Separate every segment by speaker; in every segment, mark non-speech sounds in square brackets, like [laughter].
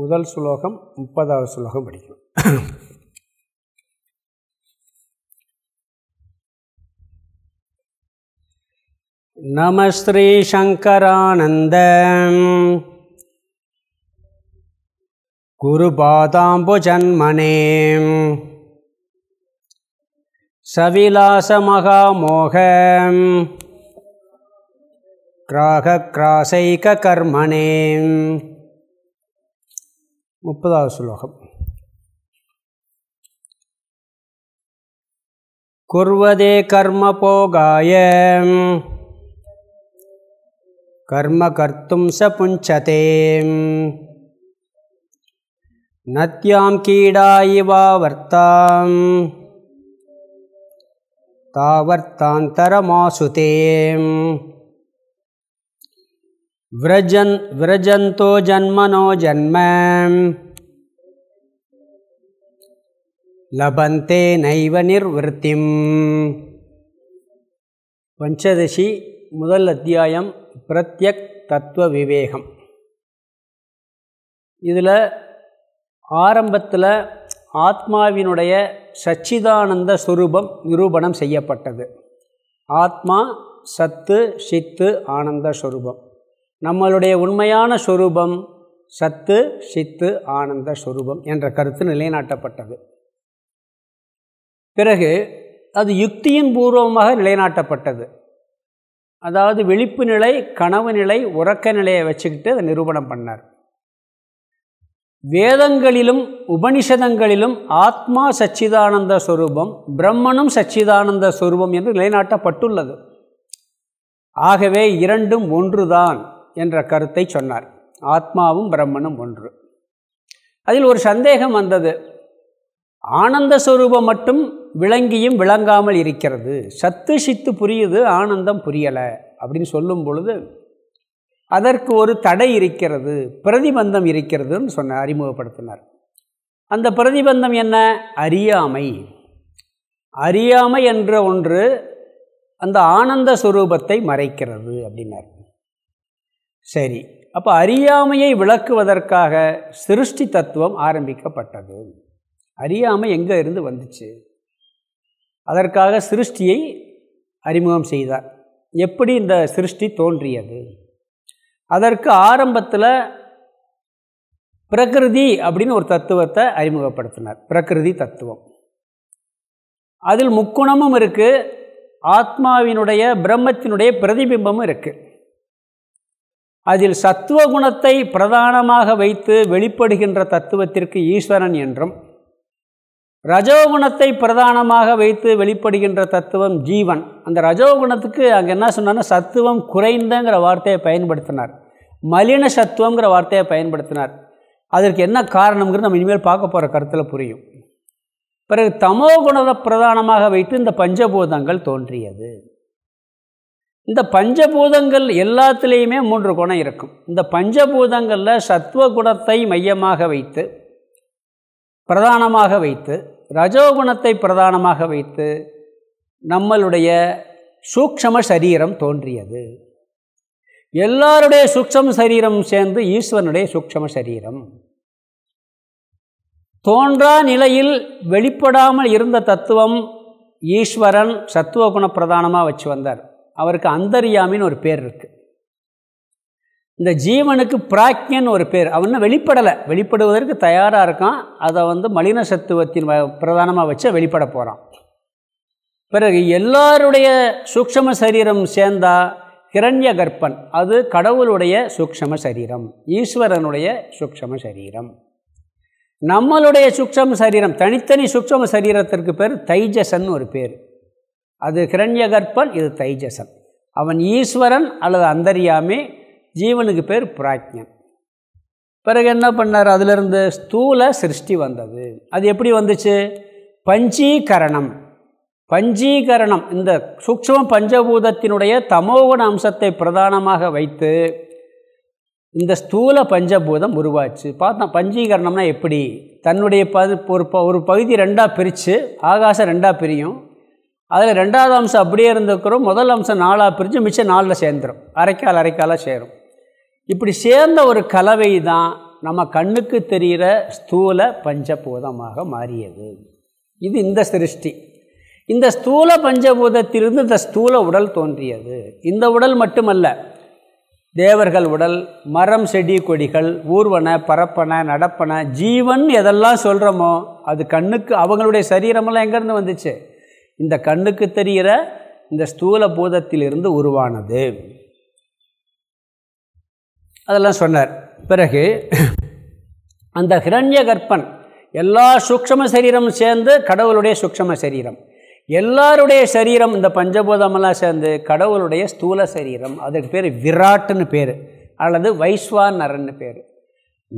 Speaker 1: முதல் சுலோகம் முப்பதாவது சுலோகம் படிக்கும் நம ஸ்ரீ சங்கரானந்த. குருபாதாம்புஜன்மனே கிராசைக கிராகக்ராசைகர்மணே முப்பதாவது ஸ்லோகம். குர்வதே கர்ம போகாய கர்ம கர்த்தும் ச புஞ்சதே. நத்யாம் கீடாயிவாவர்த்தாம் தாவர்த்தாந்தரமாசுதே விரஜன் விரஜந்தோ ஜன்மனோ ஜன்ம. லபந்தே நைவ நிர்வத்திம் பஞ்சதசி முதல் அத்தியாயம் பிரத்யக் தத்துவ விவேகம். இதில் ஆரம்பத்தில் ஆத்மாவினுடைய சச்சிதானந்த சுரூபம் நிரூபணம் செய்யப்பட்டது. ஆத்மா சத்து சித்து ஆனந்த ஸ்வரூபம் நம்மளுடைய உண்மையான ஸ்வரூபம் சத்து சித்து ஆனந்த ஸ்வரூபம் என்ற கருத்து நிலைநாட்டப்பட்டது. பிறகு அது யுக்தியின் பூர்வமாக நிலைநாட்டப்பட்டது. அதாவது விழிப்பு நிலை கனவு நிலை உறக்க நிலையை வச்சுக்கிட்டு அதை நிரூபணம் பண்ணார். வேதங்களிலும் உபனிஷதங்களிலும் ஆத்மா சச்சிதானந்த ஸ்வரூபம் பிரம்மனும் சச்சிதானந்த ஸ்வரூபம் என்று நிலைநாட்டப்பட்டுள்ளது. ஆகவே இரண்டும் ஒன்றுதான். என்ற கருத்தை சொன்னார். ஆத்மாவும் பிரம்மனும் ஒன்று. அதில் ஒரு சந்தேகம் வந்தது. ஆனந்த ஸ்வரூபம் மட்டும் விளங்கியும் விளங்காமல் இருக்கிறது. சத்து சித்து புரியுது ஆனந்தம் புரியலை அப்படின்னு சொல்லும் பொழுது அதற்கு ஒரு தடை இருக்கிறது பிரதிபந்தம் இருக்கிறதுன்னு சொன்ன அறிமுகப்படுத்தினார். அந்த பிரதிபந்தம் என்ன? அறியாமை. அறியாமை என்ற ஒன்று அந்த ஆனந்த சுரூபத்தை மறைக்கிறது அப்படின்னார். சரி. அப்போ அறியாமையை விளக்குவதற்காக சிருஷ்டி தத்துவம் ஆரம்பிக்கப்பட்டது. அறியாமை எங்கே இருந்து வந்துச்சு? அதற்காக சிருஷ்டியை அறிமுகம் செய்தார். எப்படி இந்த சிருஷ்டி தோன்றியது? அதற்கு ஆரம்பத்தில் பிரகிருதி அப்படின்னு ஒரு தத்துவத்தை அறிமுகப்படுத்தினார். பிரகிருதி தத்துவம். அதில் முக்குணமும் இருக்குது ஆத்மாவினுடைய பிரம்மத்தினுடைய பிரதிபிம்பமும் இருக்குது அதில் சத்துவ குணத்தை பிரதானமாக வைத்து வெளிப்படுகின்ற தத்துவத்திற்கு ஈஸ்வரன் என்றும் ரஜோகுணத்தை பிரதானமாக வைத்து வெளிப்படுகின்ற தத்துவம் ஜீவன். அந்த ரஜோகுணத்துக்கு அங்கே என்ன சொன்னார்னா சத்துவம் குறைந்தங்கிற வார்த்தையை பயன்படுத்தினார். மலின சத்துவங்கிற வார்த்தையை பயன்படுத்தினார். அதற்கு என்ன காரணங்கிறது நம்ம இனிமேல் பார்க்க போகிற கருத்தில் புரியும். பிறகு தமோ குணத்தை பிரதானமாக வைத்து இந்த பஞ்சபூதங்கள் தோன்றியது. இந்த பஞ்சபூதங்கள் எல்லாத்துலேயுமே மூன்று குணம் இருக்கும். இந்த பஞ்சபூதங்களில் சத்துவ குணத்தை மையமாக வைத்து பிரதானமாக வைத்து ரஜோகுணத்தை பிரதானமாக வைத்து நம்மளுடைய சூக்ஷம சரீரம் தோன்றியது. எல்லாருடைய சூக்ஷம சரீரம் சேர்ந்து ஈஸ்வரனுடைய சூக்ஷம சரீரம். தோன்றா நிலையில் வெளிப்படாமல் இருந்த தத்துவம் ஈஸ்வரன் சத்துவகுண பிரதானமாக வச்சு வந்தார். அவருக்கு அந்தரியாமின்னு ஒரு பேர் இருக்குது இந்த ஜீவனுக்கு பிராக்யன் ஒரு பேர். அவன் வெளிப்படலை. வெளிப்படுவதற்கு தயாராக இருக்கான். அதை வந்து மலின சத்துவத்தின் பிரதானமாக வச்சு வெளிப்பட போகிறான் பிறகு எல்லாருடைய சூக்ஷம சரீரம் சேர்ந்தா கிரண்ய கர்ப்பன். அது கடவுளுடைய சூக்ஷம சரீரம். ஈஸ்வரனுடைய சூக்ஷம சரீரம். நம்மளுடைய சூக்ஷம சரீரம் தனித்தனி சூக்ஷம சரீரத்திற்கு பேர் தைஜசன் ஒரு பேர். அது கிரண்யகற்பன் இது தைஜசன் அவன் ஈஸ்வரன் அல்லது அந்தரியாமே ஜீவனுக்கு பேர் பிராக்ஞன். பிறகு என்ன பண்ணார்? அதிலிருந்து ஸ்தூல சிருஷ்டி வந்தது. அது எப்படி வந்துச்சு? பஞ்சீகரணம். பஞ்சீகரணம் இந்த சூக்ஷ்ம பஞ்சபூதத்தினுடைய தமோகுண அம்சத்தை பிரதானமாக வைத்து இந்த ஸ்தூல பஞ்சபூதம் உருவாச்சு. பார்த்தோம் பஞ்சீகரணம்னா எப்படி? தன்னுடைய பது ஒரு ப ஒரு பகுதி ரெண்டாக பிரித்து ஆகாசம் ரெண்டாக பிரியும். அதில் ரெண்டாவது அம்சம் அப்படியே இருந்துக்கிறோம். முதல் அம்சம் நாலாக பிரித்து மிச்சம் நாலில் சேர்ந்துடும் அரைக்கால் அரைக்காலாக சேரும். இப்படி சேர்ந்த ஒரு கலவை தான் நம்ம கண்ணுக்கு தெரிகிற ஸ்தூல பஞ்சபூதமாக மாறியது. இது இந்த சிருஷ்டி. இந்த ஸ்தூல பஞ்சபூதத்திலிருந்து இந்த ஸ்தூல உடல் தோன்றியது. இந்த உடல் மட்டுமல்ல தேவர்கள் உடல் மரம் செடி கொடிகள் ஊர்வன பரப்பன நடப்பன ஜீவன் எதெல்லாம் சொல்கிறோமோ அது கண்ணுக்கு அவங்களுடைய சரீரமெல்லாம் எங்கேருந்து வந்துச்சு? இந்த கண்ணுக்கு தெரிகிற இந்த ஸ்தூல பூதத்திலிருந்து உருவானது. அதெல்லாம் சொன்னார். பிறகு அந்த ஹிரண்ய கற்பன் எல்லா சூக்ஷம சரீரமும் சேர்ந்து கடவுளுடைய சூக்ஷம சரீரம். எல்லாருடைய சரீரம் இந்த பஞ்சபூதமெல்லாம் சேர்ந்து கடவுளுடைய ஸ்தூல சரீரம். அதுக்கு பேர் விராட்டுன்னு பேர். அல்லது வைஸ்வானரன்னு பேர்.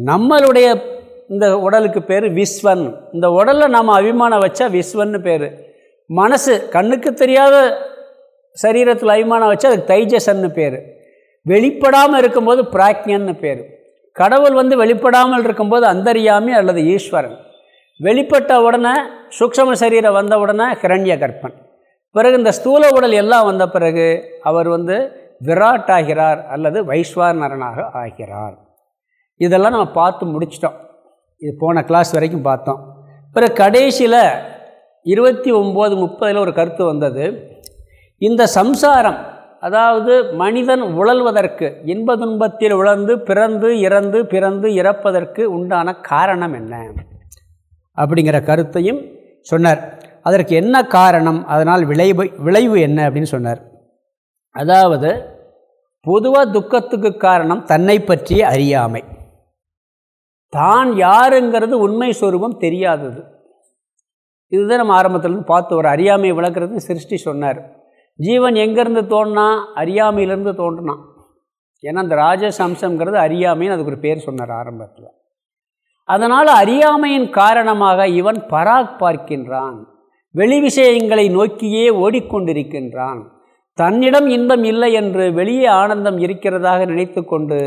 Speaker 1: நம்மளுடைய இந்த உடலுக்கு பேர் விஸ்வன். இந்த உடலில் நம்ம அபிமானம் வச்சா விஸ்வன்னு பேர். மனசு கண்ணுக்கு தெரியாத சரீரத்தில் அபிமானம் வச்சு அதுக்கு தைஜசன்னு பேர். வெளிப்படாமல் இருக்கும்போது பிராக்ஞன்னு பேர். கடவுள் வந்து வெளிப்படாமல் இருக்கும்போது அந்தரியாமி அல்லது ஈஸ்வரன். வெளிப்பட்ட உடனே சூக்ஷம சரீரம் வந்த உடனே ஹிரண்ய கற்பன் பிறகு இந்த ஸ்தூல உடல் எல்லாம் வந்த பிறகு அவர் வந்து விராட் ஆகிறார் அல்லது வைஸ்வானரனாக ஆகிறார். இதெல்லாம் நம்ம பார்த்து முடிச்சிட்டோம். இது போன கிளாஸ் வரைக்கும் பார்த்தோம். பிறகு கடைசியில் இருபத்தி ஒம்பது முப்பதில் ஒரு கருத்து வந்தது. இந்த சம்சாரம் அதாவது மனிதன் உழல்வதற்கு இன்ப துன்பத்தில் உழந்து பிறந்து இறந்து பிறந்து இறப்பதற்கு உண்டான காரணம் என்ன? அப்படிங்கிற கருத்தையும் சொன்னார். அதற்கு என்ன காரணம்? அதனால் விளைவு விளைவு என்ன அப்படின்னு சொன்னார். அதாவது பொதுவாக துக்கத்துக்கு காரணம் தன்னை பற்றிய அறியாமை. தான் யாருங்கிறது உண்மை சொரூபம் தெரியாதது. இதுதான் நம்ம ஆரம்பத்துலேருந்து பார்த்து ஒரு அறியாமையை விளக்குறது சிருஷ்டி சொன்னார். ஜீவன் எங்கேருந்து தோன்றினா அறியாமையிலேருந்து தோன்றினான். ஏன்னா அந்த ராஜசம்சங்கிறது அறியாமைன்னு அதுக்கு ஒரு பேர் சொன்னார் ஆரம்பத்தில். அதனால் அறியாமையின் காரணமாக இவன் பராக் பார்க்கின்றான். வெளி விஷயங்களை நோக்கியே ஓடிக்கொண்டிருக்கின்றான். தன்னிடம் இன்பம் இல்லை என்று வெளியே ஆனந்தம் இருக்கிறதாக நினைத்து கொண்டு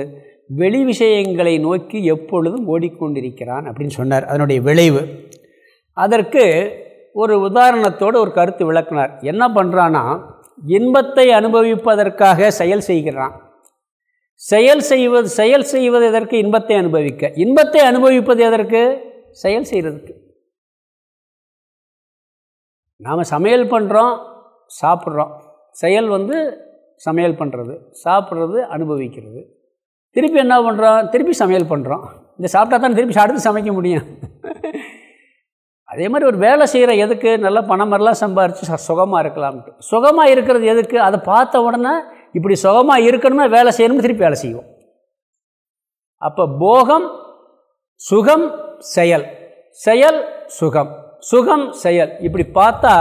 Speaker 1: வெளி விஷயங்களை நோக்கி எப்பொழுதும் ஓடிக்கொண்டிருக்கிறான் அப்படின்னு சொன்னார். அதனுடைய விளைவு. அதற்கு ஒரு உதாரணத்தோடு ஒரு கருத்து விளக்குனார். என்ன பண்ணுறான்னா இன்பத்தை அனுபவிப்பதற்காக செயல் செய்கிறான். செயல் செய்வது செயல் செய்வது எதற்கு? இன்பத்தை அனுபவிக்க. இன்பத்தை அனுபவிப்பது எதற்கு? செயல் செய்கிறதுக்கு நாம் சமையல் பண்ணுறோம் சாப்பிட்றோம். செயல் வந்து சமையல் பண்ணுறது சாப்பிட்றது அனுபவிக்கிறது. திருப்பி என்ன பண்ணுறோம் திருப்பி சமையல் பண்ணுறோம் இந்த சாப்பிட்டா தான் திருப்பி அடுத்து சமைக்க முடியும். அதே மாதிரி ஒரு வேலை செய்கிற எதுக்கு நல்லா பணம் மாதிரிலாம் சம்பாரித்து சுகமாக இருக்கலாம்ட்டு. சுகமாக இருக்கிறது எதுக்கு? அதை பார்த்த உடனே இப்படி சுகமாக இருக்கணுமே வேலை செய்யணும்னு திருப்பி வேலை செய்வோம். அப்போ போகம் சுகம் செயல். செயல் சுகம். சுகம் செயல். இப்படி பார்த்தா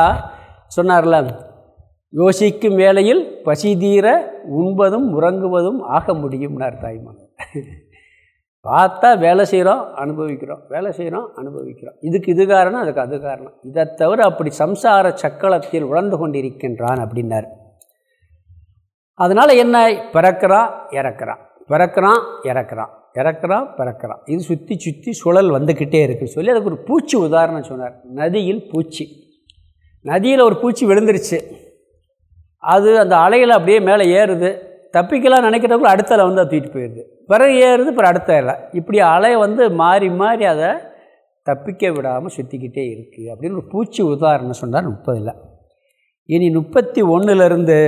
Speaker 1: சொன்னார்ல யோசிக்கும் வேளையில் பசி தீர உண்பதும் உறங்குவதும் ஆக முடியும்னார் தாய்மான் பார்த்தா வேலை செய்கிறோம் அனுபவிக்கிறோம். வேலை செய்கிறோம் அனுபவிக்கிறோம். இதுக்கு இது காரணம் அதுக்கு அது காரணம். இதை தவிர அப்படி சம்சார சக்களத்தில் உழந்து கொண்டிருக்கின்றான் அப்படின்னார். அதனால் என்ன? பிறக்கிறான் இறக்குறான் பிறக்கிறான் இறக்குறான் இறக்குறான் பிறக்கிறான் இது சுற்றி சுற்றி சுழல் வந்துக்கிட்டே இருக்குன்னு சொல்லி அதுக்கு ஒரு பூச்சி உதாரணம் சொன்னார். நதியில் பூச்சி. நதியில் ஒரு பூச்சி விழுந்துருச்சு. அது அந்த அலையில் அப்படியே மேலே ஏறுது. தப்பிக்கலாம் நினைக்கிறவங்களும் அடுத்த வந்து அதை தூக்கிட்டு போயிடுது. பிறகு ஏறுது பிறகு அடுத்த இலை. இப்படி அலை வந்து மாறி மாறி அதை தப்பிக்க விடாமல் சுற்றிக்கிட்டே இருக்குது அப்படின்னு ஒரு பூச்சி உதாரணம் சொன்னார் முப்பதில். இனி முப்பத்தி ஒன்றுலேருந்து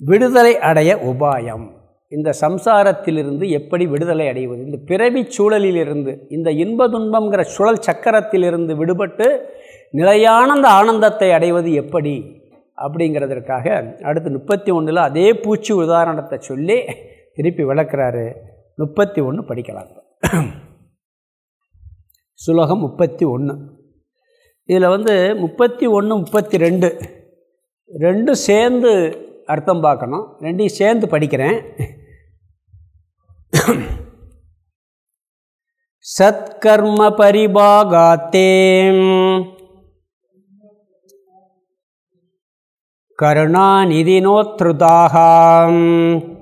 Speaker 1: விடுதலை அடைய உபாயம். இந்த சம்சாரத்திலிருந்து எப்படி விடுதலை அடைவது? இந்த பிறவி சூழலிலிருந்து இந்த இன்ப துன்பங்கிற சுழல் சக்கரத்திலிருந்து விடுபட்டு நிலையான அந்த ஆனந்தத்தை அடைவது எப்படி? அப்படிங்கிறதற்காக அடுத்து முப்பத்தி ஒன்றில் அதே பூச்சி உதாரணத்தை சொல்லி திருப்பி விளக்குறாரு. முப்பத்தி ஒன்று படிக்கலாம். சுலகம் முப்பத்தி ஒன்று இதில் வந்து முப்பத்தி ஒன்று முப்பத்தி ரெண்டு ரெண்டும் சேர்ந்து அர்த்தம் பார்க்கணும். ரெண்டையும் சேர்ந்து படிக்கிறேன். சத்கர்ம பரிபாகாத்தே. கருணாநிதினோத்ருதாகாம்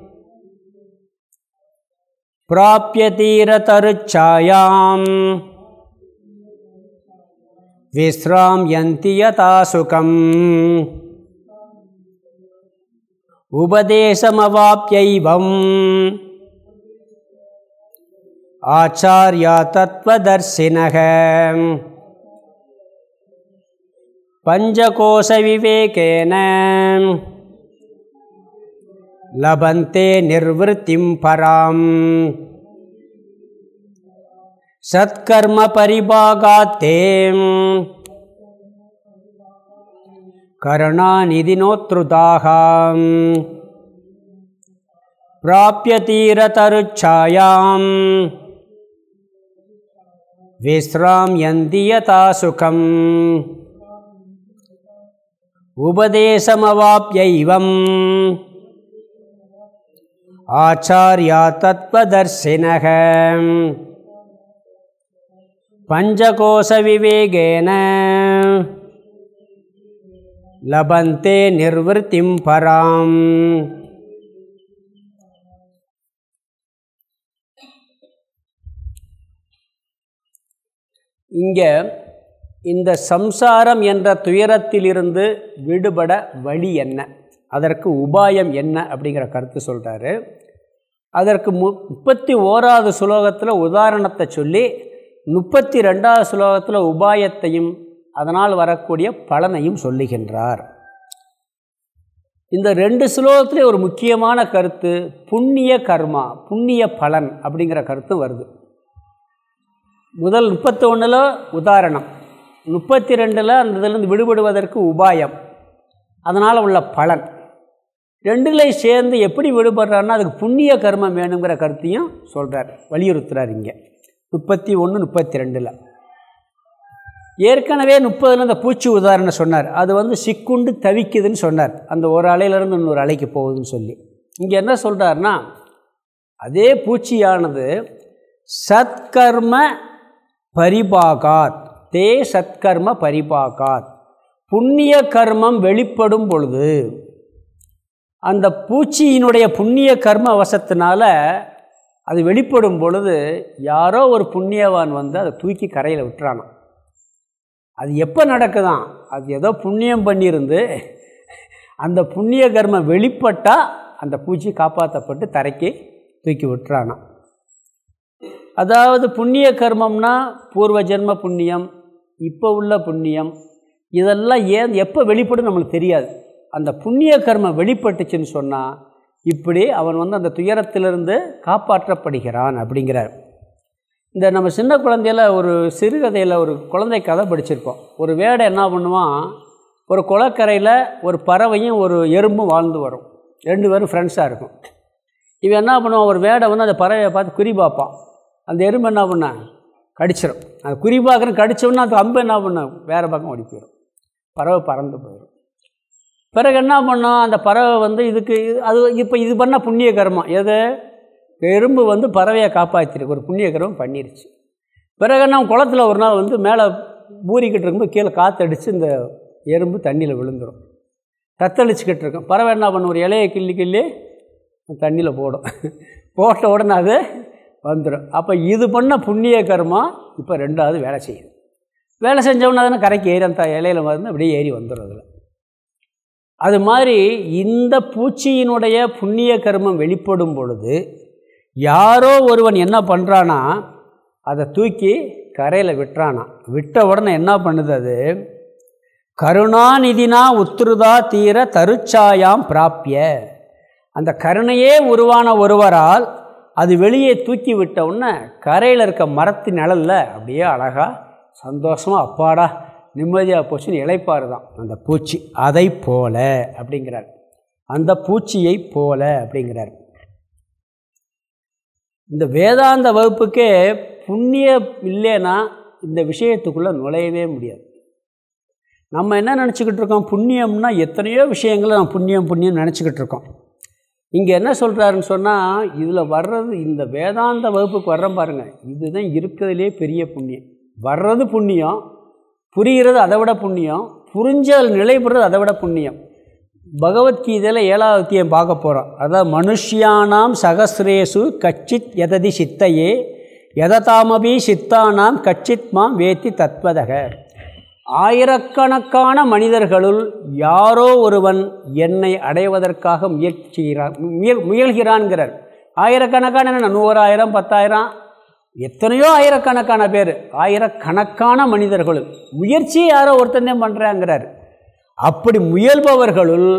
Speaker 1: प्राप्यतीरतरुच्छायां विश्राम्यन्ति यथा सुखम् उपदेशमवाप्यैवम् आचार्या तत्त्वदर्शिनः पञ्चकोशविवेकेन லபந்தே நிர்வத்திம் பராம். சத்கர்ம பரிபாகாத்தே கருணாநிதி நோத்ருதாகாம் பிராபியதீரதருச்சாயாம் விஸ்ராம்யந்தியதா சுகம் உபதேசமவாப்யைவம். ஆச்சாரியா தத்வதர்சினக பஞ்சகோசவிவேகேன. லபந்தே நிர்வத்திம் பராம். இங்கே இந்த சம்சாரம் என்ற துயரத்திலிருந்து விடுபட வழி என்ன? அதற்கு உபாயம் என்ன அப்படிங்கிற கருத்து சொல்கிறாரு அதற்கு மு முப்பத்தி ஓராவது சுலோகத்தில் உதாரணத்தை சொல்லி முப்பத்தி ரெண்டாவது சுலோகத்தில் உபாயத்தையும் அதனால் வரக்கூடிய பலனையும் சொல்லுகின்றார். இந்த ரெண்டு சுலோகத்திலே ஒரு முக்கியமான கருத்து புண்ணிய கர்மா புண்ணிய பலன் அப்படிங்கிற கருத்து வருது. முதல் முப்பத்தி ஒன்றில் உதாரணம். முப்பத்தி ரெண்டில் அந்த இதிலிருந்து விடுபடுவதற்கு உபாயம். அதனால் உள்ள பலன். ரெண்டுல சேர்ந்து எப்படி விடுபடுறாருன்னா அதுக்கு புண்ணிய கர்மம் வேணுங்கிற கருத்தையும் சொல்கிறார் வலியுறுத்துகிறார் இங்கே. முப்பத்தி ஒன்று முப்பத்தி ரெண்டில். ஏற்கனவே முப்பதில் அந்த பூச்சி உதாரணம் சொன்னார். அது வந்து சிக்குண்டு தவிக்குதுன்னு சொன்னார். அந்த ஒரு அலையிலேருந்து இன்னொரு அலைக்கு போகுதுன்னு சொல்லி. இங்கே என்ன சொல்கிறாருன்னா அதே பூச்சியானது சத்கர்ம பரிபாகாத் தே சத்கர்ம பரிபாகாத். புண்ணிய கர்மம் வெளிப்படும் பொழுது அந்த பூச்சியினுடைய புண்ணிய கர்ம வசத்தினால அது வெளிப்படும் பொழுது யாரோ ஒரு புண்ணியவான் வந்து அதை தூக்கி கரையில் விட்டுறானோ. அது எப்போ நடக்குதான்? அது ஏதோ புண்ணியம் பண்ணியிருந்து அந்த புண்ணிய கர்மம் வெளிப்பட்டால் அந்த பூச்சி காப்பாற்றப்பட்டு தரைக்கு தூக்கி விட்டுறானான் அதாவது புண்ணிய கர்மம்னா பூர்வ ஜென்ம புண்ணியம் இப்போ உள்ள புண்ணியம் இதெல்லாம் ஏன் எப்போ வெளிப்படும் நம்மளுக்கு தெரியாது. அந்த புண்ணிய கர்மம் வெளிப்பட்டுச்சுன்னு சொன்னால் இப்படி அவன் வந்து அந்த துயரத்திலிருந்து காப்பாற்றப்படுகிறான் அப்படிங்கிறார். இந்த நம்ம சின்ன குழந்தையில் ஒரு சிறுகதையில் ஒரு குழந்தை கதை படிச்சிருப்போம். ஒரு வேடை என்ன பண்ணுவான் ஒரு குளக்கரையில் ஒரு பறவையும் ஒரு எறும்பும் வாழ்ந்து வரும். ரெண்டு பேரும் ஃப்ரெண்ட்ஸாக இருக்கும். இவன் என்ன பண்ணுவான் ஒரு வேடை வந்து அந்த பறவையை பார்த்து குறி பார்ப்பான். அந்த எறும்பு என்ன பண்ண கடிச்சிடும் அந்த குறி பார்க்குறேன் கடிச்சோன்னா அந்த அம்பு என்ன பண்ண வேறு பக்கம் ஓடி போயிடும் பறவை பறந்து போயிடும் பிறகு என்ன பண்ணோம் அந்த பறவை வந்து இதுக்கு அது இப்போ இது பண்ண புண்ணிய கர்மம் எது? எறும்பு வந்து பறவையை காப்பாற்றிருக்கு ஒரு புண்ணிய கர்மம் பண்ணிருச்சு. பிறகு என்ன குளத்தில் ஒரு நாள் வந்து மேலே பூரிக்கிட்டு இருக்கும்போது கீழே காற்றடிச்சு இந்த எறும்பு தண்ணியில் விழுந்துடும் தத்தளிச்சுக்கிட்டு இருக்கும். பறவை என்ன பண்ணும்? ஒரு இலையை கிள்ளி கிள்ளி தண்ணியில் போடும். போட்ட உடனே அது வந்துடும் அப்போ இது பண்ண புண்ணிய கர்மம் இப்போ ரெண்டாவது வேலை செய்யுது. வேலை செஞ்சவொன்னே தானே கரைக்கு ஏறி அந்த இலையில் வந்து அப்படியே ஏறி வந்துடும் அதில். அது மாதிரி இந்த பூச்சியினுடைய புண்ணிய கர்மம் வெளிப்படும் பொழுது யாரோ ஒருவன் என்ன பண்ணுறானா அதை தூக்கி கரையில் விட்டுறானா. விட்ட உடனே என்ன பண்ணுது அது? கருணாநிதினா உத்ருதா தீர தருச்சாயாம் பிராப்பிய அந்த கருணையே உருவான ஒருவரால் அது வெளியே தூக்கி விட்ட உடனே கரையில் இருக்க மரத்து நிழலில் அப்படியே அழகாக சந்தோஷமாக அப்பாடா நிம்மதியாக போச்சுன்னு இழைப்பார் தான். அந்த பூச்சி அதை போல அப்படிங்கிறார். அந்த பூச்சியை போல அப்படிங்கிறார். இந்த வேதாந்த வகுப்புக்கே புண்ணியம் இல்லைன்னா இந்த விஷயத்துக்குள்ளே நுழையவே முடியாது. நம்ம என்ன நினச்சிக்கிட்டு இருக்கோம்? புண்ணியம்னா எத்தனையோ விஷயங்களை நான் புண்ணியம் புண்ணியம் நினச்சிக்கிட்டு இருக்கோம். இங்கே என்ன சொல்கிறாருன்னு சொன்னால் இதில் வர்றது இந்த வேதாந்த வகுப்புக்கு வர்றோம் பாருங்கள் இதுதான் இருக்கிறதுலே பெரிய புண்ணியம். வர்றது புண்ணியம் புரிகிறது அதை விட புண்ணியம். புரிஞ்சல் நிலைபடுறது அதை விட புண்ணியம். பகவத்கீதையில் ஏழாவது அத்தியம் பார்க்க போகிறோம் அதாவது மனுஷியானாம் சகசிரேசு கச்சித் எததி சித்தையே எததாமபி சித்தானாம் கச்சித் மாம் வேத்தி தத்வதக. ஆயிரக்கணக்கான மனிதர்களுள் யாரோ ஒருவன் என்னை அடைவதற்காக முயற்சிகிறான் முயல் முயல்கிறான்கிறார். ஆயிரக்கணக்கான என்ன? நூறாயிரம் பத்தாயிரம்? எத்தனையோ ஆயிரக்கணக்கான பேர் ஆயிரக்கணக்கான மனிதர்களும் முயற்சி யாரோ ஒருத்தனே பண்ணுறாங்கிறார் அப்படி முயல்பவர்களுள்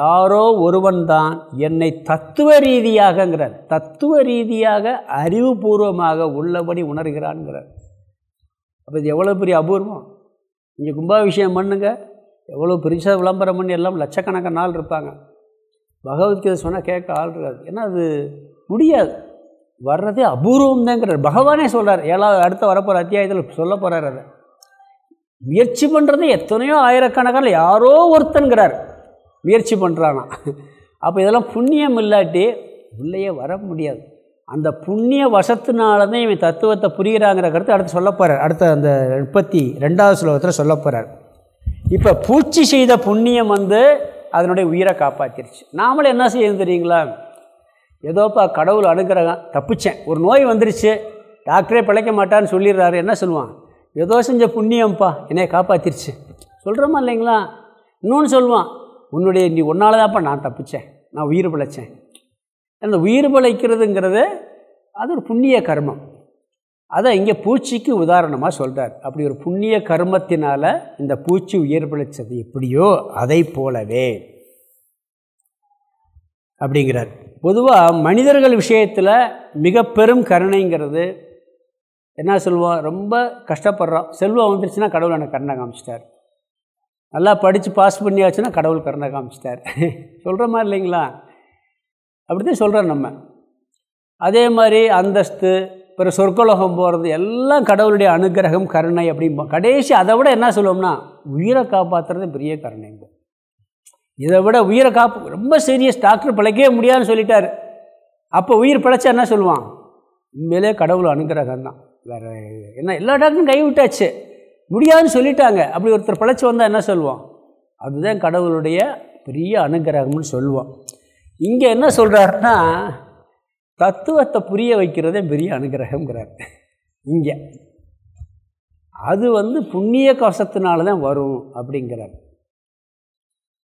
Speaker 1: யாரோ ஒருவன் தான் என்னை தத்துவ ரீதியாகங்கிறார். தத்துவ ரீதியாக அறிவுபூர்வமாக உள்ளபடி உணர்கிறான்ங்கிறார். அப்போ இது எவ்வளோ பெரிய அபூர்வம்? இங்கே கும்பாபிஷேகம் பண்ணுங்க. எவ்வளோ பெருசாக விளம்பரம் பண்ணி எல்லாம் லட்சக்கணக்கான நாள் இருப்பாங்க. பகவத்கீதை சொன்னால் கேட்க ஆள் இருக்காது. ஏன்னா அது முடியாது. வர்றதே அபூர்வம் தாங்கிறார் பகவானே சொல்கிறார் ஏழாவது அடுத்த வரப்போகிற அத்தியாயத்தில் சொல்ல போகிறார் அதை. முயற்சி பண்ணுறது எத்தனையோ ஆயிரக்கணக்கான யாரோ ஒருத்தன்கிறார். முயற்சி பண்ணுறானா அப்போ இதெல்லாம் புண்ணியம் இல்லாட்டி உள்ளேயே வர முடியாது. அந்த புண்ணிய வசத்தினால தான் இவன் தத்துவத்தை புரிகிறாங்கிற கருத்து அடுத்து சொல்ல போகிறார் அடுத்த அந்த முப்பத்தி ரெண்டாவது ஸ்லோகத்தில் சொல்ல போகிறார் இப்போ பூச்சி செய்த புண்ணியம் வந்து அதனுடைய உயிரை காப்பாற்றிருச்சு நாமளும் என்ன செய்யணும் தெரியுங்களா? ஏதோப்பா கடவுள் அனுக்கிறகம் தப்பிச்சேன். ஒரு நோய் வந்துருச்சு டாக்டரே பிழைக்க மாட்டான்னு சொல்லிடுறாரு. என்ன சொல்லுவான்? ஏதோ செஞ்ச புண்ணியம்ப்பா என்னைய காப்பாற்றிருச்சு சொல்கிறோமா இல்லைங்களா? இன்னொன்று சொல்லுவான் உன்னுடைய நீ ஒன்றால் தான்ப்பா நான் தப்பிச்சேன் நான் உயிர் பிழைச்சேன். அந்த உயிர் பிழைக்கிறதுங்கிறது அது ஒரு புண்ணிய கர்மம். அதை இங்கே பூச்சிக்கு உதாரணமாக சொல்கிறார் அப்படி ஒரு புண்ணிய கர்மத்தினால் இந்த பூச்சி உயிர் பிழைச்சது எப்படியோ அதை போலவே. அப்படிங்கிறார். பொதுவாக மனிதர்கள் விஷயத்தில் மிக பெரும் கருணைங்கிறது என்ன சொல்லுவோம் ரொம்ப கஷ்டப்படுறோம் செல்வம் வந்துருச்சுன்னா கடவுள் எனக்கு கருணை காமிச்சிட்டார். நல்லா படித்து பாஸ் பண்ணியாச்சுன்னா கடவுள் கருணை காமிச்சிட்டார். [laughs] சொல்கிற மாதிரி இல்லைங்களா? அப்படி தான் சொல்கிறோம் நம்ம. அதே மாதிரி அந்தஸ்து பிற சொற்கலோகம் போகிறது எல்லாம் கடவுளுடைய அனுகிரகம் கருணை அப்படிம்போம் கடைசி அதை விட என்ன சொல்லுவோம்னா உயிரை காப்பாற்றுறது பெரிய கருணைங்க. இதை விட உயிரை காப்பு ரொம்ப சீரியஸ் டாக்டர் பிழைக்கவே முடியாதுன்னு சொல்லிட்டார். அப்போ உயிர் பிழைச்சா என்ன சொல்லுவான்? உண்மையிலே கடவுள் அனுகிரகம் தான். வேறு என்ன எல்லா டாக்டரும் கைவிட்டாச்சு முடியாதுன்னு சொல்லிட்டாங்க. அப்படி ஒருத்தர் பிழைச்சி வந்தால் என்ன சொல்லுவோம் அதுதான் கடவுளுடைய பெரிய அனுகிரகம்னு சொல்லுவோம் இங்கே என்ன சொல்கிறாருன்னா தத்துவத்தை புரிய வைக்கிறதே பெரிய அனுகிரகங்கிறார் இங்கே. அது வந்து புண்ணிய கவசத்தினால தான் வரும் அப்படிங்கிறார்.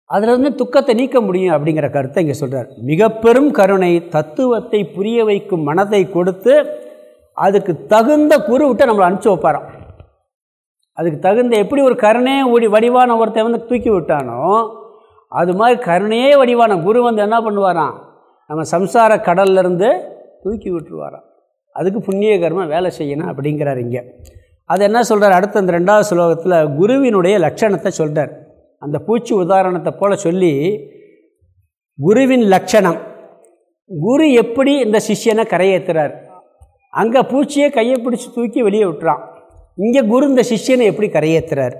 Speaker 1: அதிலிருந்து துக்கத்தை நீக்க முடியும் அப்படிங்கிற கருத்தை இங்கே சொல்கிறார் மிக பெரும் கருணை தத்துவத்தை புரிய வைக்கும் மனதை கொடுத்து அதுக்கு தகுந்த குருவிட்ட நம்மளை அனுப்பிச்சி வைப்பாராம். அதுக்கு தகுந்த எப்படி ஒரு கருணையே ஓடி வடிவான ஒருத்தன் வந்து தூக்கி விட்டானோ அது மாதிரி கருணையே வடிவான குரு வந்து என்ன பண்ணுவாராம்? நம்ம சம்சார கடல்லேருந்து தூக்கி விட்டுருவாராம். அதுக்கு புண்ணிய கர்மம் வேலை செய்யணும் அப்படிங்கிறார் இங்கே. அது என்ன சொல்கிறார் அடுத்த அந்த ரெண்டாவது ஸ்லோகத்தில் குருவினுடைய லட்சணத்தை சொல்கிறார் அந்த பூச்சி உதாரணத்தை போல் சொல்லி குருவின் லட்சணம். குரு எப்படி இந்த சிஷியனை கரையேற்றுறார் அங்கே பூச்சியை கையை பிடிச்சி தூக்கி வெளியே விட்டுறான். இங்கே குரு இந்த சிஷியனை எப்படி கரையேற்றுறார்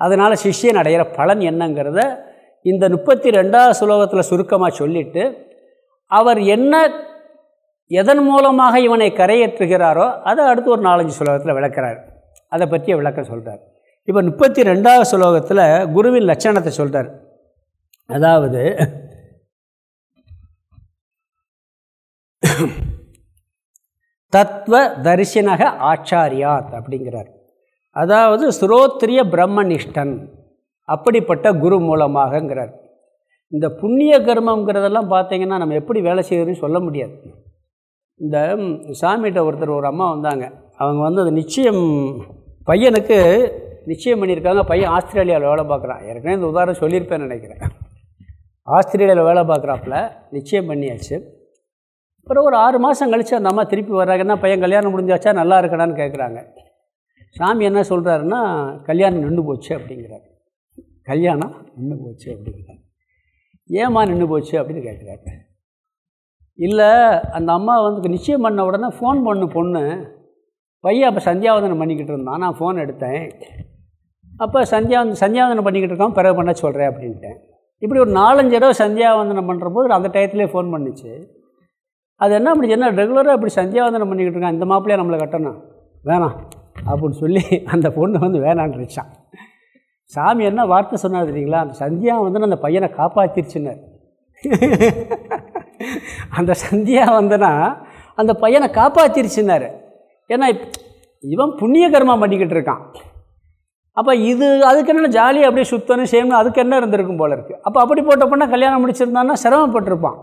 Speaker 1: அதனால் சிஷியன் அடையிற பலன் என்னங்கிறத இந்த முப்பத்தி ரெண்டாவது சுலோகத்தில் சுருக்கமாக சொல்லிவிட்டு அவர் என்ன எதன் மூலமாக இவனை கரையேற்றுகிறாரோ அதை அடுத்து ஒரு நாலஞ்சு சுலோகத்தில் விளக்குறார். அதை பற்றிய விளக்கம் சொல்கிறார் இப்போ முப்பத்தி ரெண்டாவது சுலோகத்தில் குருவின் லட்சணத்தை சொல்கிறார் அதாவது தத்துவ தரிசனக ஆச்சாரியாத் அப்படிங்கிறார். அதாவது ஸ்ரோத்திரிய பிரம்மனிஷ்டன் அப்படிப்பட்ட குரு மூலமாகங்கிறார். இந்த புண்ணிய கர்மங்கிறதெல்லாம் பார்த்தீங்கன்னா நம்ம எப்படி வேலை செய்யறதுன்னு சொல்ல முடியாது. இந்த சாமிகிட்ட ஒருத்தர் ஒரு அம்மா வந்தாங்க. அவங்க வந்து அது நிச்சயம் பையனுக்கு நிச்சயம் பண்ணியிருக்காங்க. பையன் ஆஸ்திரேலியாவில் வேலை பார்க்குறான். ஏற்கனவே இந்த உதாரணம் சொல்லியிருப்பேன் நினைக்கிறேன். ஆஸ்திரேலியாவில் வேலை பார்க்குறாப்புல நிச்சயம் பண்ணியாச்சு. அப்புறம் ஒரு ஆறு மாதம் கழித்து அந்த அம்மா திருப்பி வர்றாங்கன்னா பையன் கல்யாணம் முடிஞ்சாச்சா? நல்லா இருக்கடான்னு கேட்குறாங்க சாமி என்ன சொல்கிறாருன்னா கல்யாணம் நின்று போச்சு அப்படிங்கிறார். கல்யாணம் நின்று போச்சு அப்படிங்கிறார். ஏமா நின்று போச்சு அப்படின்னு கேட்குறாரு இல்லை அந்த அம்மா வந்து நிச்சயம் பண்ண உடனே ஃபோன் பண்ணு பொண்ணு. பையன் அப்போ சந்தியாவதனம் பண்ணிக்கிட்டு இருந்தான். நான் ஃபோன் எடுத்தேன். அப்போ சந்தியாவந்தம் சந்தியாவந்தனம் பண்ணிக்கிட்டு இருக்கான் பிறகு பண்ண சொல்கிறேன் அப்படின்ட்டேன் இப்படி ஒரு நாலஞ்சு தடவை சந்தியாவந்தனம் பண்ணுற போது அந்த டயத்துலேயே ஃபோன் பண்ணிச்சு. அது என்ன அப்படி என்ன ரெகுலராக இப்படி சந்தியாவந்தனம் பண்ணிக்கிட்டு இருக்கான் இந்த மாப்பிள்ளையை நம்மளை கட்டணும். வேணாம் அப்படின்னு சொல்லி அந்த பொண்ணு வந்து வேணான்றிச்சான் சாமி என்ன வார்த்தை சொன்னார் தெரியுங்களா அந்த சந்தியா வந்து அந்த பையனை காப்பாற்றிருச்சுன்னார் அந்த சந்தியா வந்தனா அந்த பையனை காப்பாற்றிருச்சுன்னாரு ஏன்னா இவன் புண்ணிய கர்மா பண்ணிக்கிட்டு இருக்கான். அப்போ இது அதுக்கு என்ன ஜாலியாக அப்படியே சுத்தணும் செய்யணும் அதுக்கு என்ன இருந்திருக்கும் போல இருக்குது அப்போ அப்படி போட்ட பொண்ணை கல்யாணம் முடிச்சிருந்தான்னா சிரமப்பட்டிருப்பான்.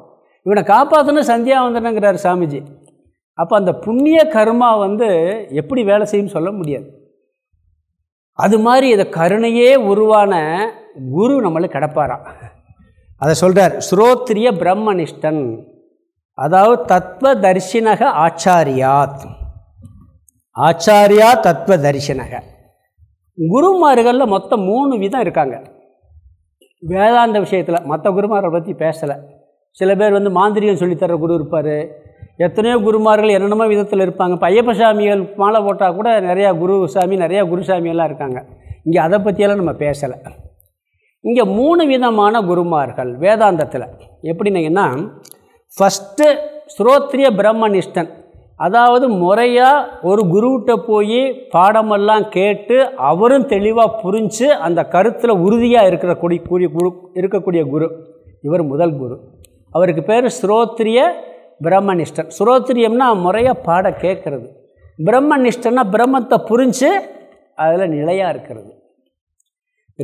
Speaker 1: இவனை காப்பாற்றணும் சந்தியா வந்தனுங்கிறார் சாமிஜி. அப்போ அந்த புண்ணிய கர்மா வந்து எப்படி வேலை செய்யும்னு சொல்ல முடியாது. அது மாதிரி இதை கருணையே உருவான குரு நம்மளுக்கு கிடப்பாராம் அதை சொல்கிறார் ஸ்ரோத்ரிய பிரம்மனிஷ்டன் அதாவது தத்துவ தரிசனக ஆச்சாரியாத். ஆச்சாரியா தத்துவ தரிசனக குருமார்களில் மொத்தம் மூணு விதம் இருக்காங்க. வேதாந்த விஷயத்தில் மற்ற குருமாரை பற்றி பேசலை. சில பேர் வந்து மாந்திரிகம் சொல்லித்தர குரு இருப்பார். எத்தனையோ குருமார்கள் என்னென்னமோ விதத்தில் இருப்பாங்க. இப்போ ஐயப்ப சாமிகள் மாலை போட்டால் கூட நிறையா குரு சாமி நிறையா குருசாமியெல்லாம் இருக்காங்க. இங்கே அதை பற்றியெல்லாம் நம்ம பேசலை. இங்கே மூணு விதமான குருமார்கள் வேதாந்தத்தில். எப்படின்னீங்கன்னா ஃபஸ்ட்டு ஸ்ரோத்ரிய பிரம்மனிஷ்டன். அதாவது முறையாக ஒரு குருவிட்ட போய் பாடமெல்லாம் கேட்டு அவரும் தெளிவாக புரிஞ்சு அந்த கருத்தில் உறுதியாக இருக்கிற கூடிய கூடிய குரு இருக்கக்கூடிய குரு. இவர் முதல் குரு. அவருக்கு பேர் ஸ்ரோத்ரிய பிரம்மனிஷ்டன். ஸ்ரோத்ரியம்னா முறையாக பாட கேட்குறது பிரம்மனிஷ்டன்னா பிரம்மத்தை புரிஞ்சு அதில் நிலையாக இருக்கிறது.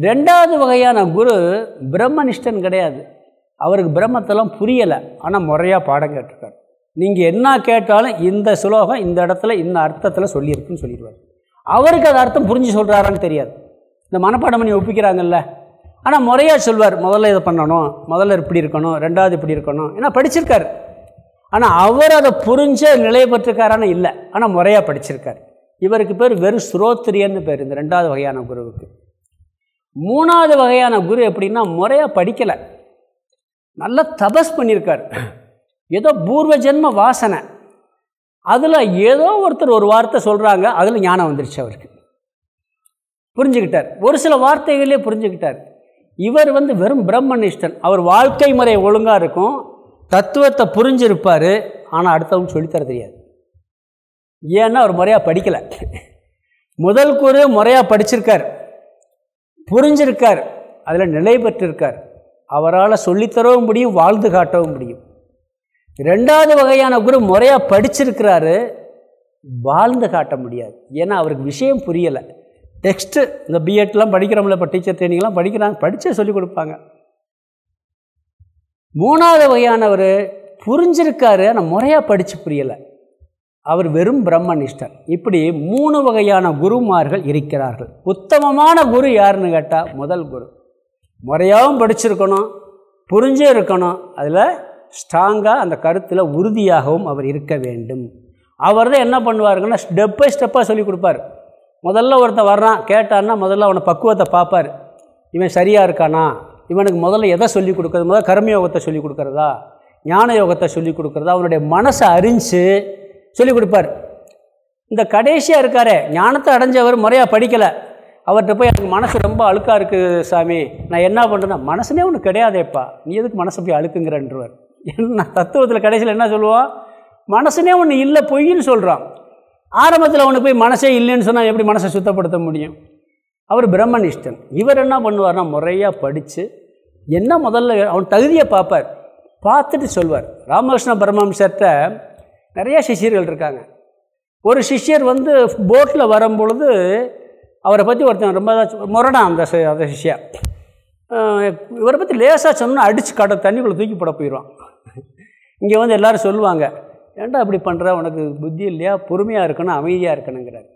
Speaker 1: ரெண்டாவது வகையான குரு பிரம்மனிஷ்டன் கிடையாது. அவருக்கு பிரம்மத்தெல்லாம் புரியலை. ஆனால் முறையாக பாடம் கேட்டிருக்கார். நீங்கள் என்ன கேட்டாலும் இந்த சுலோகம் இந்த இடத்துல இந்த அர்த்தத்தில் சொல்லியிருக்குன்னு சொல்லிடுவார். அவருக்கு அது அர்த்தம் புரிஞ்சு சொல்கிறாரான்னு தெரியாது. இந்த மனப்பாடம் பண்ணி ஒப்பிக்கிறாங்கல்ல. ஆனால் முறையாக சொல்வார் முதல்ல இதை பண்ணணும் முதல்ல இப்படி இருக்கணும் ரெண்டாவது இப்படி இருக்கணும். ஏன்னா படிச்சிருக்கார். ஆனால் அவர் அதை புரிஞ்ச நிலை பெற்றிருக்காரான்னு இல்லை. ஆனால் முறையாக படிச்சிருக்கார். இவருக்கு பேர் வெறும் ஸ்ரோத்ரியன்னு பேர் இந்த ரெண்டாவது வகையான குருவுக்கு. மூணாவது வகையான குரு எப்படின்னா முறையாக படிக்கலை. நல்லா தபஸ் பண்ணியிருக்கார். ஏதோ பூர்வ ஜென்ம வாசனை. அதில் ஏதோ ஒருத்தர் ஒரு வார்த்தை சொல்கிறாங்க அதில் ஞானம் வந்துருச்சு அவருக்கு. புரிஞ்சுக்கிட்டார். ஒரு சில வார்த்தைகளே புரிஞ்சுக்கிட்டார். இவர் வந்து வெறும் பிரம்மனிஷ்டன். அவர் வாழ்க்கை முறை ஒழுங்காக இருக்கும். தத்துவத்தை புரிஞ்சிருப்பார். ஆனால் அடுத்தவங்க சொல்லித்தர தெரியாது. ஏன்னா அவர் முறையாக படிக்கலை. முதல் கூறு முறையாக படிச்சிருக்கார். புரிஞ்சிருக்கார். அதில் நிலை பெற்றிருக்கார். அவரால் சொல்லித்தரவும் முடியும் வாழ்ந்து காட்டவும் முடியும். ரெண்டாவது வகையான குரு முறையாக படிச்சிருக்கிறாரு வாழ்ந்து காட்ட முடியாது. ஏன்னா அவருக்கு விஷயம் புரியலை. டெக்ஸ்ட்டு இந்த பிஎட்லாம் படிக்கிறோம்ல இப்போ டீச்சர் ட்ரைனிங்லாம் படிக்கிறாங்க படித்தே சொல்லிக் கொடுப்பாங்க. மூணாவது வகையானவர் புரிஞ்சிருக்காரு ஆனால் முறையாக படித்து புரியலை. அவர் வெறும் பிரம்மனிஷ்டர். இப்படி மூணு வகையான குருமார்கள் இருக்கிறார்கள். உத்தமமான குரு யாருன்னு கேட்டால் முதல் குரு. முறையாகவும் படிச்சிருக்கணும் புரிஞ்சே இருக்கணும். அதில் ஸ்ட்ராங்காக அந்த கருத்தில் உறுதியாகவும் அவர் இருக்க வேண்டும். அவர் தான் என்ன பண்ணுவாருங்கன்னா ஸ்டெப் பை ஸ்டெப்பாக சொல்லி கொடுப்பார். முதல்ல ஒருத்தன் வர்றான் கேட்டான்னா முதல்ல அவனை பக்குவத்தை பார்ப்பார். இவன் சரியாக இருக்கானா? இவனுக்கு முதல்ல எதை சொல்லி கொடுக்குறது? முதல்ல கர்மயோகத்தை சொல்லி கொடுக்குறதா? ஞான யோகத்தை சொல்லி கொடுக்குறதா? அவனுடைய மனசை அறிஞ்சு சொல்லி கொடுப்பார். இந்த கடைசியாக இருக்காரே ஞானத்தை அடைஞ்சவர் முறையாக படிக்கலை. அவர்கிட்ட போய் எனக்கு மனசு ரொம்ப அழுக்காக இருக்குது சாமி. நான் என்ன பண்ணுறேன்னா மனசுனே ஒன்று கிடையாதேப்பா. நீ எதுக்கு மனசை போய் அழுக்குங்கிறன்றவர். என்ன தத்துவத்தில் கடைசியில் என்ன சொல்லுவோம் மனசுனே ஒன்று இல்லை பொய்ன்னு சொல்கிறான் ஆரம்பத்தில் அவனுக்கு போய் மனசே இல்லைன்னு சொன்னால் எப்படி மனசை சுத்தப்படுத்த முடியும்? அவர் பிரம்மனிஷ்டன். இவர் என்ன பண்ணுவார்னா முறையாக படித்து என்ன முதல்ல அவன் தகுதியை பார்ப்பார். பார்த்துட்டு சொல்வார். ராமகிருஷ்ண பரமஹம்சர்கிட்ட நிறையா சிஷியர்கள் இருக்காங்க. ஒரு சிஷ்யர் வந்து போட்டில் வரும்பொழுது அவரை பற்றி ஒருத்தன் ரொம்ப முரணான் அந்த அந்த சிஷ்யா. இவரை பற்றி லேசாக சொன்னால் அடித்து கடை தண்ணிக்குள்ளே தூக்கி போட போயிடுவான். இங்கே வந்து எல்லோரும் சொல்லுவாங்க ஏன்டா அப்படி பண்ணுற உனக்கு புத்தி இல்லையா? பொறுமையாக இருக்கணும் அமைதியாக இருக்கணுங்கிறார்.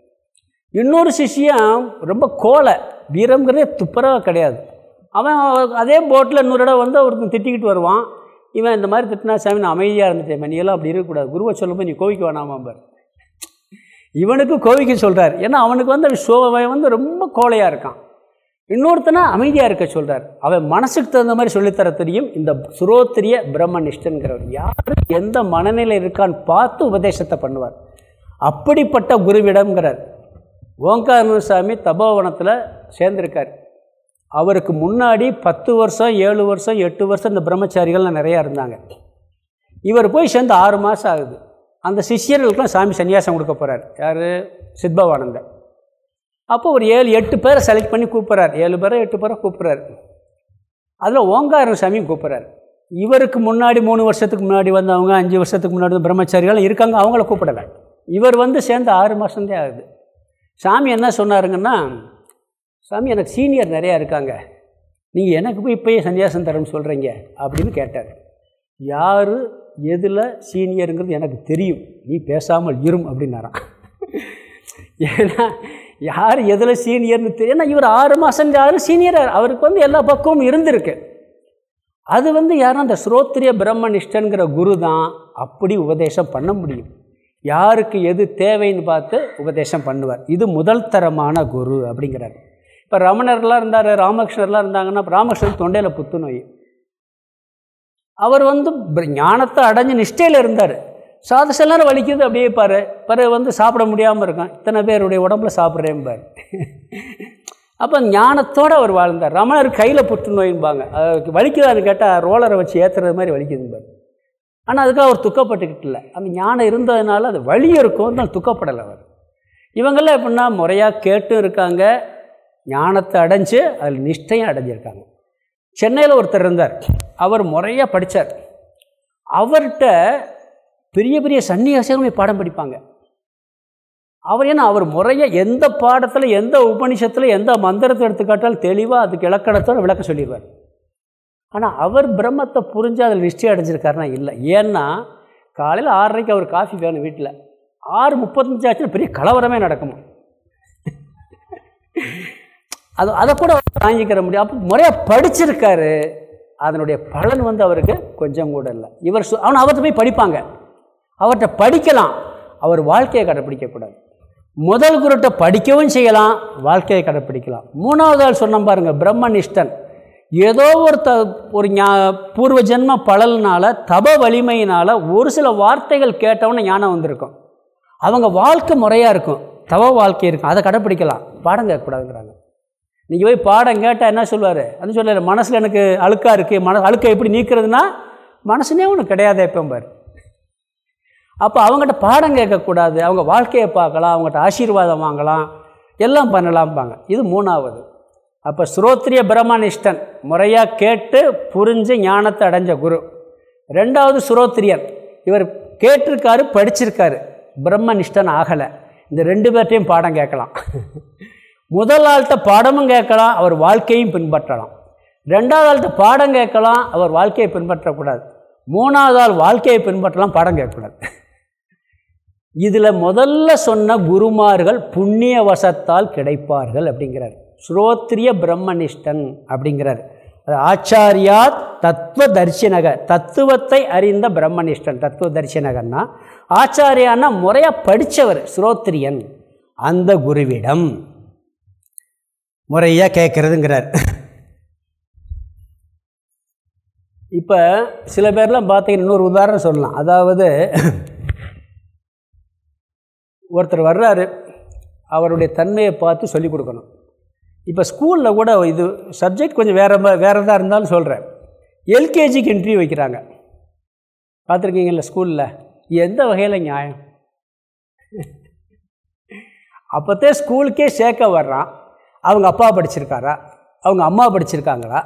Speaker 1: இன்னொரு சிஷியம் ரொம்ப கோலை வீரம்ங்கிறதே துப்புரவாக கிடையாது. அவன் அதே போட்டில் இன்னொரு இடம் வந்து ஒருத்தன் திட்டிக்கிட்டு வருவான். இவன் இந்த மாதிரி திட்டினா சாமி நான் அமைதியாக இருந்துட்டேன் நீ எல்லாம் அப்படி இருக்கக்கூடாது. குருவை சொல்லும்போது நீ கோவிக்க வேணாமாம்பார் இவனுக்கு கோவிக்க சொல்கிறார் ஏன்னா அவனுக்கு வந்து சோவன் வந்து ரொம்ப கோலையாக இருக்கான். இன்னொருத்தனா அமைதியாக இருக்க சொல்கிறார் அவன் மனசுக்கு தகுந்த மாதிரி சொல்லித்தர தெரியும். இந்த சுரோத்திரிய பிரம்மனிஷ்டன்கிறவர் யார்? எந்த மனநிலை இருக்கான்னு பார்த்து உபதேசத்தை பண்ணுவார். அப்படிப்பட்ட குருவிடம்ங்கிறார். ஓங்காரசாமி தபோவனத்தில் சேர்ந்திருக்கார். அவருக்கு முன்னாடி பத்து வருஷம் ஏழு வருஷம் எட்டு வருஷம் இந்த பிரம்மச்சாரிகள்லாம் நிறையா இருந்தாங்க. இவர் போய் சேர்ந்து ஆறு மாதம் ஆகுது. அந்த சிஷியர்களுக்கெல்லாம் சாமி சன்னியாசம் கொடுக்க போகிறார் யார்? சித்பவானந்தர். அப்போ ஒரு ஏழு எட்டு பேரை செலக்ட் பண்ணி கூப்பிட்றாரு. ஏழு பேரை எட்டு பேரை கூப்பிட்றாரு. அதில் ஓங்காரன் சாமியும் கூப்பிட்றாரு. இவருக்கு முன்னாடி மூணு வருஷத்துக்கு முன்னாடி வந்தவங்க அஞ்சு வருஷத்துக்கு முன்னாடி பிரம்மச்சாரிகள் இருக்காங்க அவங்கள கூப்பிடலை இவர் வந்து சேர்ந்து ஆறு மாதந்தே ஆகுது. சாமி என்ன சொன்னாருங்கன்னா சாமி எனக்கு சீனியர் நிறையா இருக்காங்க. நீங்கள் எனக்கு போய் இப்போயே சன்னியாசம் தரேன்னு சொல்கிறீங்க அப்படின்னு கேட்டார். யார் எதில் சீனியருங்கிறது எனக்கு தெரியும். நீ பேசாமல் இரும் அப்படின்னாரான் ஏன்னா யார் எதில் சீனியர்னு தெரியும் ஏன்னா இவர் ஆறு மாதம் யாரும் சீனியர் அவருக்கு வந்து எல்லா பக்கமும் இருந்திருக்கு. அது வந்து யாரும் அந்த ஸ்ரோத்ரிய பிரம்மனிஷ்டங்கிற குரு தான் அப்படி உபதேசம் பண்ண முடியும். யாருக்கு எது தேவைன்னு பார்த்து உபதேசம் பண்ணுவார். இது முதல் தரமான குரு அப்படிங்கிறார். இப்போ ரமணர்லாம் இருந்தார் ராமகிருஷ்ணர்லாம் இருந்தாங்கன்னா ராமகிருஷ்ணன் தொண்டையில் புத்துநோய். அவர் வந்து ஞானத்தை அடைஞ்சு நிஷ்டையில் இருந்தார். சாத சில நேரம் வலிக்குது அப்படியே பாரு. பிறகு வந்து சாப்பிட முடியாமல் இருக்கான். இத்தனை பேருடைய உடம்புல சாப்பிட்றேன் பாரு. அப்போ ஞானத்தோடு அவர் வாழ்ந்தார். ரமணர் கையில் புற்றுநோயின்பாங்க அது வலிக்குதான்னு கேட்டால் ரோலரை வச்சு ஏற்றுறது மாதிரி வலிக்குதும்பார் ஆனால் அதுக்காக அவர் துக்கப்பட்டுக்கிட்டு இல்லை. அந்த ஞானம் இருந்ததுனால அது வழி இருக்கும். தான் துக்கப்படலை அவர். இவங்கெல்லாம் எப்படின்னா முறையாக கேட்டும் இருக்காங்க. ஞானத்தை அடைஞ்சு அதில் நிஷ்டையும் அடைஞ்சிருக்காங்க. சென்னையில் ஒருத்தர் இருந்தார். அவர் முறையாக படித்தார் அவர்கிட்ட பெரிய பெரிய சன்னியாசிகளுமே பாடம் படிப்பாங்க. அவர் ஏன்னா அவர் முறையாக எந்த பாடத்தில் எந்த உபனிஷத்தில் எந்த மந்திரத்தை எடுத்துக்காட்டாலும் தெளிவாக அதுக்கு இலக்கணத்தோடு விளக்க சொல்லிடுவார். ஆனால் அவர் பிரம்மத்தை புரிஞ்சு அதில் நிச்சயம் அடைஞ்சிருக்காருனா இல்லை. ஏன்னா காலையில் ஆறரைக்கு அவர் காஃபி வேணும் வீட்டில் ஆறு முப்பத்தஞ்சு ஆச்சுன்னா பெரிய கலவரமே நடக்குமா? அது அதை கூட வாங்கிக்கிற முடியும். அப்போ முறையாக படிச்சிருக்காரு. அதனுடைய பலன் வந்து அவருக்கு கொஞ்சம் கூட இல்லை. இவர் அவனை அவர்கிட்ட போய் படிப்பாங்க. அவர்கிட்ட படிக்கலாம். அவர் வாழ்க்கையை கடைப்பிடிக்கக்கூடாது. முதல் குருட்டை படிக்கவும் செய்யலாம் வாழ்க்கையை கடைப்பிடிக்கலாம். மூணாவது ஆள் சொன்ன பாருங்கள் பிரம்மனிஷ்டன். ஏதோ ஒரு த ஒரு ஞா பூர்வ ஜென்ம பழல்னால தப வலிமையினால் ஒரு சில வார்த்தைகள் கேட்டவொன்னே ஞானம் வந்திருக்கும். அவங்க வாழ்க்கை முறையாக இருக்கும் தவ வாழ்க்கை இருக்கும் அதை கடைப்பிடிக்கலாம். பாடம் கேட்கக்கூடாதுங்கிறாங்க. நீங்கள் போய் பாடம் கேட்டால் என்ன சொல்லுவார் அது சொல்ல மனசில் எனக்கு அழுக்காக இருக்குது மன அழுக்கை எப்படி நீக்கிறதுனா மனசுனே ஒன்று கிடையாது எப்போ அப்போ அவங்ககிட்ட பாடம் கேட்கக்கூடாது. அவங்க வாழ்க்கையை பார்க்கலாம் அவங்ககிட்ட ஆசீர்வாதம் வாங்கலாம் எல்லாம் பண்ணலாம்பாங்க. இது மூணாவது. அப்போ ஸ்ரோத்ரிய பிரம்மனிஷ்டன் முறையாக கேட்டு புரிஞ்சு ஞானத்தை அடைஞ்ச குரு. ரெண்டாவது சுரோத்ரியன் இவர் கேட்டிருக்காரு படிச்சிருக்காரு. பிரம்மனிஷ்டன் ஆகலை. இந்த ரெண்டு பேர்ட்டையும் பாடம் கேட்கலாம். [laughs] முதல் ஆள்கிட்ட பாடமும் கேட்கலாம் அவர் வாழ்க்கையும் பின்பற்றலாம். ரெண்டாவது ஆள்கிட்ட பாடம் கேட்கலாம் அவர் வாழ்க்கையை பின்பற்றக்கூடாது. மூணாவது ஆள் வாழ்க்கையை பின்பற்றலாம் பாடம் கேட்கக்கூடாது. [laughs] இதில் முதல்ல சொன்ன குருமார்கள் புண்ணிய வசத்தால் கிடைப்பார்கள் அப்படிங்கிறார். ஸ்ரோத்ரிய பிரம்மனிஷ்டன் அப்படிங்கிறார். ஆச்சாரியா தத்துவ தரிசனக தத்துவத்தை அறிந்த பிரம்மனிஷ்டன் தத்துவ தரிசனகன்னா ஆச்சாரியானா முறையாக படித்தவர் ஸ்ரோத்ரியன் அந்த குருவிடம். முறையாக கேட்குறதுங்கிறார் இப்போ சில பேர்லாம் பார்த்தீங்கன்னா இன்னொரு உதாரணம் சொல்லலாம். அதாவது ஒருத்தர் வர்றாரு அவருடைய தன்மையை பார்த்து சொல்லிக் கொடுக்கணும். இப்போ ஸ்கூலில் கூட இது சப்ஜெக்ட் கொஞ்சம் வேறு வேறு தான் இருந்தாலும் சொல்கிறேன் எல்கேஜிக்கு இன்ட்ரிவியூ வைக்கிறாங்க. பார்த்துருக்கீங்களா ஸ்கூலில் எந்த வகையில் நியாயம்? அப்போத்தே ஸ்கூலுக்கே சேர்க்க வர்றான். அவங்க அப்பா படிச்சிருக்காரா? அவங்க அம்மா படிச்சிருக்காங்களா?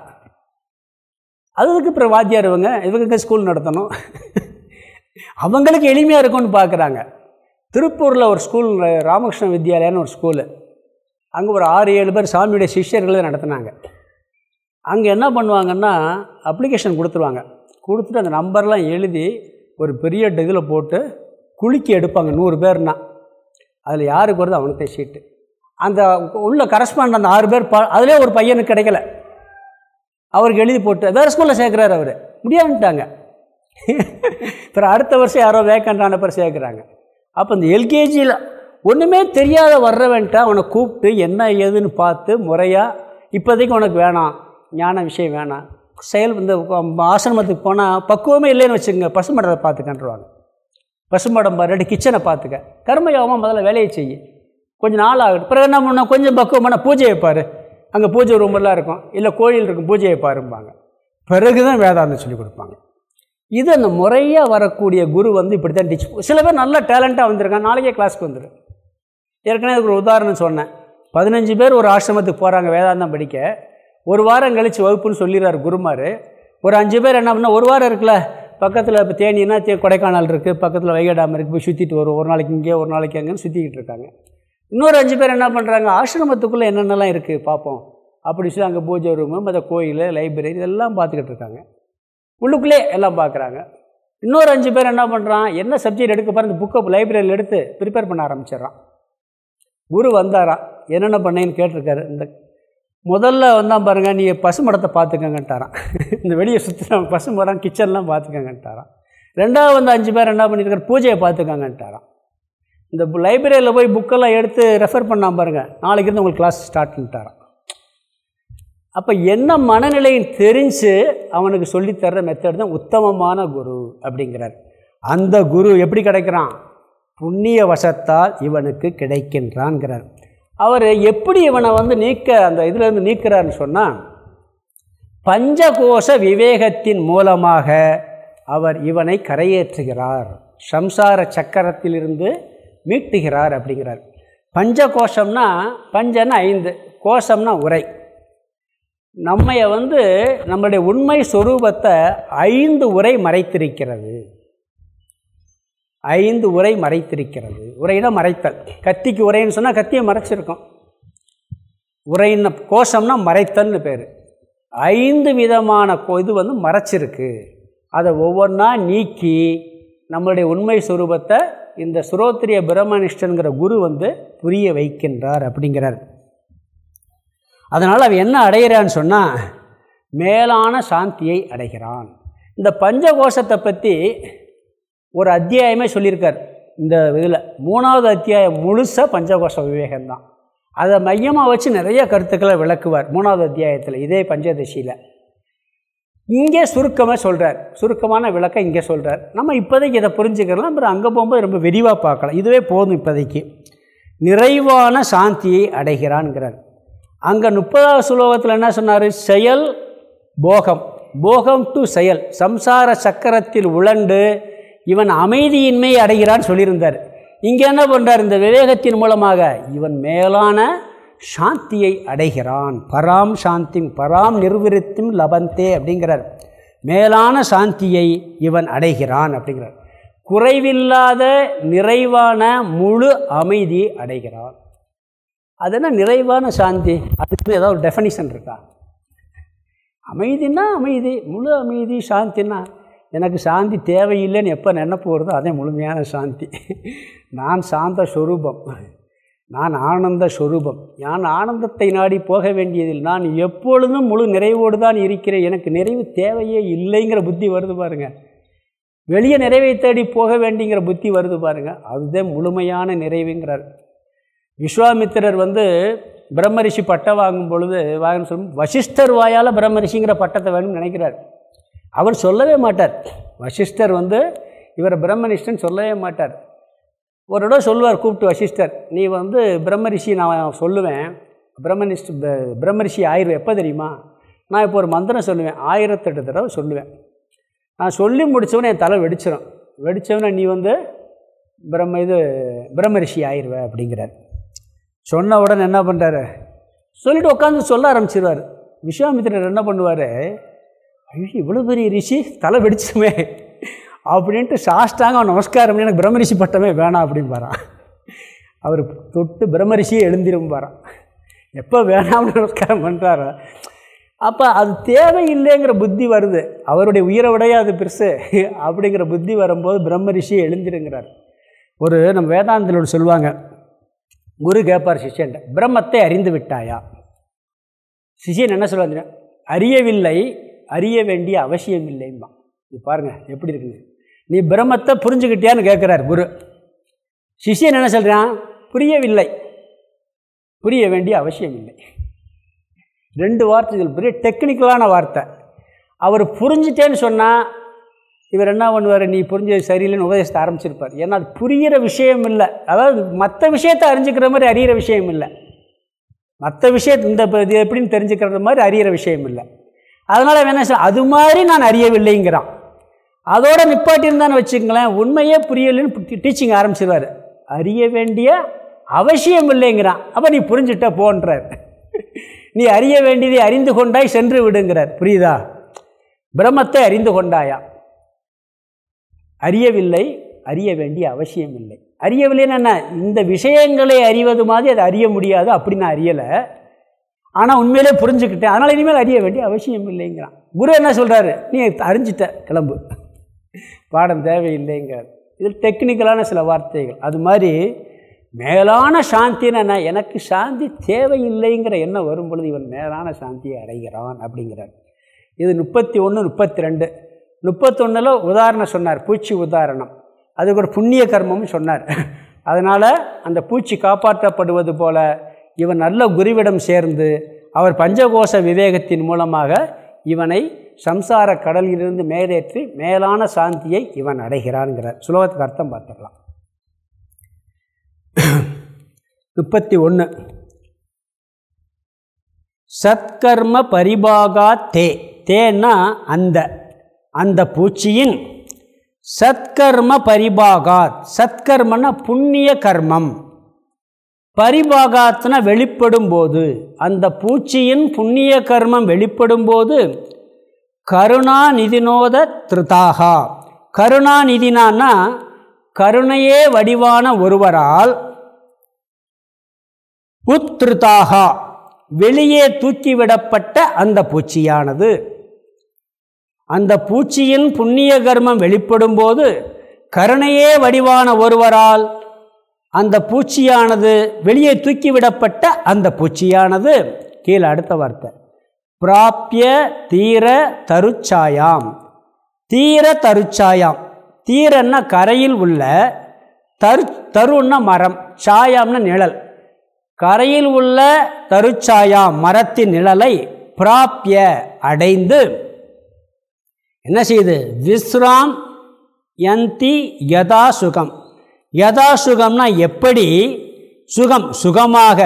Speaker 1: அதுக்கு அப்புறம் வாத்தியார் இவங்க இவங்க ஸ்கூல் நடத்தணும்? அவங்களுக்கு எளிமையாக இருக்கும்னு பார்க்குறாங்க. திருப்பூரில் ஒரு ஸ்கூல் ராமகிருஷ்ண வித்யாலயான்னு ஒரு ஸ்கூலு அங்கே ஒரு ஆறு ஏழு பேர் சாமியுடைய சிஷ்யர்களை நடத்தினாங்க. அங்கே என்ன பண்ணுவாங்கன்னா அப்ளிகேஷன் கொடுத்துருவாங்க. கொடுத்துட்டு அந்த நம்பர்லாம் எழுதி ஒரு பெரிய இதில் போட்டு குலுக்கி எடுப்பாங்க நூறு பேர்னா. அதில் யாருக்கு வருது அவனுக்கு ஷீட்டு அந்த உள்ள கரஸ்பாண்ட் அந்த ஆறு பேர் பா அதிலே ஒரு பையனுக்கு கிடைக்கல. அவருக்கு எழுதி போட்டு வேறு ஸ்கூலில் சேர்க்குறாரு அவர். முடியாதுட்டாங்க அப்புறம் [laughs] அடுத்த வருஷம் யாரோ வேக்கண்டான பேர் சேர்க்குறாங்க. அப்போ இந்த எல்கேஜியில் ஒன்றுமே தெரியாத வர்றவன்ட்ட அவனை கூப்பிட்டு என்ன ஏதுன்னு பார்த்து முறையாக இப்போதைக்கு உனக்கு வேணாம் ஞான விஷயம் வேணாம். செயல் இந்த ஆசிரமத்துக்கு போனால் பக்குவமே இல்லைன்னு வச்சுக்கோங்க. பசுமடத்தை பார்த்துக்கன்றுவாங்க. பசுமடம் ரெண்டு கிச்சனை பார்த்துக்க. கர்மயோகமாக முதல்ல வேலையை செய்ய கொஞ்சம் நாள் ஆகட்டும். பிறகு என்ன பண்ணால் கொஞ்சம் பக்குவமான பூஜை வைப்பார். அங்கே பூஜை ரூமெல்லாம் இருக்கும். இல்லை கோயில் இருக்கும் பூஜை பாரும்பாங்க பிறகு தான் வேதாந்தம் சொல்லி கொடுப்பாங்க. இது அந்த முறையாக வரக்கூடிய குரு வந்து இப்படி தான் டீச் சில பேர் நல்ல டேலண்ட்டாக வந்திருக்காங்க. நாளைக்கே கிளாஸ்க்கு வந்துடும் ஏற்கனவே அதுக்கு ஒரு உதாரணம் சொன்னேன். பதினஞ்சு பேர் ஒரு ஆசிரமத்துக்கு போகிறாங்க வேதாந்தம் படிக்க. ஒரு வாரம் கழித்து வகுப்புன்னு சொல்லிடுறாரு குருமார். ஒரு அஞ்சு பேர் என்ன பண்ணால் ஒரு வாரம் இருக்குல்ல பக்கத்தில் இப்போ தேனின்னா தே கொடைக்கானல் இருக்குது பக்கத்தில் வைகை டேம் இருக்குது போய் சுற்றிட்டு வரும் ஒரு நாளைக்கு இங்கே ஒரு நாளைக்கு அங்கேன்னு சுற்றிக்கிட்டு இருக்காங்க. இன்னொரு அஞ்சு பேர் என்ன பண்ணுறாங்க ஆசிரமத்துக்குள்ளே என்னென்னலாம் இருக்குது பார்ப்போம் அப்படி சொல்லி அங்கே பூஜை ரூமு மற்ற கோயில் லைப்ரரி இதெல்லாம் பார்த்துக்கிட்டு இருக்காங்க. உள்ளுக்குள்ளே எல்லாம் பார்க்குறாங்க. இன்னொரு அஞ்சு பேர் என்ன பண்ணுறான் என்ன சப்ஜெக்ட் எடுக்க பாரு இந்த புக்கை லைப்ரரியில் எடுத்து ப்ரிப்பேர் பண்ண ஆரம்பிச்சிடுறான். குரு வந்தாராம் என்னென்ன பண்ணேன்னு கேட்டிருக்காரு. இந்த முதல்ல வந்தால் பாருங்கள் நீங்கள் பசுமடத்தை பார்த்துக்கங்கன்ட்டாரான் [laughs] இந்த வெளியே சுற்றின பசுமரம் கிச்சன்லாம் பார்த்துக்கங்கன்ட்டாரான் ரெண்டாவது வந்து அஞ்சு பேர் என்ன பண்ணியிருக்காரு பூஜையை பார்த்துக்கங்கன்ட்டாரான் இந்த லைப்ரரியில் போய் புக்கெல்லாம் எடுத்து ரெஃபர் பண்ணாமல் பாருங்கள் நாளைக்கு இருந்து உங்களுக்கு கிளாஸ் ஸ்டார்ட் பண்ணிட்டாரான் அப்போ என்ன மனநிலையும் தெரிஞ்சு அவனுக்கு சொல்லித்தர்ற மெத்தட் தான் உத்தமமான குரு அப்படிங்கிறார். அந்த குரு எப்படி கிடைக்கிறான்? புண்ணிய வசத்தால் இவனுக்கு கிடைக்கின்றான்கிறார். அவர் எப்படி இவனை வந்து நீக்க அந்த இதிலேருந்து நீக்கிறார்னு சொன்னால் பஞ்சகோஷ விவேகத்தின் மூலமாக அவர் இவனை கரையேற்றுகிறார். சம்சார சக்கரத்திலிருந்து மீட்டுகிறார் அப்படிங்கிறார். பஞ்சகோஷம்னா பஞ்சன்னா ஐந்து கோஷம்னா உரை. நம்மைய வந்து நம்மளுடைய உண்மை சொரூபத்தை ஐந்து உரை மறைத்திருக்கிறது. ஐந்து உரை மறைத்திருக்கிறது. உரைனா மறைத்தல். கத்திக்கு உரைன்னு சொன்னால் கத்தியை மறைச்சிருக்கோம். உரைன்னு கோஷம்னா மறைத்தல்னு பேர். ஐந்து விதமான இது வந்து மறைச்சிருக்கு. அதை ஒவ்வொன்றா நீக்கி நம்மளுடைய உண்மை சுரூபத்தை இந்த சுரோத்திரிய பிரம்மனிஷ்டனுங்கிற குரு வந்து புரிய வைக்கின்றார் அப்படிங்கிறார். அதனால் அவன் என்ன அடைகிறான்னு சொன்னால் மேலான சாந்தியை அடைகிறான். இந்த பஞ்சகோஷத்தை பற்றி ஒரு அத்தியாயமே சொல்லியிருக்கார். இந்த இதில் மூணாவது அத்தியாயம் முழுசாக பஞ்சகோஷ விவேகம்தான். அதை மையமாக வச்சு நிறைய கருத்துக்களை விளக்குவார் மூணாவது அத்தியாயத்தில் இதே பஞ்சதசியில். இங்கே சுருக்கமாக சொல்கிறார் சுருக்கமான விளக்கம் இங்கே சொல்கிறார் நம்ம இப்போதைக்கு இதை புரிஞ்சுக்கலாம் அப்புறம் அங்கே போகும்போது ரொம்ப விரிவாக பார்க்கலாம். இதுவே போதும் இப்போதைக்கு. நிறைவான சாந்தியை அடைகிறான்ங்கிறார் அங்கே முப்பதாவது சுலோகத்தில் என்ன சொன்னார்? செயல் போகம். போகம் டு செயல். சம்சார சக்கரத்தில் உழண்டு இவன் அமைதியின்மை அடைகிறான்னு சொல்லியிருந்தார். இங்கே என்ன பண்ணுறார் இந்த விவேகத்தின் மூலமாக இவன் மேலான சாந்தியை அடைகிறான். பராம் சாந்தி பராம் நிர்விருத்தும் லபந்தே அப்படிங்கிறார். மேலான சாந்தியை இவன் அடைகிறான் அப்படிங்கிறார். குறைவில்லாத நிறைவான முழு அமைதியை அடைகிறான். அது என்ன நிறைவான சாந்தி? அதுக்கு ஏதாவது ஒரு டெஃபனிஷன் இருக்கா? அமைதினா அமைதி முழு அமைதி சாந்தின்னா. எனக்கு சாந்தி தேவையில்லைன்னு எப்போ நினப்பு வருதோ அதே முழுமையான சாந்தி. நான் சாந்த ஸ்வரூபம் நான் ஆனந்த ஸ்வரூபம் நான் ஆனந்தத்தை நாடி போக வேண்டியதில் நான் எப்பொழுதும் முழு நிறைவோடு தான் இருக்கிறேன். எனக்கு நிறைவு தேவையே இல்லைங்கிற புத்தி வருது பாருங்கள் வெளியே நிறைவை தேடி போக வேண்டிங்கிற புத்தி வருது பாருங்கள் அதுதான் முழுமையான நிறைவுங்கிறார். விஸ்வாமித்திரர் வந்து பிரம்மரிஷி பட்டம் வாங்கும் பொழுது வாங்கன்னு சொல்லும் வசிஷ்டர் வாயால் பிரம்மரிஷிங்கிற பட்டத்தை வேணும்னு நினைக்கிறார். அவர் சொல்லவே மாட்டார். வசிஷ்டர் வந்து இவரை பிரம்மனிஷ்டன் சொல்லவே மாட்டார். ஒரு இடம் சொல்லுவார் கூப்பிட்டு வசிஷ்டர் நீ வந்து பிரம்மரிஷி நான் சொல்லுவேன். பிரம்மனிஷ்ட பிரம்மரிஷி ஆயிரம் எப்போ தெரியுமா? நான் இப்போ ஒரு மந்திரம் சொல்லுவேன். ஆயிரத்தெட்டு தடவை சொல்லுவேன். நான் சொல்லி முடித்தவனே என் தலை வெடிச்சிடும் வெடித்தவனே நீ வந்து பிரம்ம இது பிரம்மரிஷி ஆயிடுவ அப்படிங்கிறார். சொன்ன உடனே என்ன பண்ணுறாரு சொல்லிவிட்டு உட்காந்து சொல்ல ஆரம்பிச்சிருவார். விஸ்வாமித்திரர் என்ன பண்ணுவார்? ஐயோ இவ்வளோ பெரிய ரிஷி தலை வெடிச்சுமே. அப்படின்ட்டு சாஷ்டாங்க நமஸ்காரம் எனக்கு பிரம்மரிஷி பட்டமே வேணாம் அப்படின்பாரான் அவர் தொட்டு பிரம்மரிஷியே எழுந்திரும்பாரான் எப்போ வேணாம்னு நமஸ்காரம் பண்ணுறாரோ அப்போ அது தேவையில்லைங்கிற புத்தி வருது. அவருடைய உயிரவிடையே அது பெருசு அப்படிங்கிற புத்தி வரும்போது பிரம்மரிஷியை எழுந்திருங்கிறார். ஒரு நம்ம வேதாந்திலோடு சொல்லுவாங்க. குரு கேட்பார் சிஷியன். பிரம்மத்தை அறிந்து விட்டாயா? சிஷியன் என்ன சொல்லுவாங்க அறியவில்லை அறிய வேண்டிய அவசியம் இல்லைம்மா இது பாருங்கள் எப்படி இருக்குங்க நீ பிரம்மத்தை புரிஞ்சுக்கிட்டியான்னு கேட்குறார் குரு. சிஷியன் என்ன சொல்கிறான் புரியவில்லை. புரிய வேண்டிய அவசியம் இல்லை. ரெண்டு வார்த்தைகள் பெரிய டெக்னிக்கலான வார்த்தை. அவர் புரிஞ்சிட்டேன்னு சொன்னால் இவர் என்ன பண்ணுவார்? நீ புரிஞ்சது சரியில்லைன்னு உபதேசத்தை ஆரம்பிச்சிருப்பார். ஏன்னா அது புரிகிற விஷயம் இல்லை அதாவது மற்ற விஷயத்தை அறிஞ்சிக்கிற மாதிரி அறிகிற விஷயம் இல்லை மற்ற விஷயத்து இந்த இது எப்படின்னு தெரிஞ்சுக்கிறது மாதிரி அறிகிற விஷயம் இல்லை அதனால் என்ன சார் அது மாதிரி நான் அறியவில்லைங்கிறான். அதோட நிப்பாட்டியிருந்தான்னு வச்சுக்கங்களேன். உண்மையே புரியலைன்னு டீச்சிங் ஆரம்பிச்சிருவார். அறிய வேண்டிய அவசியம் இல்லைங்கிறான். அப்போ நீ புரிஞ்சுட்ட போன்றார். [laughs] நீ அறிய வேண்டியதை அறிந்து கொண்டாய் சென்று விடுங்கிறார். புரியுதா? பிரம்மத்தை அறிந்து கொண்டாயா? அறியவில்லை அறிய வேண்டிய அவசியம் இல்லை அறியவில்லைன்னு என்ன? இந்த விஷயங்களை அறிவது மாதிரி அதை அறிய முடியாது. அப்படி நான் அறியலை. ஆனால் உண்மையிலே புரிஞ்சுக்கிட்டேன். அதனால் இனிமேல் அறிய வேண்டிய அவசியம் இல்லைங்கிறான் குரு என்ன சொல்கிறாரு நீ அறிஞ்சிட்ட கிளம்பு. பாடம் தேவையில்லைங்க இது டெக்னிக்கலான சில வார்த்தைகள். அது மாதிரி மேலான சாந்தின்னு எனக்கு சாந்தி தேவையில்லைங்கிற எண்ணம் வரும் பொழுது இவன் மேலான சாந்தியை அடைகிறான் அப்படிங்கிறார். இது முப்பத்தி ஒன்று முப்பத்தி ரெண்டு. முப்பத்தொன்னில் உதாரணம் சொன்னார் பூச்சி உதாரணம். அதுக்கு ஒரு புண்ணிய கர்மம்னு சொன்னார். அதனால் அந்த பூச்சி காப்பாற்றப்படுவது போல இவன் நல்ல குருவிடம் சேர்ந்து அவர் பஞ்சகோஷ விவேகத்தின் மூலமாக இவனை சம்சார கடலிலிருந்து மேலேற்றி மேலான சாந்தியை இவன் அடைகிறான்கிறார். சுலோகத்துக்கு அர்த்தம் பார்த்துடலாம் முப்பத்தி ஒன்று சத்கர்ம பரிபாகா தே. தேன்னா அந்த. அந்த பூச்சியின் சத்கர்ம பரிபாகாத். சத்கர்மன்னா புண்ணிய கர்மம். பரிபாகாத்னா வெளிப்படும் போது அந்த பூச்சியின் புண்ணிய கர்மம் வெளிப்படும் போது கருணாநிதினோத திருதாகா. கருணாநிதினான்னா கருணையே வடிவான ஒருவரால் உத்ருதாகா வெளியே தூக்கிவிடப்பட்ட அந்த பூச்சியானது. அந்த பூச்சியின் புண்ணிய கர்மம் வெளிப்படும் போது கருணையே வடிவான ஒருவரால் அந்த பூச்சியானது வெளியே தூக்கிவிடப்பட்ட அந்த பூச்சியானது. கீழே அடுத்த வார்த்தை. பிராப்பிய தீர தருச்சாயாம். தீர தருச்சாயாம். தீரன்னா கரையில் உள்ள தரு தருன்னா மரம் சாயாம்னா நிழல். கரையில் உள்ள தருச்சாயாம் மரத்தின் நிழலை பிராப்பிய அடைந்து என்ன செய்யுது? விஸ்ராம் யந்தி யதா சுகம். யதா சுகம்னா எப்படி? சுகம் சுகமாக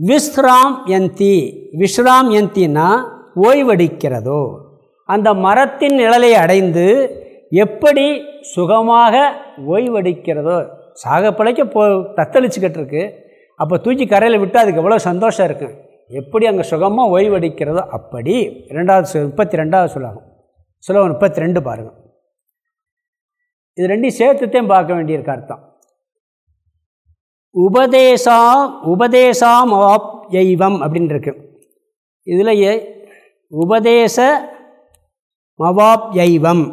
Speaker 1: விஸ்ராம் யந்தி. விஸ்ராம் யந்தினா ஓய்வடிக்கிறதோ அந்த மரத்தின் நிழலை அடைந்து எப்படி சுகமாக ஓய்வடிக்கிறதோ சாக பிழைக்க போ தத்தளிச்சுக்கிட்டு இருக்கு. அப்போ தூக்கி கரையில் விட்டு அதுக்கு எவ்வளோ சந்தோஷம் இருக்குது எப்படி அங்கே சுகமாக ஓய்வடிக்கிறதோ அப்படி. ரெண்டாவது முப்பத்தி ரெண்டாவது சொல்லாகும். சொல்ல முப்பத்தி ரெண்டு பாருங்கள் இது ரெண்டையும் சேர்த்துத்தையும் பார்க்க வேண்டியிருக்க அர்த்தம். உபதேசா உபதேசாம் எய்வம் அப்படின்னு இருக்கு இதில் உபதேச மவாப்யைவம்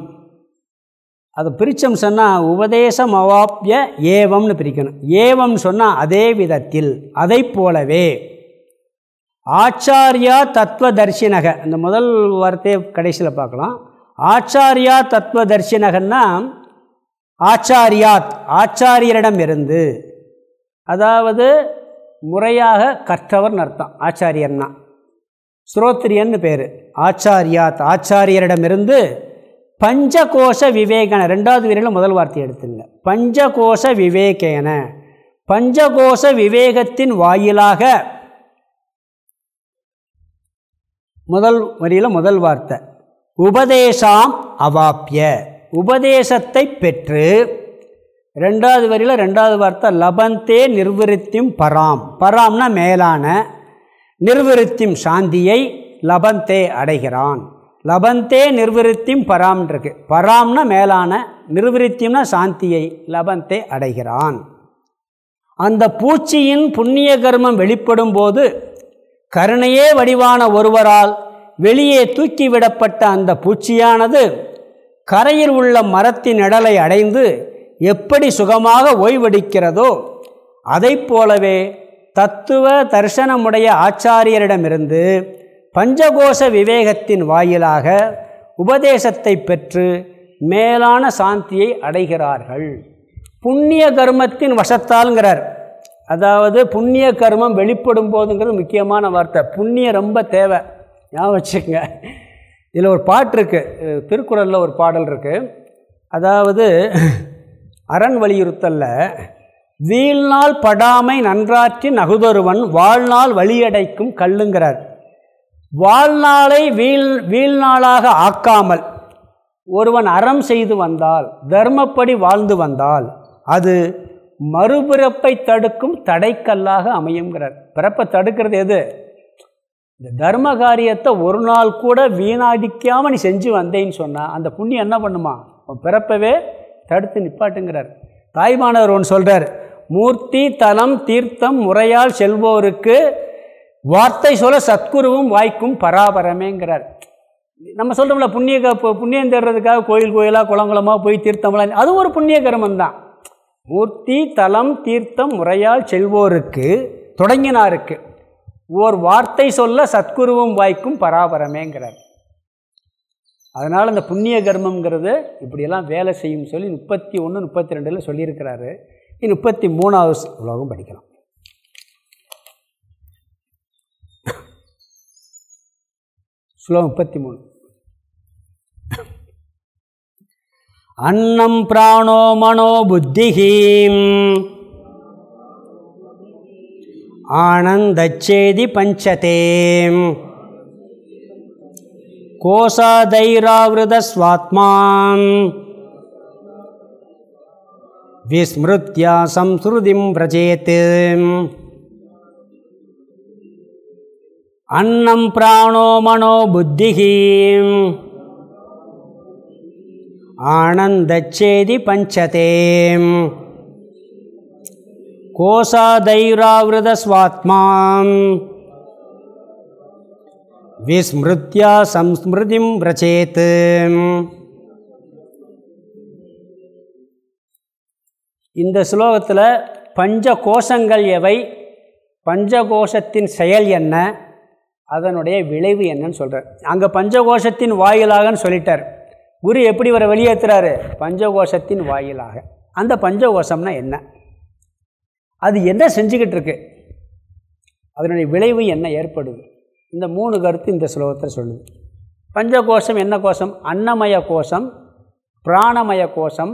Speaker 1: அதை பிரித்தம் சொன்னால் உபதேச மவாப்ய ஏவம்னு பிரிக்கணும். ஏவம் சொன்னால் அதே விதத்தில் அதை போலவே. ஆச்சாரியா தத்துவ தர்ஷினக இந்த முதல் வார்த்தையை கடைசியில் பார்க்கலாம். ஆச்சாரியா தத்துவ தர்ஷினகன்னா ஆச்சாரியாத் ஆச்சாரியரிடம் இருந்து. அதாவது முறையாக கற்றவர்னு அர்த்தம் ஆச்சாரியர்னா. ஸ்ரோத்ரியன்னு பேர். ஆச்சாரியாத் ஆச்சாரியரிடமிருந்து பஞ்சகோஷ விவேகன ரெண்டாவது வீரில் முதல் வார்த்தை எடுத்துங்க. பஞ்சகோஷ விவேகேன. பஞ்சகோஷ விவேகத்தின் வாயிலாக முதல் வரியில் முதல் வார்த்தை. உபதேசாம் அவாப்பிய உபதேசத்தை பெற்று ரெண்டாவது வரியில் ரெண்டாவது வார்த்தை லபந்தே நிர்வருத்தியும் பராம். பராம்னா மேலான நிர்வருத்தியும் சாந்தியை லபந்தே அடைகிறான். லபந்தே நிர்வருத்தியும் பராம் இருக்கு. பராம்னா மேலான நிர்வருத்தியம்னா சாந்தியை லபந்தே அடைகிறான். அந்த பூச்சியின் புண்ணிய கர்மம் வெளிப்படும் போது கருணையே வடிவான ஒருவரால் வெளியே தூக்கிவிடப்பட்ட அந்த பூச்சியானது கரையில் உள்ள மரத்தின் இடலை அடைந்து எப்படி சுகமாக ஓய்வெடுக்கிறதோ அதை போலவே தத்துவ தரிசனமுடைய ஆச்சாரியரிடமிருந்து பஞ்சகோஷ விவேகத்தின் வாயிலாக உபதேசத்தை பெற்று மேலான சாந்தியை அடைகிறார்கள். புண்ணிய கர்மத்தின் வசத்தால்ங்கிறார். அதாவது புண்ணிய கர்மம் வெளிப்படும் போதுங்கிறது முக்கியமான வார்த்தை. புண்ணியம் ரொம்ப தேவை. ஞாபகம் வச்சுக்கோங்க. இதில் ஒரு பாட்டு இருக்குது திருக்குறளில் ஒரு பாடல் இருக்குது அதாவது அரண் வலியுறுத்தலில். வீழ்நாள் படாமை நன்றாற்றி நகுதொருவன் வாழ்நாள் வழியடைக்கும் கல்லுங்கிறார். வாழ்நாளை வீழ் வீழ்நாளாக ஆக்காமல் ஒருவன் அறம் செய்து வந்தால் தர்மப்படி வாழ்ந்து வந்தால் அது மறுபிறப்பை தடுக்கும் தடைக்கல்லாக அமையுங்கிறார் பிறப்பை தடுக்கிறது எது? இந்த தர்ம காரியத்தை ஒரு நாள் கூட வீணாடிக்காமல் நீ செஞ்சு வந்தேன்னு சொன்னால் அந்த புண்ணியம் என்ன பண்ணுமா? பிறப்பவே தடுத்து நிப்பாட்டுங்கிறார். தாய்மானவர் ஒன்று சொல்கிறார் மூர்த்தி தலம் தீர்த்தம் முறையால் செல்வோருக்கு வார்த்தை சொல்ல சத்குருவும் வாய்க்கும் பராபரமேங்கிறார். நம்ம சொல்கிறோம்ல புண்ணிய க- புண்ணியம் தேடுறதுக்காக கோயில் கோயிலாக குளங்குளமாக போய் தீர்த்தம்லாம் அது ஒரு புண்ணிய கர்மம் தான். மூர்த்தி தலம் தீர்த்தம் முறையால் செல்வோருக்கு தொடங்கினாருக்கு. ஓர் வார்த்தை சொல்ல சத்குருவும் வாய்க்கும் பராபரமேங்கிறார். அதனால் அந்த புண்ணிய கர்மங்கிறது இப்படியெல்லாம் வேலை செய்யும் சொல்லி முப்பத்தி ஒன்று முப்பத்தி ரெண்டில் சொல்லியிருக்கிறாரு. இது முப்பத்தி மூணாவது உலகம் படிக்கலாம். ஸ்லோகம் முப்பத்தி மூணு. அன்னம் பிராணோ மனோ புத்திஹீம். ஆனந்தச்சேதி பஞ்சதே. கோசாதைராவிருதஸ்வாத்மாம் விஸ்மிருத்யா சம்ஸ்ருதிம் விரஜேத் அன்னம் பிராணோ மனோ புத்திஹீம் ஆனந்தச்சேதி பஞ்சதேம் பஞ்சதே கோசாதைராவிருதஸ்வாத்மாம். விஸ்மிருத்யா சம்ஸ்மிருதிம் விரச்சேத் இந்த ஸ்லோகத்தில் பஞ்ச கோஷங்கள் எவை? பஞ்சகோஷத்தின் செயல் என்ன? அதனுடைய விளைவு என்னன்னு சொல்கிறார் அங்கே பஞ்சகோஷத்தின் வாயிலாகன்னு சொல்லிட்டார். குரு எப்படி வர வெளியேற்றுறாரு பஞ்சகோஷத்தின் வாயிலாக. அந்த பஞ்சகோஷம்னா என்ன? அது என்ன செஞ்சுக்கிட்டு இருக்கு அதனுடைய விளைவு என்ன ஏற்படுது? இந்த மூணு கருத்து இந்த ஸ்லோகத்தில் சொல்லுது. பஞ்சகோஷம் என்ன கோஷம்? அன்னமய கோஷம் பிராணமய கோஷம்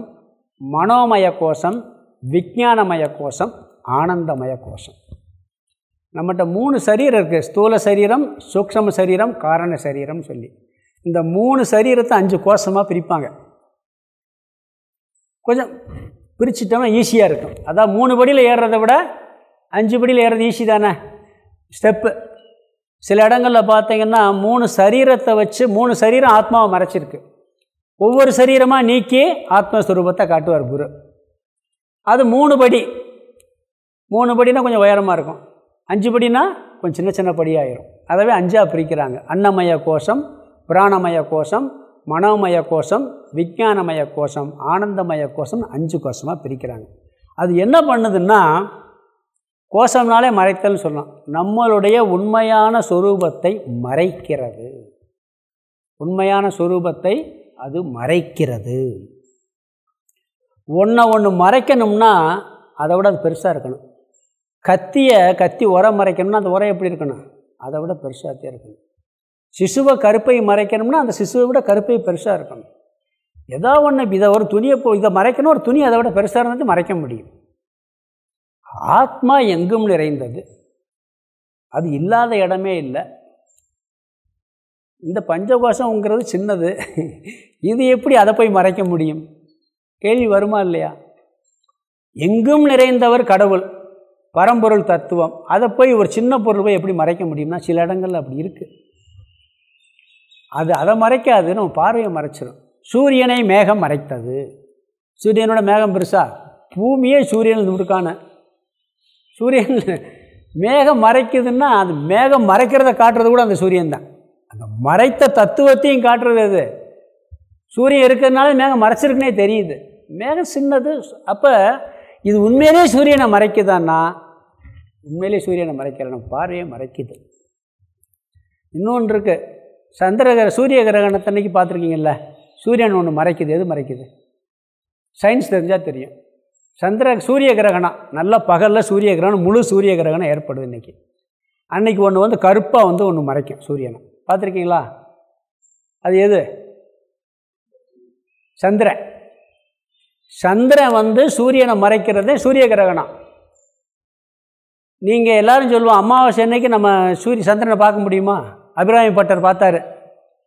Speaker 1: மனோமய கோஷம் விஞ்ஞானமய கோஷம் ஆனந்தமய கோஷம். நம்மகிட்ட மூணு சரீரம் இருக்குது ஸ்தூல சரீரம் சூக்ஷம சரீரம் காரண சரீரம் சொல்லி. இந்த மூணு சரீரத்தை அஞ்சு கோஷமாக பிரிப்பாங்க. கொஞ்சம் பிரிச்சிட்டோம்னா ஈஸியாக இருக்கும். அதான் மூணு படியில் ஏறுறதை விட அஞ்சு படியில் ஏறுறது ஈஸி தானே? ஸ்டெப்பு சில இடங்களில் பார்த்தீங்கன்னா மூணு சரீரத்தை வச்சு மூணு சரீரம் ஆத்மாவை மறைச்சிருக்கு. ஒவ்வொரு சரீரமாக நீக்கி ஆத்மஸ்வரூபத்தை காட்டுவார் குரு. அது மூணு படி. மூணு படினா கொஞ்சம் உயரமாக இருக்கும். அஞ்சு படினா கொஞ்சம் சின்ன சின்ன படியாயிரும். அதவே அஞ்சாக பிரிக்கிறாங்க. அன்னமய கோஷம் பிராணமய கோஷம் மனோமய கோஷம் விஞ்ஞானமய கோஷம் ஆனந்தமய கோஷம் அஞ்சு கோஷமாக பிரிக்கிறாங்க. அது என்ன பண்ணுதுன்னா கோஷம்னாலே மறைத்தல்னு சொல்லலாம். நம்மளுடைய உண்மையான சொரூபத்தை மறைக்கிறது. உண்மையான சொரூபத்தை அது மறைக்கிறது. ஒன்றை ஒன்று மறைக்கணும்னா அதை விட அது பெருசாக இருக்கணும். கத்தியை கத்தி உரம் மறைக்கணும்னா அந்த உரம் எப்படி இருக்கணும்? அதை விட பெருசாகத்தே இருக்கணும். சிசுவை கருப்பை மறைக்கணும்னா அந்த சிசுவை விட கருப்பை பெருசாக இருக்கணும். ஏதோ ஒன்று இதை ஒரு துணியை போ இதை மறைக்கணும் ஒரு துணி அதை விட பெருசாக இருந்தது மறைக்க முடியும். ஆத்மா எங்கும் நிறைந்தது. அது இல்லாத இடமே இல்லை. இந்த பஞ்சகோஷங்கிறது சின்னது. இது எப்படி அதை போய் மறைக்க முடியும்? கேள்வி வருமா இல்லையா? எங்கும் நிறைந்தவர் கடவுள் பரம்பொருள் தத்துவம். அதை போய் ஒரு சின்ன பொருள் போய் எப்படி மறைக்க முடியும்னா சில இடங்கள்ல அப்படி இருக்குது அது அதை மறைக்காது நம்ம பார்வையை மறைச்சிடும் சூரியனை மேகம் மறைத்தது. சூரியனோட மேகம் பெருசா? பூமியே சூரியன் இருக்கான. சூரியன் மேகம் மறைக்குதுன்னா அது மேகம் மறைக்கிறத காட்டுறது கூட அந்த சூரியன் தான். அந்த மறைத்த தத்துவத்தையும் காட்டுறது அது. சூரியன் இருக்கிறதுனால மேகம் மறைச்சிருக்குனே தெரியுது. மேகம் சின்னது. அப்போ இது உண்மையிலே சூரியனை மறைக்குதான்னா? உண்மையிலே சூரியனை மறைக்கல நம்ம பார்வையை மறைக்குது. இன்னொன்று இருக்குது சந்திர கிர- சூரிய கிரகணத்தன்னைக்கு பார்த்துருக்கீங்கல்ல? சூரியன் ஒன்று மறைக்குது. எது மறைக்குது? சயின்ஸ் தெரிஞ்சால் தெரியும். சந்திர சூரிய கிரகணம். நல்ல பகலில் சூரிய கிரகணம் முழு சூரிய கிரகணம் ஏற்படுது இன்றைக்கி அன்னைக்கு ஒன்று வந்து கருப்பாக வந்து ஒன்று மறைக்கும் சூரியனை. பார்த்துருக்கீங்களா? அது எது? சந்திரன் சந்திரன் வந்து சூரியனை மறைக்கிறதே சூரிய கிரகணம். நீங்கள் எல்லோரும் சொல்லுவோம் அமாவாசை அன்னைக்கு நம்ம சூரிய சந்திரனை பார்க்க முடியுமா? அபிராமி பட்டர் பார்த்தாரு.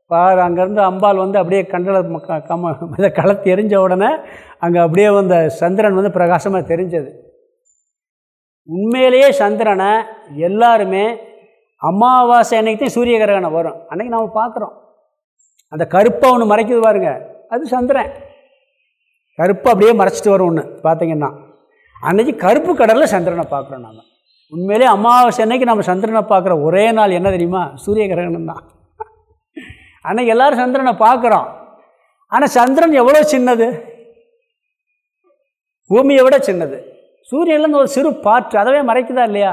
Speaker 1: பார் அங்கேருந்து அம்பாள் வந்து அப்படியே கண்டல ம- கம களத்து எரிஞ்ச உடனே அங்கே அப்படியே வந்த சந்திரன் வந்து பிரகாசமாக தெரிஞ்சது. உண்மையிலேயே சந்திரனை எல்லாருமே அமாவாசை அன்னைக்கு தான் சூரிய கிரகணம் வரும். அன்னைக்கு நம்ம பார்க்குறோம். அந்த கருப்பை ஒன்று மறைக்குது பாருங்க. அது சந்திரன். கருப்பு அப்படியே மறைச்சிட்டு வரும் ஒன்று பார்த்தீங்கன்னா. அன்னைக்கு கருப்பு கடலில் சந்திரனை பார்க்குறோம் நாம. உண்மையிலே அமாவாசை அன்னைக்கு நம்ம சந்திரனை பார்க்குற ஒரே நாள் என்ன தெரியுமா? சூரிய கிரகணம் தான். அன்னைக்கு எல்லோரும் சந்திரனை பார்க்குறோம். ஆனால் சந்திரன் எவ்வளோ சின்னது? பூமியை விட சின்னது. சூரியன்லேருந்து ஒரு சிறு பாற்று அதவே மறைக்குதா இல்லையா?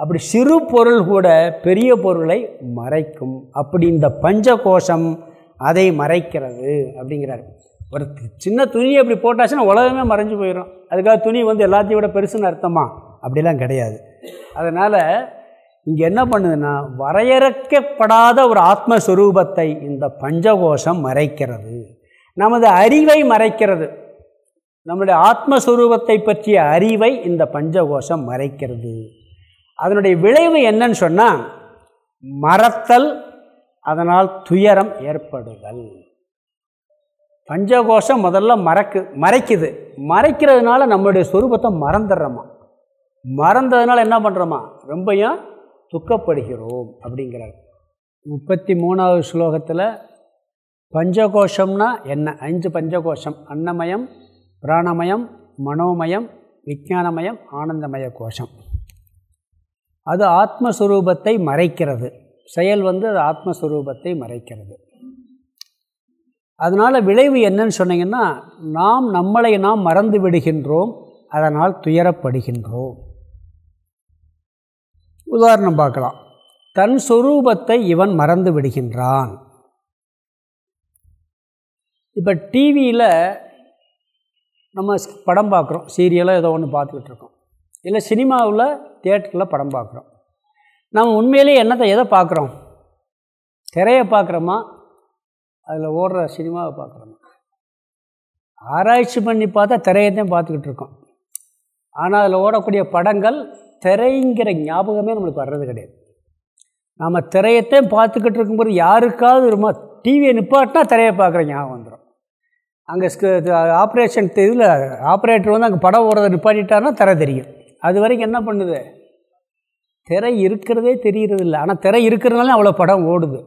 Speaker 1: அப்படி சிறு பொருள் கூட பெரிய பொருளை மறைக்கும். அப்படி இந்த பஞ்ச கோஷம் அதை மறைக்கிறது அப்படிங்கிறார். ஒரு சின்ன துணியை அப்படி போட்டாச்சுன்னா உலகமே மறைஞ்சு போயிடும் அதுக்காக துணி வந்து எல்லாத்தையும் விட பெருசுன்னு அர்த்தமா? அப்படிலாம் கிடையாது. அதனால் இங்கே என்ன பண்ணுதுன்னா வரையறுக்கப்படாத ஒரு ஆத்மஸ்வரூபத்தை இந்த பஞ்சகோஷம் மறைக்கிறது. நமது அறிவை மறைக்கிறது. நம்முடைய ஆத்மஸ்வரூபத்தை பற்றிய அறிவை இந்த பஞ்சகோஷம் மறைக்கிறது. அதனுடைய விளைவு என்னன்னு சொன்னால் மறத்தல் அதனால் துயரம் ஏற்படுதல். பஞ்சகோஷம் முதல்ல மறக்கு மறைக்குது. மறைக்கிறதுனால நம்மளுடைய ஸ்வரூபத்தை மறந்துடுறோமா? மறந்ததுனால என்ன பண்ணுறோமா ரொம்பையும் துக்கப்படுகிறோம் அப்படிங்கிறார். முப்பத்தி மூணாவது ஸ்லோகத்தில் பஞ்சகோஷம்னா என்ன? அஞ்சு பஞ்சகோஷம். அன்னமயம் பிராணமயம் மனோமயம் விஜானமயம் ஆனந்தமய கோஷம். அது ஆத்மஸ்வரூபத்தை மறைக்கிறது. செயல் வந்து அது ஆத்மஸ்வரூபத்தை மறைக்கிறது. அதனால் விளைவு என்னன்னு சொன்னீங்கன்னா நாம் நம்மளை நாம் மறந்து விடுகின்றோம் அதனால் துயரப்படுகின்றோம். உதாரணம் பார்க்கலாம். தன் சொரூபத்தை இவன் மறந்து விடுகின்றான். இப்போ டிவியில் நம்ம படம் பார்க்குறோம். சீரியலாக ஏதோ ஒன்று பார்த்துக்கிட்டு இருக்கோம். இல்லை சினிமாவில் தியேட்டரில் படம் பார்க்குறோம். நம்ம உண்மையிலேயே என்னத்தை எதை பார்க்குறோம்? திரையை பார்க்குறோமா? அதில் ஓடுற சினிமாவை பார்க்குறோமா? ஆராய்ச்சி பண்ணி பார்த்தா திரையத்தையும் பார்த்துக்கிட்டு இருக்கோம். ஆனால் அதில் ஓடக்கூடிய படங்கள் திரைங்கிற ஞாபகமே நம்மளுக்கு வர்றது கிடையாது. நாம் திரையத்தையும் பார்த்துக்கிட்டு இருக்கும்போது யாருக்காவது ரொம்ப டிவியை நிப்பாட்டினா திரையை பார்க்குற ஞாபகம் வந்துடும் அங்கே ஆப்ரேஷன் இதில் ஆப்ரேட்டர் வந்து அங்கே படம் ஓடுறதை நிப்பாட்டிட்டாருன்னா திரை தெரியும். அது வரைக்கும் என்ன பண்ணுது? திரை இருக்கிறதே தெரிகிறதில்ல ஆனால் திரை இருக்கிறதுனால அவ்வளோ படம் ஓடுது.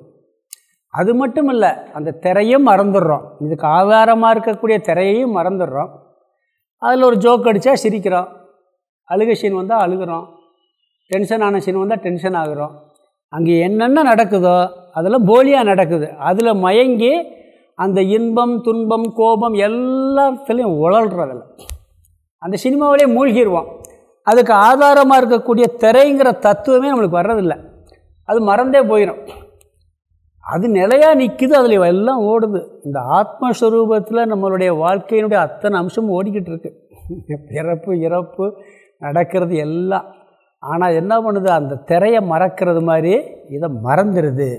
Speaker 1: அது மட்டும் இல்லை அந்த திரையும் மறந்துடுறோம். இதுக்கு ஆதாரமாக இருக்கக்கூடிய திரையையும் மறந்துடுறோம். அதில் ஒரு ஜோக் அடித்தா சிரிக்கிறோம். அழுக சீன் வந்தால் அழுகிறோம். டென்ஷன் ஆன சீன் வந்தால் டென்ஷன் ஆகிறோம். அங்கே என்னென்ன நடக்குதோ அதெல்லாம் போலியாக நடக்குது. அதில் மயங்கி அந்த இன்பம் துன்பம் கோபம் எல்லாத்துலேயும் உழல்றதில்ல அந்த சினிமாவிலே மூழ்கிடுவோம் அதுக்கு ஆதாரமாக இருக்கக்கூடிய திரைங்கிற தத்துவமே நம்மளுக்கு வர்றதில்லை. அது மறந்தே போயிடும் அது நிலையாக நிற்குது அதில் எல்லாம் ஓடுது. இந்த ஆத்மஸ்வரூபத்தில் நம்மளுடைய வாழ்க்கையினுடைய அத்தனை அம்சமும் ஓடிக்கிட்டு இருக்கு. பிறப்பு இறப்பு நடக்கிறது எல்லாம். ஆனால் என்ன பண்ணுது? அந்த திரையை மறக்கிறது மாதிரி இதை மறந்துடுது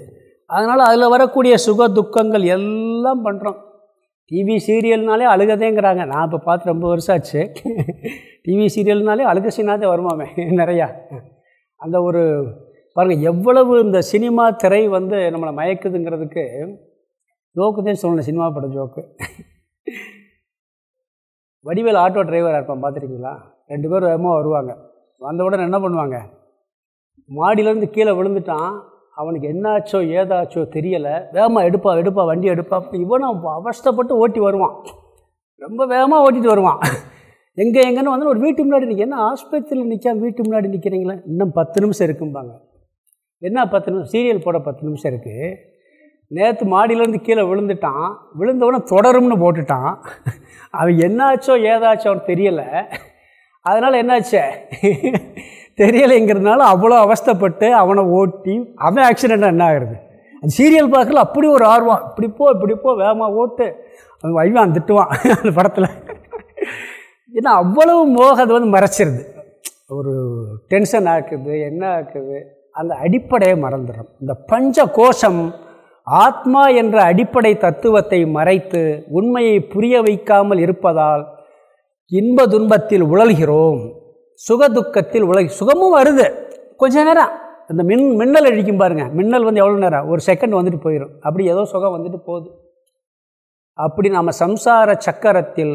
Speaker 1: அதனால் அதில் வரக்கூடிய சுக துக்கங்கள் எல்லாம் பண்ணுறோம் டிவி சீரியல்னாலே அழுகதேங்கிறாங்க. நான் இப்போ பார்த்து ரொம்ப வருஷம் ஆச்சு. டிவி சீரியல்னாலே அழுக சீனாதே வருமாமே நிறையா. அந்த ஒரு பாருங்கள் எவ்வளவு இந்த சினிமா திரை வந்து நம்மளை மயக்குதுங்கிறதுக்கு ஜோக்குதான் சொல்லணும் சினிமா படம் ஜோக்கு. வடிவேல் ஆட்டோ டிரைவராக இருப்பான் பார்த்துருக்கீங்களா? ரெண்டு பேர் வேகமாக வருவாங்க. வந்த உடனே என்ன பண்ணுவாங்க? மாடியிலேருந்து கீழே விழுந்துட்டான். அவனுக்கு என்னாச்சோ ஏதாச்சோ தெரியலை. வேகமாக எடுப்பா எடுப்பா வண்டி எடுப்பா. இவனும் அவஸ்தப்பட்டு ஓட்டி வருவான். ரொம்ப வேகமாக ஓட்டிகிட்டு வருவான். எங்கே எங்கன்னு வந்து ஒரு வீட்டு முன்னாடி நிற்க என்ன ஆஸ்பத்திரியில் நிற்காம வீட்டு முன்னாடி நிற்கிறீங்களே இன்னும் பத்து நிமிஷம் இருக்கும்பாங்க. என்ன பத்து நிமிஷம்? சீரியல் போட பத்து நிமிஷம் இருக்குது நேற்று மாடியிலேருந்து கீழே விழுந்துட்டான். விழுந்தவொடனே தொடரும்னு போட்டுட்டான். அவன் என்னாச்சோ ஏதாச்சோ அவன் தெரியலை. அதனால் என்னாச்சே? தெரியலைங்கிறதுனால அவ்வளோ அவஸ்தப்பட்டு அவனை ஓட்டி அவன் ஆக்சிடெண்ட்டாக என்ன ஆகுறது? அந்த சீரியல் பார்க்கல அப்படி ஒரு ஆர்வம். இப்படிப்போ இப்படிப்போ வேகமாக ஓட்டு. அவன் வைவான் திட்டுவான் அந்த படத்தில். ஏன்னா அவ்வளவு மோகம் அது வந்து மறைச்சிருது. ஒரு டென்ஷன் ஆக்குது என்ன ஆக்குது? அந்த அடிப்படையை மறந்துடும் இந்த பஞ்ச கோஷம் ஆத்மா என்ற அடிப்படை தத்துவத்தை மறைத்து உண்மையை புரிய வைக்காமல் இருப்பதால் இன்ப துன்பத்தில் உழல்கிறோம் சுக துக்கத்தில் உலகி சுகமும் வருது. கொஞ்ச நேரம் இந்த மின் மின்னல் அழிக்கும் பாருங்கள் மின்னல் வந்து எவ்வளோ நேரம்? ஒரு செகண்ட் வந்துட்டு போயிடும் அப்படி ஏதோ சுகம் வந்துட்டு போகுது. அப்படி நாம் சம்சார சக்கரத்தில்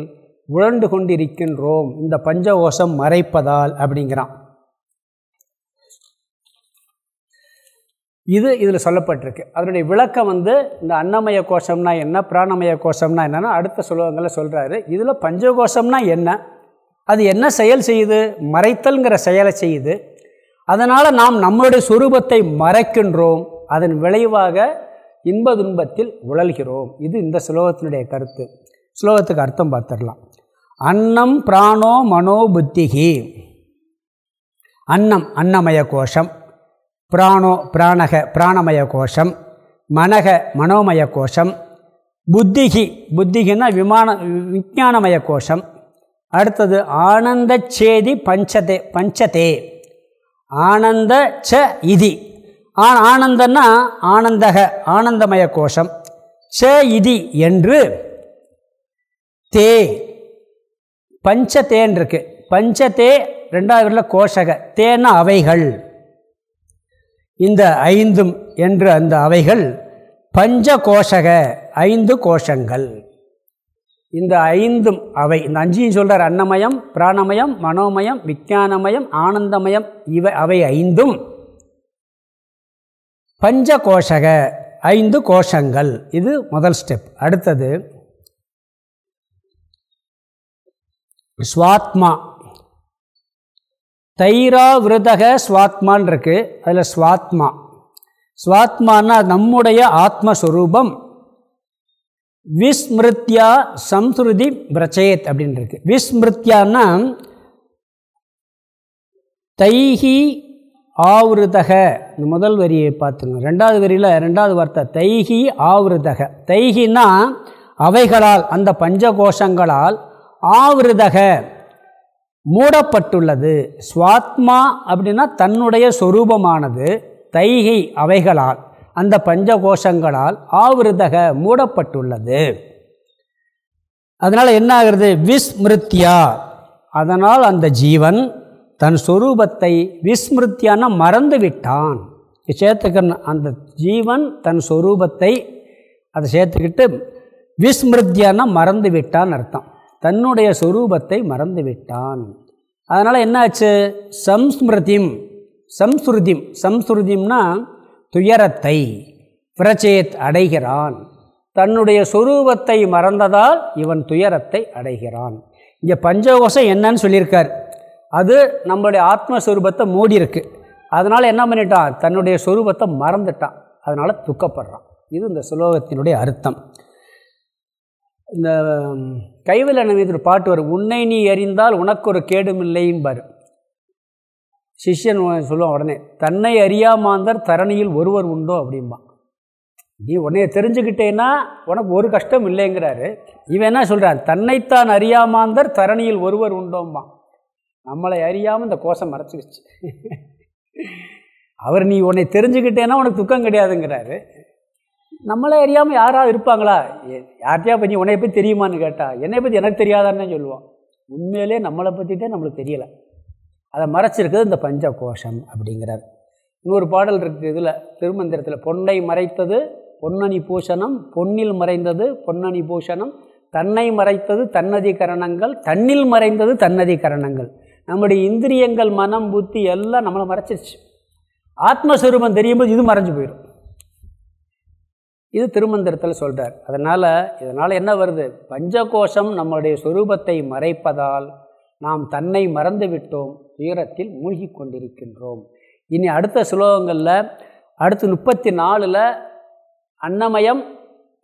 Speaker 1: உழண்டு கொண்டிருக்கின்றோம். இந்த பஞ்சகோஷம் மறைப்பதால் அப்படிங்கிறான். இது இதில் சொல்லப்பட்டிருக்கு. அதனுடைய விளக்கம் வந்து இந்த அன்னமய கோஷம்னா என்ன பிராணமய கோஷம்னா என்னென்னா அடுத்த சுலோகங்களில் சொல்கிறாரு இதில் பஞ்சகோஷம்னா என்ன? அது என்ன செயல் செய்யுது? மறைத்தல்ங்கிற செயலை செய்யுது. அதனால் நாம் நம்மளுடைய சுரூபத்தை மறைக்கின்றோம். அதன் விளைவாக இன்ப துன்பத்தில் உழல்கிறோம். இது இந்த ஸ்லோகத்தினுடைய கருத்து. ஸ்லோகத்துக்கு அர்த்தம் பார்த்துடலாம். அன்னம் பிராணோ மனோ புத்திகி. அன்னம் அன்னமய கோஷம். பிராணோ பிராணக பிராணமய கோஷம் மனக மனோமய கோஷம் புத்திகி புத்திகின்னா விமான விஜானமய கோஷம் அடுத்தது ஆனந்த சேதி பஞ்சதே பஞ்சதே. ஆனந்த ச இதி ஆனந்தன்னா ஆனந்தக ஆனந்தமய கோஷம் ச இதி என்று தே பஞ்சதேன் இருக்கு. பஞ்சதே ரெண்டாவது கோஷக. தேன அவைகள். இந்த ஐந்தும் என்று அந்த அவைகள் பஞ்ச கோஷக ஐந்து கோஷங்கள். இந்த ஐந்தும் அவை இந்த அஞ்சையும் சொல்கிறார் அன்னமயம் பிராணமயம் மனோமயம் விஜானமயம் ஆனந்தமயம் இவை அவை ஐந்தும் பஞ்ச கோஷக ஐந்து கோஷங்கள். இது முதல் ஸ்டெப். அடுத்தது ஸ்வாத்மா தைரா விருதக ஸ்வாத்மான் அதில் ஸ்வாத்மா ஸ்வாத்மானா நம்முடைய ஆத்மஸ்வரூபம். விஸ்மிருத்யா சம்ஸ்ருதி பிரச்சயத் அப்படின்னு இருக்கு விஸ்மிருத்யான்னா தைஹி ஆவிருதக. இந்த முதல் வரியை பார்த்துங்க. ரெண்டாவது வரியில் ரெண்டாவது வார்த்தை தைஹி ஆவிருதக. தைஹின்னா அவைகளால் அந்த பஞ்சகோஷங்களால் ஆவிருதக. மூடப்பட்டுள்ளது. ஸ்வாத்மா அப்படின்னா தன்னுடைய சொரூபமானது தைகை அவைகளால் அந்த பஞ்சகோஷங்களால் ஆவிருதக மூடப்பட்டுள்ளது. அதனால் என்ன ஆகிறது? விஸ்மிருத்தியா அதனால் அந்த ஜீவன் தன் சொரூபத்தை விஸ்மிருத்தியான மறந்து விட்டான் சேர்த்துக்கணும். அந்த ஜீவன் தன் சொரூபத்தை அதை சேர்த்துக்கிட்டு விஸ்மிருத்தியான மறந்து விட்டான் அர்த்தம். தன்னுடைய சொரூபத்தை மறந்து விட்டான் அதனால் என்னாச்சு? சம்ஸ்மிருதிம் சம்ஸ்ருதிம் சம்ஸ்ருதிம்னா துயரத்தை பிரச்சேத் அடைகிறான். தன்னுடைய சொரூபத்தை மறந்ததால் இவன் துயரத்தை அடைகிறான். இங்கே பஞ்சகோஷம் என்னன்னு சொல்லியிருக்கார். அது நம்மளுடைய ஆத்மஸ்வரூபத்தை மூடி இருக்கு அதனால் என்ன பண்ணிட்டான்? தன்னுடைய சொரூபத்தை மறந்துட்டான். அதனால் துக்கப்படுறான். இது இந்த சுலோகத்தினுடைய அர்த்தம். இந்த கைவில் நவீன பாட்டு வரும். உன்னை நீ அறிந்தால் உனக்கு ஒரு கேடும் இல்லைம்பார் சிஷ்யன் சொல்லுவான் உடனே தன்னை அறியாமாந்தர் தரணியில் ஒருவர் உண்டோ? அப்படிம்பான் நீ உன்னைய தெரிஞ்சுக்கிட்டேன்னா உனக்கு ஒரு கஷ்டம் இல்லைங்கிறாரு. இவன் என்ன சொல்கிறான் தன்னைத்தான் அறியாமாந்தர் தரணியில் ஒருவர் உண்டோம்பான் நம்மளை அறியாமல் இந்த கோஷம் மறைச்சிக்கிச்சு [laughs] அவர் நீ உன்னை தெரிஞ்சுக்கிட்டேன்னா உனக்கு துக்கம் கிடையாதுங்கிறாரு. நம்மளே அறியாமல் யாராவது இருப்பாங்களா? யார்கிட்டயா பற்றி உன்னை பற்றி தெரியுமான்னு கேட்டால் என்னை பற்றி எனக்கு தெரியாதான்னு சொல்லுவோம் உண்மையிலே நம்மளை பற்றிட்டே நம்மளுக்கு தெரியலை. அதை மறைச்சிருக்கிறது இந்த பஞ்ச கோஷம் அப்படிங்கிறார் இன்னொரு பாடல் இருக்குது இதில் திருமந்திரத்தில் பொன்னை மறைத்தது பொன்னணி பூஷணம் பொன்னில் மறைந்தது பொன்னணி பூஷணம் தன்னை மறைத்தது தன்னதி கரணங்கள் தன்னில் மறைந்தது தன்னதி கரணங்கள். நம்முடைய இந்திரியங்கள் மனம் புத்தி எல்லாம் நம்மளை மறைச்சிருச்சு. ஆத்மஸ்வரூபம் தெரியும் போது இது மறைஞ்சு போயிடும். இது திருமந்திரத்தில் சொல்கிறார் அதனால் இதனால் என்ன வருது? பஞ்சகோஷம் நம்மளுடைய சொரூபத்தை மறைப்பதால் நாம் தன்னை மறந்து விட்டோம் துயரத்தில் மூழ்கி கொண்டிருக்கின்றோம். இனி அடுத்த சுலோகங்களில் அடுத்து முப்பத்தி நாலில் அன்னமயம்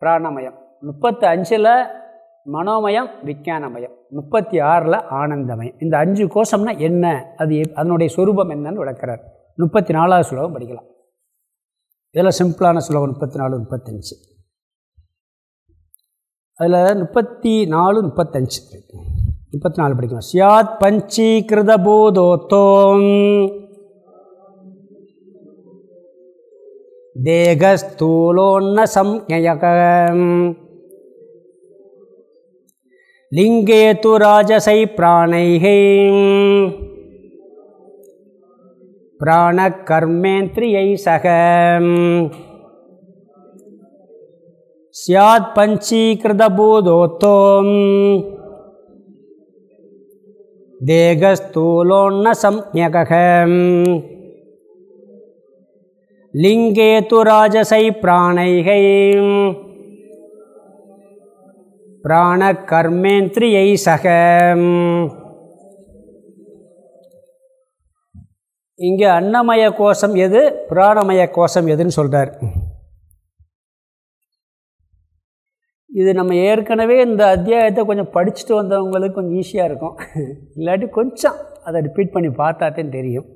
Speaker 1: பிராணமயம். முப்பத்தி அஞ்சில் மனோமயம் விஞ்ஞானமயம். முப்பத்தி ஆறில் ஆனந்தமயம். இந்த அஞ்சு கோஷம்னா என்ன? அது அதனுடைய சொரூபம் என்னன்னு விளக்கிறார். முப்பத்தி நாலாவது சுலோகம் படிக்கலாம். இதில் சிம்பிளான ஸ்லோகம் முப்பத்தி நாலு முப்பத்தஞ்சு. அதில் முப்பத்தி நாலு முப்பத்தஞ்சு. முப்பத்தி நாலு படிக்கலாம். சியாத் பஞ்சீகிருத போதோத்தோம். தேகஸ்தூலோன்ன சம்யகம் லிங்கே து ராஜசை பிராணைகை. பிராணகர்மேந்திரியை சக. சியாத் பஞ்சீகிருதபூதோத்தோம். தேகஸ்தூலோன்ன சம்யகம் லிங்கே து ராஜசை பிராணைகை. பிராணகர்மேந்திரியை சகம் இங்கே அன்னமய கோஷம் எது? புராணமய கோஷம் எதுன்னு சொல்கிறார் இது நம்ம ஏற்கனவே இந்த அத்தியாயத்தை கொஞ்சம் படிச்சுட்டு வந்தவங்களுக்கு கொஞ்சம் ஈஸியாக இருக்கும். இல்லாட்டி கொஞ்சம் அதை ரிப்பீட் பண்ணி பார்த்தாத்தேன்னு தெரியும்.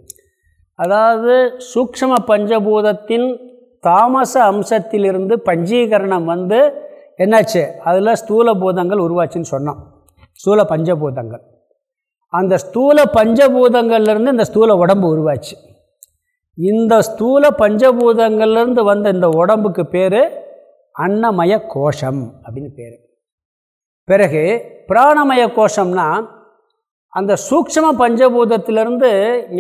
Speaker 1: அதாவது சூக்ஷ்ம பஞ்சபூதத்தின் தாமச அம்சத்திலிருந்து பஞ்சீகரணம் வந்து என்னாச்சு? அதில் ஸ்தூல பூதங்கள் உருவாச்சுன்னு சொன்னோம். ஸ்தூல பஞ்சபூதங்கள். அந்த ஸ்தூல பஞ்சபூதங்கள்லேருந்து இந்த ஸ்தூல உடம்பு உருவாச்சு. இந்த ஸ்தூல பஞ்சபூதங்கள்லேருந்து வந்த இந்த உடம்புக்கு பேர் அன்னமய கோஷம் அப்படின்னு பேர். பிறகு பிராணமய கோஷம்னா அந்த சூக்ஷ்ம பஞ்சபூதத்திலிருந்து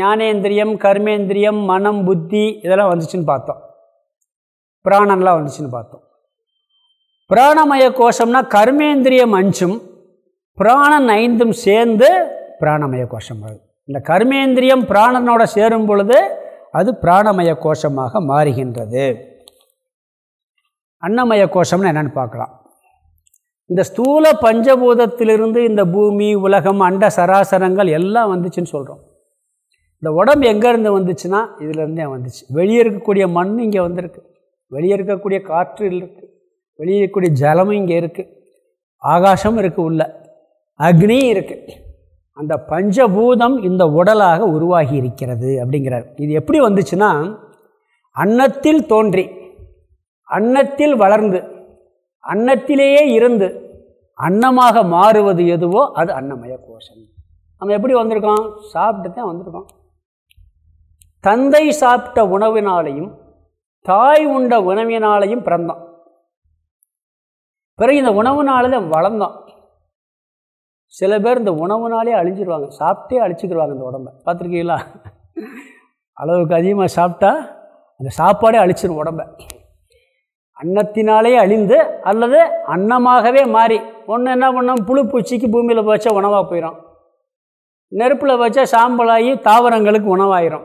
Speaker 1: ஞானேந்திரியம் கர்மேந்திரியம் மனம் புத்தி இதெல்லாம் வந்துச்சுன்னு பார்த்தோம். பிராணன்லாம் வந்துச்சுன்னு பார்த்தோம். பிராணமய கோஷம்னா கர்மேந்திரியம் அஞ்சும் பிராணன் ஐந்தும் சேர்ந்து பிராணமய கோஷம் வருது இந்த கர்மேந்திரியம் பிராணனோட சேரும் பொழுது அது பிராணமய கோஷமாக மாறுகின்றது. அன்னமய கோஷம்னு என்னென்னு பார்க்கலாம். இந்த ஸ்தூல பஞ்சபூதத்திலிருந்து இந்த பூமி உலகம் அண்ட சராசரங்கள் எல்லாம் வந்துச்சுன்னு சொல்கிறோம் இந்த உடம்பு எங்கேருந்து வந்துச்சுன்னா இதிலேருந்தே வந்துச்சு. வெளியே இருக்கக்கூடிய மண் இங்கே வந்திருக்கு. வெளியே இருக்கக்கூடிய காற்று இருக்குது வெளியே இருக்கக்கூடிய ஜலமும் இங்கே இருக்குது ஆகாசம் இருக்குது உள்ள. அக்னியும் இருக்குது அந்த பஞ்சபூதம் இந்த உடலாக உருவாகி இருக்கிறது அப்படிங்கிறார். இது எப்படி வந்துச்சுன்னா அன்னத்தில் தோன்றி அன்னத்தில் வளர்ந்து அன்னத்திலேயே இருந்து அன்னமாக மாறுவது எதுவோ அது அன்னமய கோஷம். நம்ம எப்படி வந்திருக்கோம்? சாப்பிட்டு தான் வந்திருக்கோம். தந்தை சாப்பிட்ட உணவினாலையும் தாய் உண்ட உணவினாலையும் பிறந்தோம். பிறகு இந்த உணவுனால தான் வளர்ந்தோம். சில பேர் இந்த உணவுனாலே அழிஞ்சிருவாங்க. சாப்பிட்டே அழிச்சிக்கிடுவாங்க இந்த உடம்பை. பார்த்துருக்கீங்களா? அளவுக்கு அதிகமாக சாப்பிட்டா அந்த சாப்பாடே அழிச்சிடும் உடம்பை. அன்னத்தினாலே அழிந்து அல்லது அன்னமாகவே மாறி. ஒன்று என்ன பண்ணோம்? புழு பூச்சிக்கு பூமியில் வச்சா உணவாக போயிடும் நெருப்பில் வச்சா சாம்பலாகி தாவரங்களுக்கு உணவாயிரும்.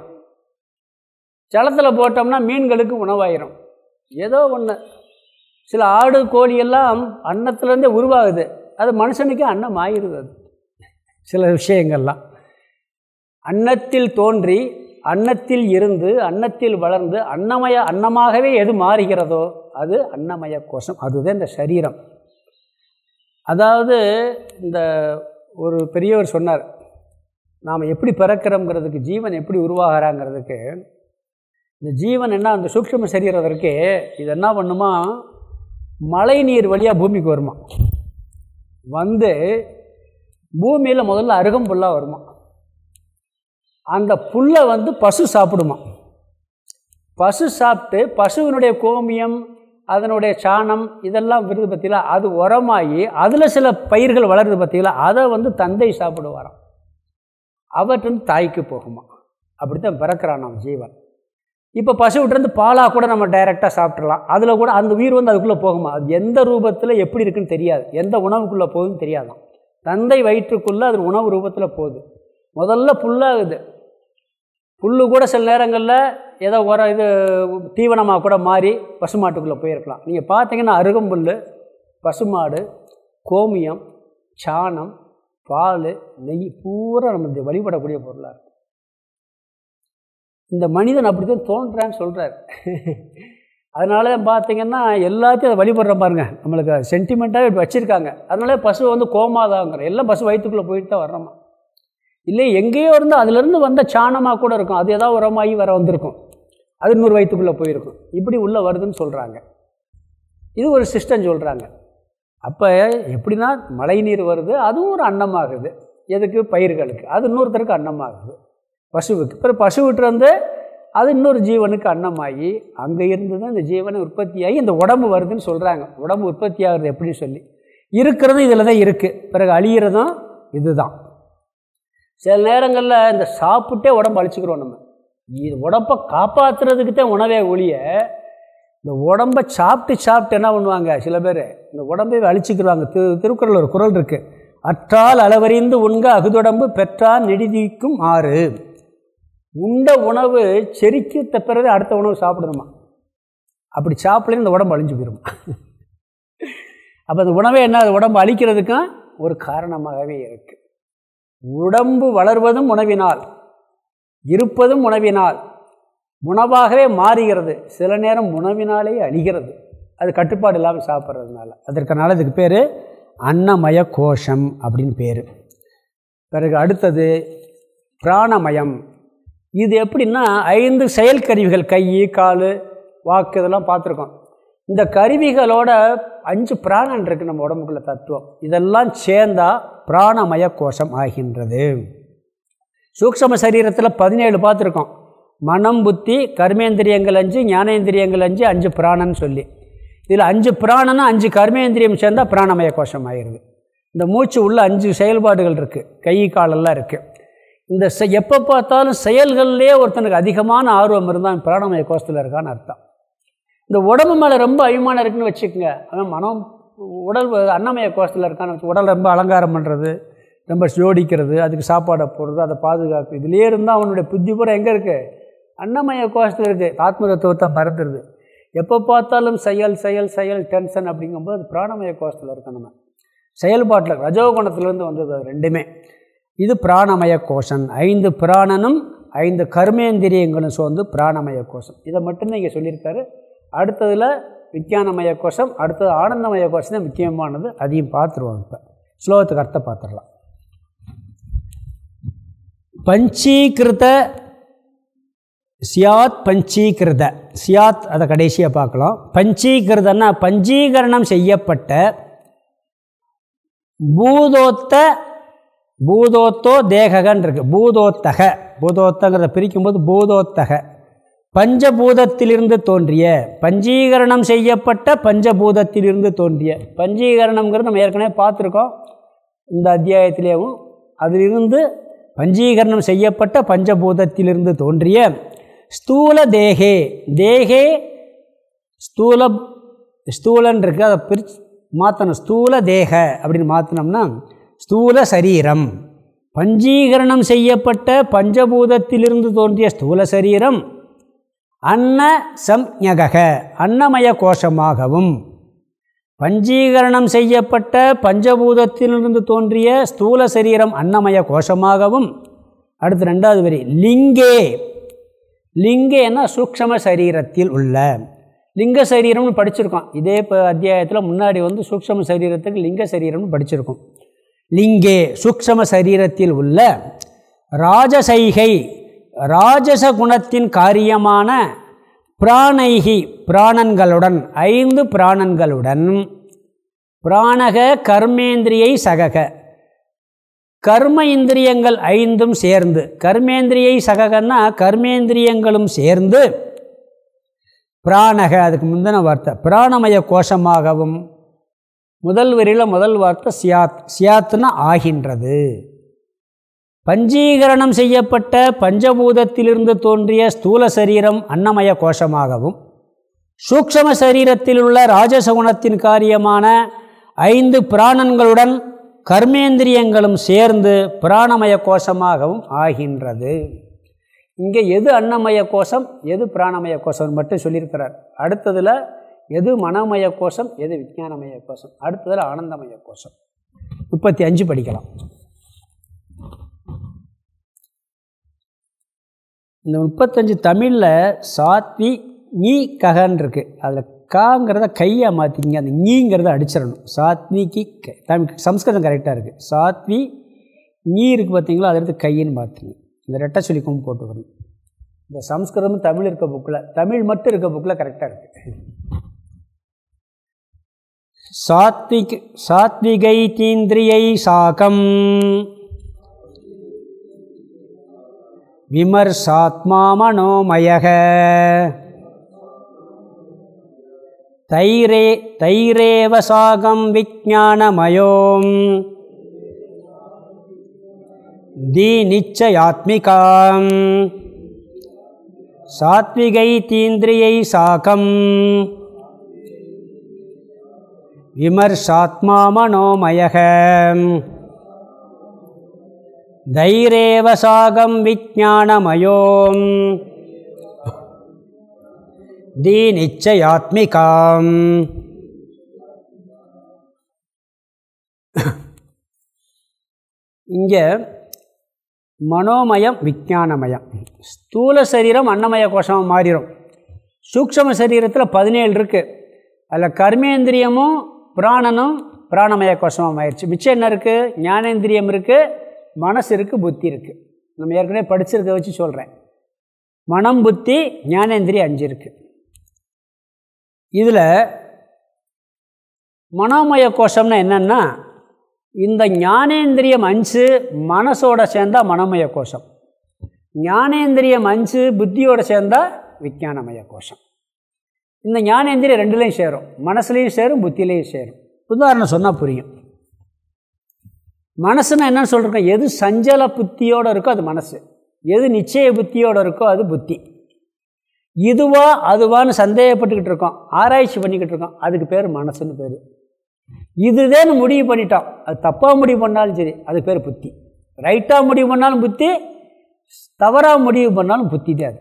Speaker 1: ஜலத்தில் போட்டோம்னா மீன்களுக்கு உணவாயிரும். ஏதோ ஒன்று சில ஆடு கோழி எல்லாம் அன்னத்துலேருந்தே உருவாகுது. அது மனுஷனுக்கு அன்னம் ஆயிடுது அது. சில விஷயங்கள்லாம். அன்னத்தில் தோன்றி அன்னத்தில் இருந்து அன்னத்தில் வளர்ந்து அன்னமய அன்னமாகவே எது மாறுகிறதோ அது அன்னமய கோஷம். அதுதான் இந்த சரீரம். அதாவது இந்த ஒரு பெரியவர் சொன்னார் நாம் எப்படி பிறக்கிறோங்கிறதுக்கு ஜீவன் எப்படி உருவாகிறாங்கிறதுக்கு இந்த ஜீவன் என்ன அந்த சூக்ஷம சரீரம் இருக்கு இது என்ன பண்ணுமா மழை நீர் வழியாக பூமிக்கு வருமா? வந்து பூமியில் முதல்ல அருகம்புல்லாக வருமா? அந்த புல்லை வந்து பசு சாப்பிடுமா? பசு சாப்பிட்டு பசுவினுடைய கோமியம் அதனுடைய சாணம் இதெல்லாம் விருது பார்த்தீங்களா அது உரமாகி அதில் சில பயிர்கள் வளருது பார்த்திங்களா அதை வந்து தந்தை சாப்பிடுவாராம். அவற்றின் தாய்க்கு போகுமா? அப்படி தான் பிறக்கிறான் நம்ம ஜீவன். இப்போ பசுவிட்டேருந்து பாலாக கூட நம்ம டைரெக்டாக சாப்பிட்றலாம் அதில் கூட அந்த உயிர் வந்து அதுக்குள்ளே போகுமா? அது எந்த ரூபத்தில் எப்படி இருக்குன்னு தெரியாது. எந்த உணவுக்குள்ளே போகுதுன்னு தெரியாதான். தந்தை வயிற்றுக்குள்ளே அது உணவு ரூபத்தில் போகுது. முதல்ல புல்லாகுது. புல்லு கூட சில நேரங்களில் ஏதோ உர இது தீவனமாக கூட மாறி பசுமாட்டுக்குள்ளே போயிருக்கலாம். நீங்கள் பார்த்தீங்கன்னா அருகம்புல் பசுமாடு கோமியம் சாணம் பால் நெய் பூரா நம்ம வழிபடக்கூடிய பொருளாக இருக்கும் இந்த மனிதன் அப்படி தான் தோன்றான்னு சொல்கிறார் அதனால பார்த்தீங்கன்னா எல்லாத்தையும் அதை வழிபடுற பாருங்க. நம்மளுக்கு சென்டிமெண்ட்டாக வச்சுருக்காங்க. அதனால பசு வந்து கோமாதாங்கிற எல்லாம் பசு வயிற்றுக்குள்ளே போயிட்டு தான் வர்றோமா? இல்லை எங்கேயோ இருந்து அதுலேருந்து வந்த சாணமாக கூட இருக்கும். அது ஏதாவது உரமாகி வர வந்திருக்கும். அது இன்னொரு வயிற்றுக்குள்ளே போயிருக்கும். இப்படி உள்ளே வருதுன்னு சொல்கிறாங்க இது ஒரு சிஸ்டம் சொல்கிறாங்க அப்போ எப்படின்னா மழை நீர் வருது அதுவும் ஒரு அன்னமாகுது. எதுக்கு? பயிர்களுக்கு. அது இன்னொருத்தருக்கு அன்னமாகுது. பசுவுக்கு. அப்புறம் பசுவிட்டு அது இன்னொரு ஜீவனுக்கு அன்னமாகி அங்கே இருந்து தான் இந்த ஜீவனை உற்பத்தியாகி இந்த உடம்பு வருதுன்னு சொல்கிறாங்க உடம்பு உற்பத்தி ஆகுறது எப்படின்னு சொல்லி? இருக்கிறதும் இதில் தான் இருக்குது பிறகு அழியிறதும் இதுதான். சில நேரங்களில் இந்த சாப்பிட்டே உடம்பு அழிச்சுக்கிறோம் நம்ம. இது உடம்பை காப்பாற்றுறதுக்கு தான் உணவே ஒழிய இந்த உடம்பை சாப்பிட்டு சாப்பிட்டு என்ன பண்ணுவாங்க? சில பேர் இந்த உடம்பை அழிச்சிக்கிறாங்க. திரு திருக்குறள் ஒரு குரல் இருக்குது அற்றால் அளவறிந்து உண்க அகுதொடம்பு பெற்றால் நெடிதிக்கும் ஆறு. உண்ட உணவு செரிக்கு பிறகு அடுத்த உணவு சாப்பிடணுமா? அப்படி சாப்பிடலாம் இந்த உடம்பு அழிஞ்சு போயிடுமா அப்போ அந்த உணவே என்ன உடம்பு அழிக்கிறதுக்கும் ஒரு காரணமாகவே இருக்குது உடம்பு வளர்வதும் உணவினால் இருப்பதும் உணவினால் உணவாகவே மாறுகிறது. சில நேரம் உணவினாலே அழிகிறது. அது கட்டுப்பாடு இல்லாமல் சாப்பிட்றதுனால. அதற்கனால இதுக்கு பேர் அன்னமய கோஷம் அப்படின்னு பேர். பிறகு அடுத்தது பிராணமயம். இது எப்படின்னா ஐந்து செயல் கருவிகள் கை கால் வாக்கு இதெல்லாம் பார்த்துருக்கோம். இந்த கருவிகளோட அஞ்சு பிராணன் இருக்குது நம்ம உடம்புக்குள்ள தத்துவம். இதெல்லாம் சேர்ந்தா பிராணமய கோஷம் ஆகின்றது. சூக்ஷம சரீரத்தில் பதினேழு பார்த்துருக்கோம். மனம் புத்தி கர்மேந்திரியங்கள் அஞ்சு ஞானேந்திரியங்கள் அஞ்சு அஞ்சு பிராணன்னு சொல்லி. இதில் அஞ்சு பிராணம்னா அஞ்சு கர்மேந்திரியம் சேர்ந்தால் பிராணமய கோஷம் ஆகிடுது இந்த மூச்சு உள்ள அஞ்சு செயல்பாடுகள் இருக்குது கை காலெல்லாம் இருக்குது இந்த செ எப்போ பார்த்தாலும் செயல்கள்லேயே ஒருத்தனுக்கு அதிகமான ஆர்வம் இருந்தால் பிராணமய கோஷத்தில் இருக்கான்னு அர்த்தம். இந்த உடம்பு மேலே ரொம்ப அபிமானம் இருக்குன்னு வச்சுக்கோங்க. அவன் மனம் உடல் அன்னமய கோஷத்தில் இருக்கான்னு வச்சு உடல் ரொம்ப அலங்காரம் பண்ணுறது ரொம்ப ஜோடிக்கிறது அதுக்கு சாப்பாடை போடுறது அதை பாதுகாப்பு இதுலேயே இருந்தால் அவனுடைய புத்தி பூரா எங்கே இருக்குது அன்னமய கோஷத்தில் இருக்குது ஆத்ம தத்துவத்தை மறந்துடுது எப்போ பார்த்தாலும் செயல் செயல் செயல் டென்ஷன் அப்படிங்கும்போது அது பிராணமய கோஷத்தில் இருக்கணும். நம்ம செயல்பாட்டில் ரஜோகுணத்துலேருந்து வந்தது அது ரெண்டுமே. இது பிராணமய கோஷம் ஐந்து பிராணனும் ஐந்து கர்மேந்திரியங்களும் சோர்ந்து பிராணமய கோஷம். இதை மட்டும்தான் இங்கே சொல்லியிருக்காரு. அடுத்ததில் விஞ்ஞானமய கோஷம் அடுத்தது ஆனந்தமய கோஷம் தான் முக்கியமானது. அதையும் பார்த்துருவோம் இப்போ. ஸ்லோகத்துக்கு அர்த்தம் பார்த்துடலாம். பஞ்சீகிருத சியாத் பஞ்சீகிருத. சியாத் அதை கடைசியாக பார்க்கலாம். பஞ்சீகிருதன்னா பஞ்சீகரணம் செய்யப்பட்ட பூதோத்த பூதோத்தோ தேககன் இருக்கு பூதோத்தக. பூதோத்தங்கிறத பிரிக்கும்போது பூதோத்தக. பஞ்சபூதத்திலிருந்து தோன்றிய பஞ்சீகரணம் செய்யப்பட்ட பஞ்சபூதத்திலிருந்து தோன்றிய. பஞ்சீகரணம்ங்கிறது நம்ம ஏற்கனவே பார்த்துருக்கோம். இந்த அத்தியாயத்திலேயும் அதிலிருந்து பஞ்சீகரணம் செய்யப்பட்ட பஞ்சபூதத்திலிருந்து தோன்றிய ஸ்தூல தேகே. தேகே ஸ்தூல ஸ்தூலன் இருக்குது அதை பிரிச்சு மாற்றணும் ஸ்தூல தேக அப்படின்னு மாற்றினோம்னா ஸ்தூல சரீரம். பஞ்சீகரணம் செய்யப்பட்ட பஞ்சபூதத்திலிருந்து தோன்றிய ஸ்தூல சரீரம். அன்ன சம்ஞக அன்னமய கோஷமாகவும். பஞ்சீகரணம் செய்யப்பட்ட பஞ்சபூதத்திலிருந்து தோன்றிய ஸ்தூல சரீரம் அன்னமய கோஷமாகவும். அடுத்து ரெண்டாவது வரி லிங்கே. லிங்கேன்னா சூக்ஷம சரீரத்தில் உள்ள. லிங்க சரீரம்னு படிச்சிருக்கோம். இதே இப்போ அத்தியாயத்தில் முன்னாடி வந்து சூக்ஷம சரீரத்துக்கு லிங்க சரீரம்னு படிச்சிருக்கோம். லிங்கே சூக்ஷம சரீரத்தில் உள்ள ராஜசைகை ராஜச குணத்தின் காரியமான பிராணைகி பிராணன்களுடன் ஐந்து பிராணன்களுடன் பிராணக கர்மேந்திரியை சகக. கர்ம இந்திரியங்கள் ஐந்தும் சேர்ந்து. கர்மேந்திரியை சககன்னா கர்மேந்திரியங்களும் சேர்ந்து பிராணக அதுக்கு முந்தின வார்த்தை பிராணமய கோஷமாகவும் முதல் வரியில் முதல் வார்த்தை சியாத். சியாத்னா ஆகின்றது. பஞ்சீகரணம் செய்யப்பட்ட பஞ்சபூதத்திலிருந்து தோன்றிய ஸ்தூல சரீரம் அன்னமய கோஷமாகவும் சூக்ஷம சரீரத்தில் உள்ள ராஜசகுணத்தின் காரியமான ஐந்து பிராணன்களுடன் கர்மேந்திரியங்களும் சேர்ந்து பிராணமய கோஷமாகவும் ஆகின்றது. இங்கே எது அன்னமய கோஷம் எது பிராணமய கோஷம் மட்டும் சொல்லியிருக்கிறார். அடுத்ததில் எது மனமய கோஷம் எது விஜானமய கோஷம் அடுத்ததில் ஆனந்தமய கோஷம் முப்பத்தி அஞ்சு படிக்கலாம். இந்த முப்பத்தஞ்சு தமிழில் சாத்வி நீ ககன் இருக்குது அதில் காங்கிறத கையை மாற்றிக்கிங்க அந்த நீங்கிறத அடிச்சிடணும். சாத்விக்கு தமிழ் சம்ஸ்கிருதம் கரெக்டாக இருக்குது சாத்வி நீ இருக்குது பார்த்தீங்களா அதை எடுத்து கையின்னு மாற்றுங்க இந்த ரெட்டை சொல்லி போட்டுக்கணும். இந்த சம்ஸ்கிருதமும் தமிழ் இருக்க புக்கில் தமிழ் மட்டும் இருக்க புக்கில் கரெக்டாக இருக்குது சாத்விக் சாத்விகை தீந்திரியை சாகம். விமர்சாத்மா மனோமயக தைரே தைரேவ சாகம் விஜானமயோம் தீநிச்சயாத்மிகாம். சாத்விகை தீந்திரியை சாகம். விமர்சாத்மா மனோமயக தைரேவ சாகம் விஜானமயோம் தீநிச்சயாத்மிகாம். இங்கே மனோமயம் விஜானமயம் ஸ்தூல சரீரம் அன்னமய கோஷமாக மாறிடும். சூக்ஷம சரீரத்தில் பதினேழு இருக்குது அதில் கர்மேந்திரியமும் பிராணனும் பிராணமய கோஷமாக ஆயிடுச்சு. மிச்சம் என்ன இருக்குது ஞானேந்திரியம் இருக்குது மனசு இருக்குது புத்தி இருக்குது நம்ம ஏற்கனவே படிச்சிருக்க வச்சு சொல்கிறேன் மனம் புத்தி ஞானேந்திரியம் அஞ்சு இருக்குது இதில் மனோமய கோஷம்னா என்னென்னா இந்த ஞானேந்திரியம் அஞ்சு மனசோட சேர்ந்தால் மனோமய கோஷம் ஞானேந்திரியம் அஞ்சு புத்தியோடு சேர்ந்தால் விஜானமய கோஷம் இந்த ஞானேந்திரியம் ரெண்டுலேயும் சேரும். மனசுலேயும் சேரும் புத்தியிலையும் சேரும். உதாரணம் சொன்னால் புரியும். மனசுன்னா என்னன்னு சொல்கிறோம் எது சஞ்சல புத்தியோடு இருக்கோ அது மனசு. எது நிச்சய புத்தியோடு இருக்கோ அது புத்தி. இதுவா அதுவான்னு சந்தேகப்பட்டுக்கிட்டு இருக்கோம். ஆராய்ச்சி பண்ணிக்கிட்டு இருக்கோம். அதுக்கு பேர் மனசுன்னு பேர். இதுதான் முடிவு பண்ணிட்டோம். அது தப்பாக முடிவு பண்ணாலும் சரி அது பேர் புத்தி. ரைட்டாக முடிவு பண்ணாலும் புத்தி தவறாக முடிவு பண்ணாலும் புத்தி தான் அது.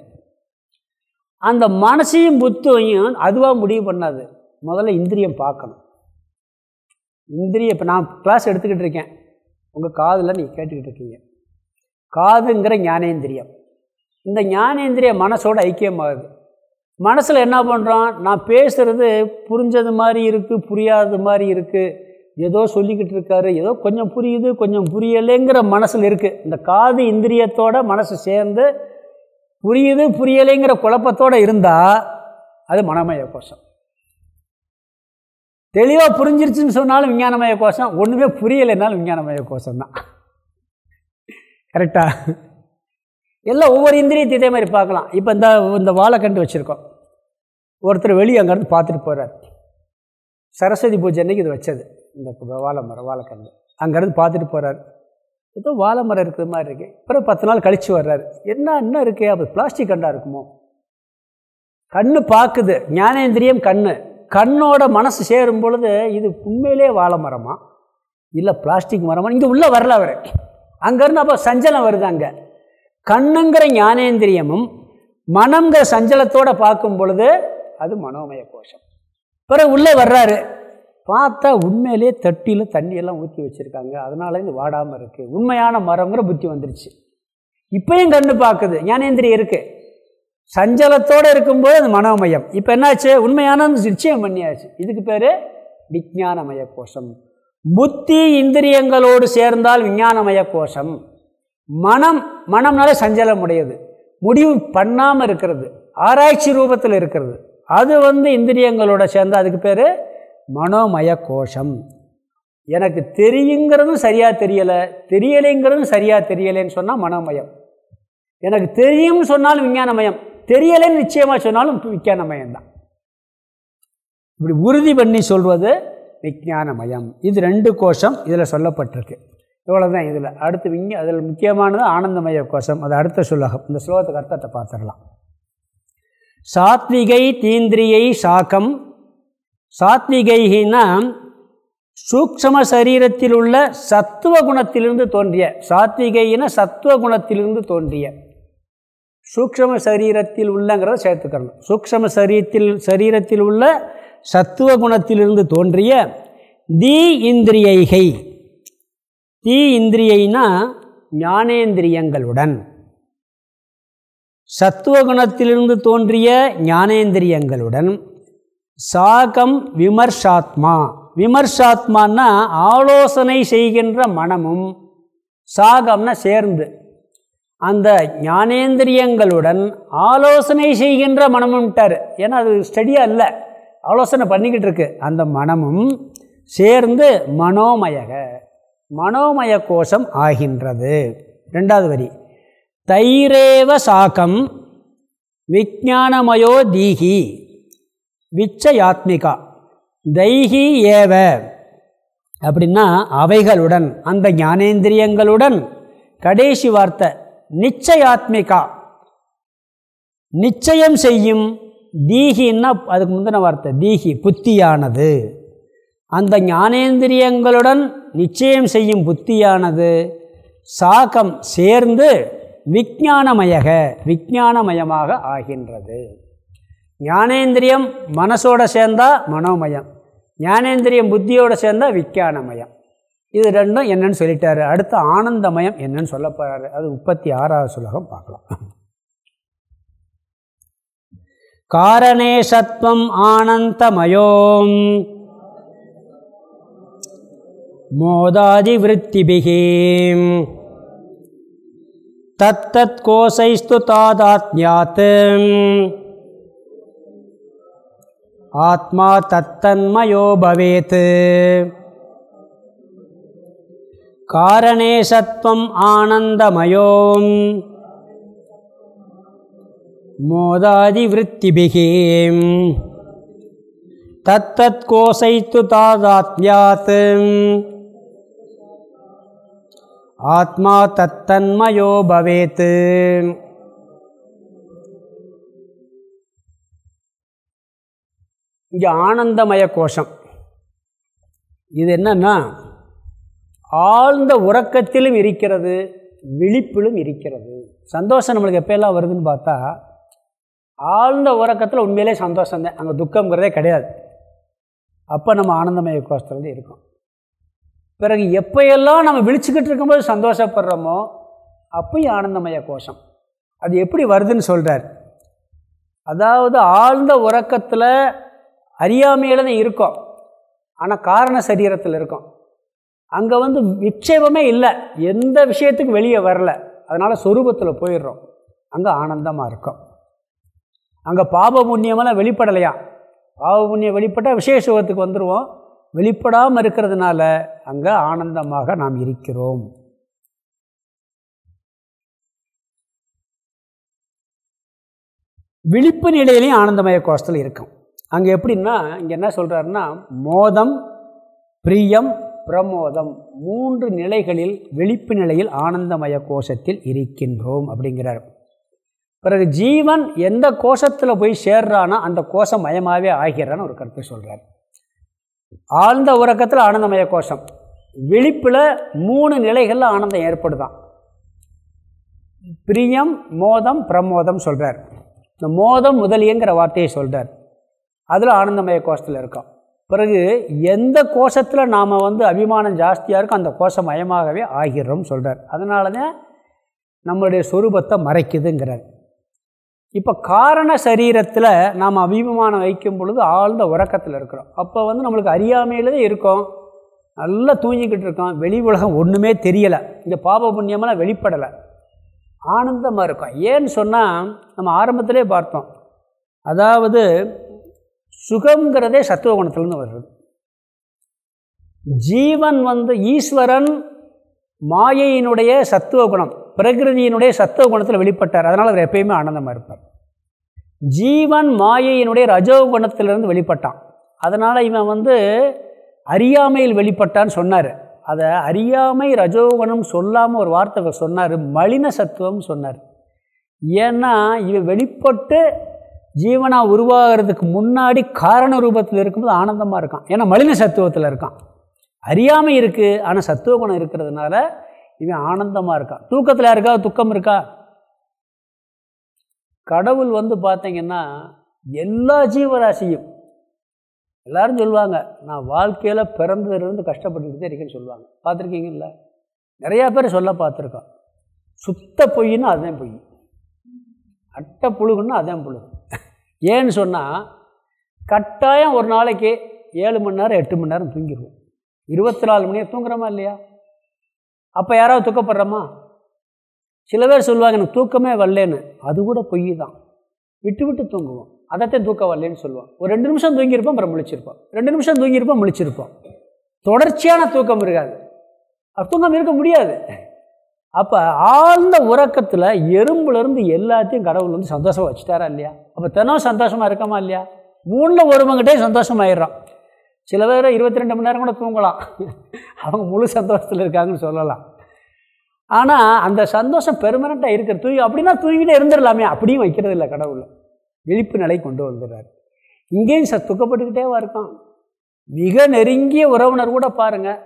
Speaker 1: அந்த மனசையும் புத்தையும் அதுவாக முடிவு பண்ணாது. முதல்ல இந்திரியம் பார்க்கணும். இந்திரியம் இப்போ நான் கிளாஸ் எடுத்துக்கிட்டு இருக்கேன். உங்கள் காதில் நீங்கள் கேட்டுக்கிட்டு இருக்கீங்க. காதுங்கிற ஞானேந்திரியம். இந்த ஞானேந்திரிய மனசோட ஐக்கியமாகுது. மனசில் என்ன பண்ணுறோம் நான் பேசுகிறது புரிஞ்சது மாதிரி இருக்குது புரியாதது மாதிரி இருக்குது ஏதோ சொல்லிக்கிட்டு இருக்காரு ஏதோ கொஞ்சம் புரியுது கொஞ்சம் புரியலைங்கிற மனசில் இருக்குது இந்த காது இந்திரியத்தோட மனசு சேர்ந்து புரியுது புரியலைங்கிற குழப்பத்தோடு இருந்தால் அது மனமய கோஷம். தெளிவாக புரிஞ்சிருச்சுன்னு சொன்னாலும் விஞ்ஞானமய கோஷம் ஒன்றுமே புரியலைன்னாலும் விஞ்ஞானமய கோஷம் தான். கரெக்டாக எல்லாம் ஒவ்வொரு இந்திரியத்தையும் இதே மாதிரி பார்க்கலாம். இப்போ இந்த இந்த வாழைக்கண்டு வச்சுருக்கோம். ஒருத்தர் வெளியே அங்கேருந்து பார்த்துட்டு போகிறார் சரஸ்வதி பூஜை அன்னைக்கு இது வச்சது. இந்த வாழை மரம் வாழைக்கண்டு அங்கேருந்து பார்த்துட்டு போகிறார் ஏதோ வாழை மரம் இருக்கிற மாதிரி இருக்குது அப்புறம் பத்து நாள் கழித்து வர்றாரு. என்ன என்ன இருக்கே? அப்போ பிளாஸ்டிக் கண்டாக இருக்குமோ? கண்ணு பார்க்குது ஞானேந்திரியம் கண்ணு. கண்ணோட மனசு சேரும் பொழுது இது உண்மையிலே வாழை மரமா? இல்லை பிளாஸ்டிக் மரமா? இங்கே உள்ளே வரல அவர். அங்கேருந்து அப்போ சஞ்சலம் வருது அங்கே. கண்ணுங்கிற ஞானேந்திரியமும் மனங்கிற சஞ்சலத்தோடு பார்க்கும் பொழுது அது மனோமய கோஷம். பிறகு உள்ளே வர்றாரு. பார்த்தா உண்மையிலே தட்டியில் தண்ணியெல்லாம் ஊற்றி வச்சுருக்காங்க. அதனால இது வாடாமல் இருக்குது உண்மையான மரங்கிற புத்தி வந்துருச்சு. இப்போயும் கண்ணு பார்க்குது ஞானேந்திரி இருக்குது சஞ்சலத்தோடு இருக்கும்போது அது மனோமயம். இப்போ என்னாச்சு? உண்மையான நிச்சயம் பண்ணியாச்சு. இதுக்கு பேர் விஜானமய கோஷம். புத்தி இந்திரியங்களோடு சேர்ந்தால் விஞ்ஞானமய கோஷம். மனம் மனம்னால சஞ்சலம் உடையது. முடிவு பண்ணாமல் இருக்கிறது. ஆராய்ச்சி ரூபத்தில் இருக்கிறது. அது வந்து இந்திரியங்களோட சேர்ந்து அதுக்கு பேர் மனோமய கோஷம் எனக்கு தெரியுங்கிறதும் சரியாக தெரியலை தெரியலைங்கிறதும் சரியாக தெரியலைன்னு சொன்னால் மனோமயம். எனக்கு தெரியும்னு சொன்னாலும் விஞ்ஞானமயம் தெரியலைன்னு நிச்சயமாக சொன்னாலும் விஞ்ஞானமயம் தான் இப்படி உறுதி பண்ணி சொல்வது விஞ்ஞானமயம். இது ரெண்டு கோஷம் இதில் சொல்லப்பட்டிருக்கு. இவ்வளோ தான் இதில். அடுத்து விஞ்ஞ அதில் முக்கியமானது ஆனந்தமய கோஷம். அது அடுத்த சொல்லகம் இந்த ஸ்லோகத்துக்கு அர்த்தத்தை பார்த்துடலாம். சாத்விகை தீந்திரியை சாக்கம் சாத்விகைகின்னா சூக்ஷம சரீரத்தில் உள்ள சத்துவ குணத்திலிருந்து தோன்றிய. சாத்விகைனா சத்துவ குணத்திலிருந்து தோன்றிய. சூக்ஷம சரீரத்தில் உள்ளங்கிறத சேர்த்துக்கணும். சூக்ஷம சரீரத்தில் சரீரத்தில் உள்ள சத்துவ குணத்திலிருந்து தோன்றிய தி இந்திரியைகை. தீ இந்திரியைனா ஞானேந்திரியங்களுடன். சத்துவகுணத்திலிருந்து தோன்றிய ஞானேந்திரியங்களுடன். சாகம் விமர்சாத்மா விமர்சாத்மான்னா ஆலோசனை செய்கின்ற மனமும் சாகம்னா சேர்ந்து. அந்த ஞானேந்திரியங்களுடன் ஆலோசனை செய்கின்ற மனமும்ட்டார். ஏன்னா அது ஸ்டடியாக இல்லை. ஆலோசனை பண்ணிக்கிட்டு இருக்கு. அந்த மனமும் சேர்ந்து மனோமயக மனோமய கோஷம் ஆகின்றது. ரெண்டாவது வரி. தைரேவ சாக்கம் விஜானமயோ தீகி. விச்சயாத்மிகா. தைகி ஏவ. அப்படின்னா அவைகளுடன் அந்த ஞானேந்திரியங்களுடன் கடைசி வார்த்தை நிச்சயாத்மிகா. நிச்சயம் செய்யும் தீகின்னா அதுக்கு முந்தின வார்த்தை தீகி புத்தியானது. அந்த ஞானேந்திரியங்களுடன் நிச்சயம் செய்யும் புத்தியானது சாகம் சேர்ந்து விஜானமயக விஜானமயமாக ஆகின்றது. ஞானேந்திரியம் மனசோட சேர்ந்தால் மனோமயம். ஞானேந்திரியம் புத்தியோடு சேர்ந்தா விஞ்ஞானமயம். இது ரெண்டும் என்னன்னு சொல்லிட்டாரு. அடுத்த ஆனந்தமயம் என்னன்னு சொல்ல போகிறாரு அது முப்பத்தி ஆறாவது சுலகம் பார்க்கலாம். காரணே சத்வம் ஆனந்தமயோம். மோதாதிவிருத்திபிகி. தத்தத் கோசைஸ்து தாதாத்யாத்து ஆத்மா தத்தன்மயோ பவேத். காரணேசத்வம் ஆனந்தமயோம். மோதாதிவிருத்திபிகி. தத்தத் கோசைத்து தாதாத்யாத். ஆத்மா தத்தன்மயோ பவேத். இங்கே ஆனந்தமய கோஷம். இது என்னன்னா ஆழ்ந்த உறக்கத்திலும் இருக்கிறது விழிப்பிலும் இருக்கிறது. சந்தோஷம் நம்மளுக்கு எப்போல்லாம் வருதுன்னு பார்த்தா ஆழ்ந்த உறக்கத்தில் உண்மையிலே சந்தோஷம் தான். அங்கே துக்கங்கிறதே கிடையாது. அப்போ நம்ம ஆனந்தமய கோஷத்துலேருந்து இருக்கோம். பிறகு எப்போயெல்லாம் நம்ம விழிச்சுக்கிட்டு இருக்கும்போது சந்தோஷப்படுறோமோ அப்பயும் ஆனந்தமய கோஷம். அது எப்படி வருதுன்னு சொல்கிறார் அதாவது ஆழ்ந்த உறக்கத்தில் அறியாமையில் தான் இருக்கோம். ஆனால் காரண சரீரத்தில் இருக்கும். அங்கே வந்து விக்ஷேபமே இல்லை. எந்த விஷயத்துக்கு வெளியே வரல. அதனால் சொரூபத்தில் போயிடுறோம். அங்கே ஆனந்தமாக இருக்கும். அங்கே பாப புண்ணியமெல்லாம் வெளிப்படலையா? பாவ புண்ணியம் வெளிப்பட்டால் விசேஷத்துக்கு வந்துடுவோம் வெளிப்படாமல் இருக்கிறதுனால அங்கே ஆனந்தமாக நாம் இருக்கிறோம். விழிப்பு நிலையிலையும் ஆனந்தமய கோஷத்தில் இருக்கும். அங்கே எப்படின்னா இங்கே என்ன சொல்கிறாருன்னா மோதம் பிரியம் பிரமோதம். மூன்று நிலைகளில் விழிப்பு நிலையில் ஆனந்தமய கோஷத்தில் இருக்கின்றோம் அப்படிங்கிறார். பிறகு ஜீவன் எந்த கோஷத்தில் போய் சேர்றானோ அந்த கோஷம் மயமாகவே ஆகிறான்னு ஒரு கருத்தை சொல்கிறார் ஆழ்ந்த உறக்கத்தில் ஆனந்தமய கோஷம். விழிப்பில் மூணு நிலைகளில் ஆனந்தம் ஏற்படுதான். பிரியம் மோதம் பிரமோதம் சொல்கிறார் இந்த மோதம் முதலியங்கிற வார்த்தையை சொல்கிறார் அதில் ஆனந்தமய கோஷத்தில் இருக்கோம். பிறகு எந்த கோஷத்தில் நாம் வந்து அபிமானம் ஜாஸ்தியாக இருக்கோ அந்த கோஷம் மயமாகவே ஆகிறோம் சொல்கிறார் அதனால தான் நம்மளுடைய சொரூபத்தை மறைக்குதுங்கிறார். இப்போ காரண சரீரத்தில் நாம் அபிமானம் வைக்கும் பொழுது ஆழ்ந்த உறக்கத்தில் இருக்கிறோம். அப்போ வந்து நம்மளுக்கு அறியாமையில் தான் இருக்கோம். நல்லா தூங்கிக்கிட்டு இருக்கோம். வெளி உலகம் ஒன்றுமே தெரியலை. இந்த பாப புண்ணியமெல்லாம் வெளிப்படலை. ஆனந்தமாக இருக்கும். ஏன்னு சொன்னால் நம்ம ஆரம்பத்திலே பார்த்தோம். அதாவது சுகங்கிறதே சத்துவ குணத்துலேருந்து வருது. ஜீவன் வந்து ஈஸ்வரன் மாயையினுடைய சத்துவ குணம் பிரகிருதியினுடைய சத்துவ குணத்தில் வெளிப்பட்டார். அதனால் அவர் எப்பயுமே ஆனந்தமாக இருப்பார். ஜீவன் மாயையினுடைய ரஜோ குணத்திலிருந்து வெளிப்பட்டான். அதனால் இவன் வந்து அறியாமையில் வெளிப்பட்டான்னு சொன்னார். அதை அறியாமை ரஜோகுணம் சொல்லாமல் ஒரு வார்த்தை சொன்னார். மலின சத்துவம் சொன்னார். ஏன்னா இவன் வெளிப்பட்டு ஜீவனாக உருவாகிறதுக்கு முன்னாடி காரண ரூபத்தில் இருக்கும்போது ஆனந்தமாக இருக்கான். ஏன்னா மலின சத்துவத்தில் இருக்கான். அறியாமை இருக்குது ஆனால் சத்துவ குணம் இருக்கிறதுனால இவன் ஆனந்தமாக இருக்கான். தூக்கத்தில் இருக்கா துக்கம் இருக்கா? கடவுள் வந்து பார்த்தீங்கன்னா எல்லா ஜீவராசியும் எல்லாரும் சொல்லுவாங்க நான் வாழ்க்கையில் பிறந்ததுலேருந்து கஷ்டப்பட்டுக்கிட்டு தான் இருக்கேன்னு சொல்லுவாங்க. பார்த்துருக்கீங்கல்ல நிறையா பேர் சொல்ல பார்த்துருக்கோம் சுத்த பொய்ன்னு அதுதான் பொய். அட்டை புழுகுன்னா அதுதான் புழுகு. ஏன்னு சொன்னால் கட்டாயம் ஒரு நாளைக்கு ஏழு மணி நேரம் எட்டு மணி நேரம் தூங்கிடுவோம் இருபத்தி நாலு மணி நேரம் தூங்குறோமா இல்லையா? அப்போ யாராவது தூக்கப்படுறோமா? சில பேர் சொல்லுவாங்க எனக்கு தூக்கமே வரலன்னு. அது கூட பொய் தான். விட்டு விட்டு தூங்குவோம். அதைத்தான் தூக்கம் வரலன்னு சொல்லுவோம். ஒரு ரெண்டு நிமிஷம் தூங்கியிருப்போம் அப்புறம் முழிச்சிருப்போம். ரெண்டு நிமிஷம் தூங்கியிருப்போம் முழிச்சிருப்போம். தொடர்ச்சியான தூக்கம் இருக்காது. தூக்கம் இருக்க முடியாது. அப்போ ஆழ்ந்த உறக்கத்தில் எறும்புலேருந்து எல்லாத்தையும் கடவுள் வந்து சந்தோஷமாக வச்சுட்டாரா இல்லையா? அப்போ தினம் சந்தோஷமாக இருக்கமா இல்லையா? மூணில் ஒருவங்கிட்டே சந்தோஷமாயிடுறான் சில பேர் இருபத்தி ரெண்டு மணி நேரம் கூட தூங்கலாம். அவங்க முழு சந்தோஷத்தில் இருக்காங்கன்னு சொல்லலாம். ஆனால் அந்த சந்தோஷம் பெர்மனண்ட்டாக இருக்கிற தூங்கி அப்படின்னா தூங்கிட்டே இருந்துடலாமே. அப்படியும் வைக்கிறது இல்லை கடவுள். விழிப்பு நிலை கொண்டு வந்துடுறார். இங்கேயும் ச துக்கப்பட்டுக்கிட்டேவா இருக்கான். மிக நெருங்கிய உறவினர் கூட பாருங்கள்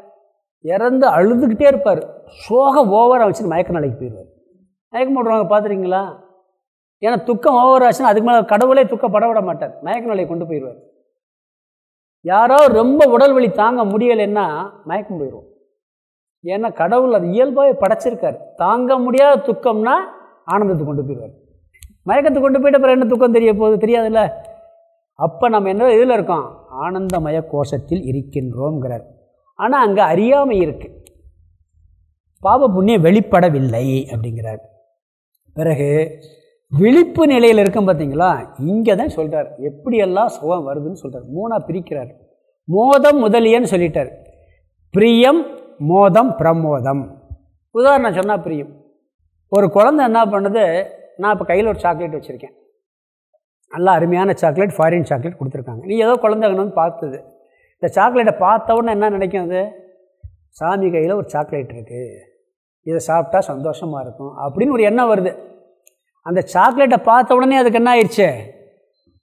Speaker 1: இறந்து அழுதுகிட்டே இருப்பார். சோகம் ஓவராக வச்சுன்னு மயக்க நிலைக்கு போயிடுவார். மயக்கம் போடுறவங்க பார்த்துருக்கீங்களா? ஏன்னா துக்கம் ஓவர் ஆச்சுன்னா அதுக்கு மேலே கடவுளே துக்கப்பட விட மாட்டார். மயக்க நிலையை கொண்டு போயிடுவார். யாரோ ரொம்ப உடல் வலி தாங்க முடியலைன்னா மயக்கம் போயிடும் ஏன்னா கடவுள் அது இயல்பாகவே படைச்சிருக்கார். தாங்க முடியாத துக்கம்னா ஆனந்தத்தை கொண்டு போயிடுவார். மயக்கத்தை கொண்டு போயிட்டு அப்புறம் என்ன துக்கம் தெரிய போகுது? தெரியாதுல்ல? அப்போ நம்ம என்ன இதில் இருக்கோம்? ஆனந்தமய கோஷத்தில் இருக்கின்றோங்கிறார் ஆனால் அங்கே அறியாமை இருக்குது பாவ புண்ணியம் வெளிப்படவில்லை அப்படிங்கிறார். பிறகு விழிப்பு நிலையில் இருக்கும் பார்த்தீங்களா இங்கே தான் சொல்கிறார் எப்படியெல்லாம் சுகம் வருதுன்னு சொல்கிறார் மூணாக பிரிக்கிறார். மோதம் முதலியன்னு சொல்லிட்டார். பிரியம் மோதம் பிரமோதம். உதாரணம் சொன்னால் பிரியம். ஒரு குழந்தை என்ன பண்ணுது? நான் இப்போ கையில் ஒரு சாக்லேட் வச்சுருக்கேன். நல்லா அருமையான சாக்லேட் ஃபாரின் சாக்லேட் கொடுத்துருக்காங்க. நீ ஏதோ குழந்தைங்கன்னு பார்த்தது. இந்த சாக்லேட்டை பார்த்தவுடனே என்ன நினைக்கும் அது? சாமி கையில் ஒரு சாக்லேட் இருக்குது இதை சாப்பிட்டா சந்தோஷமாக இருக்கும் அப்படின்னு ஒரு எண்ணம் வருது. அந்த சாக்லேட்டை பார்த்த உடனே அதுக்கு என்ன ஆயிடுச்சு?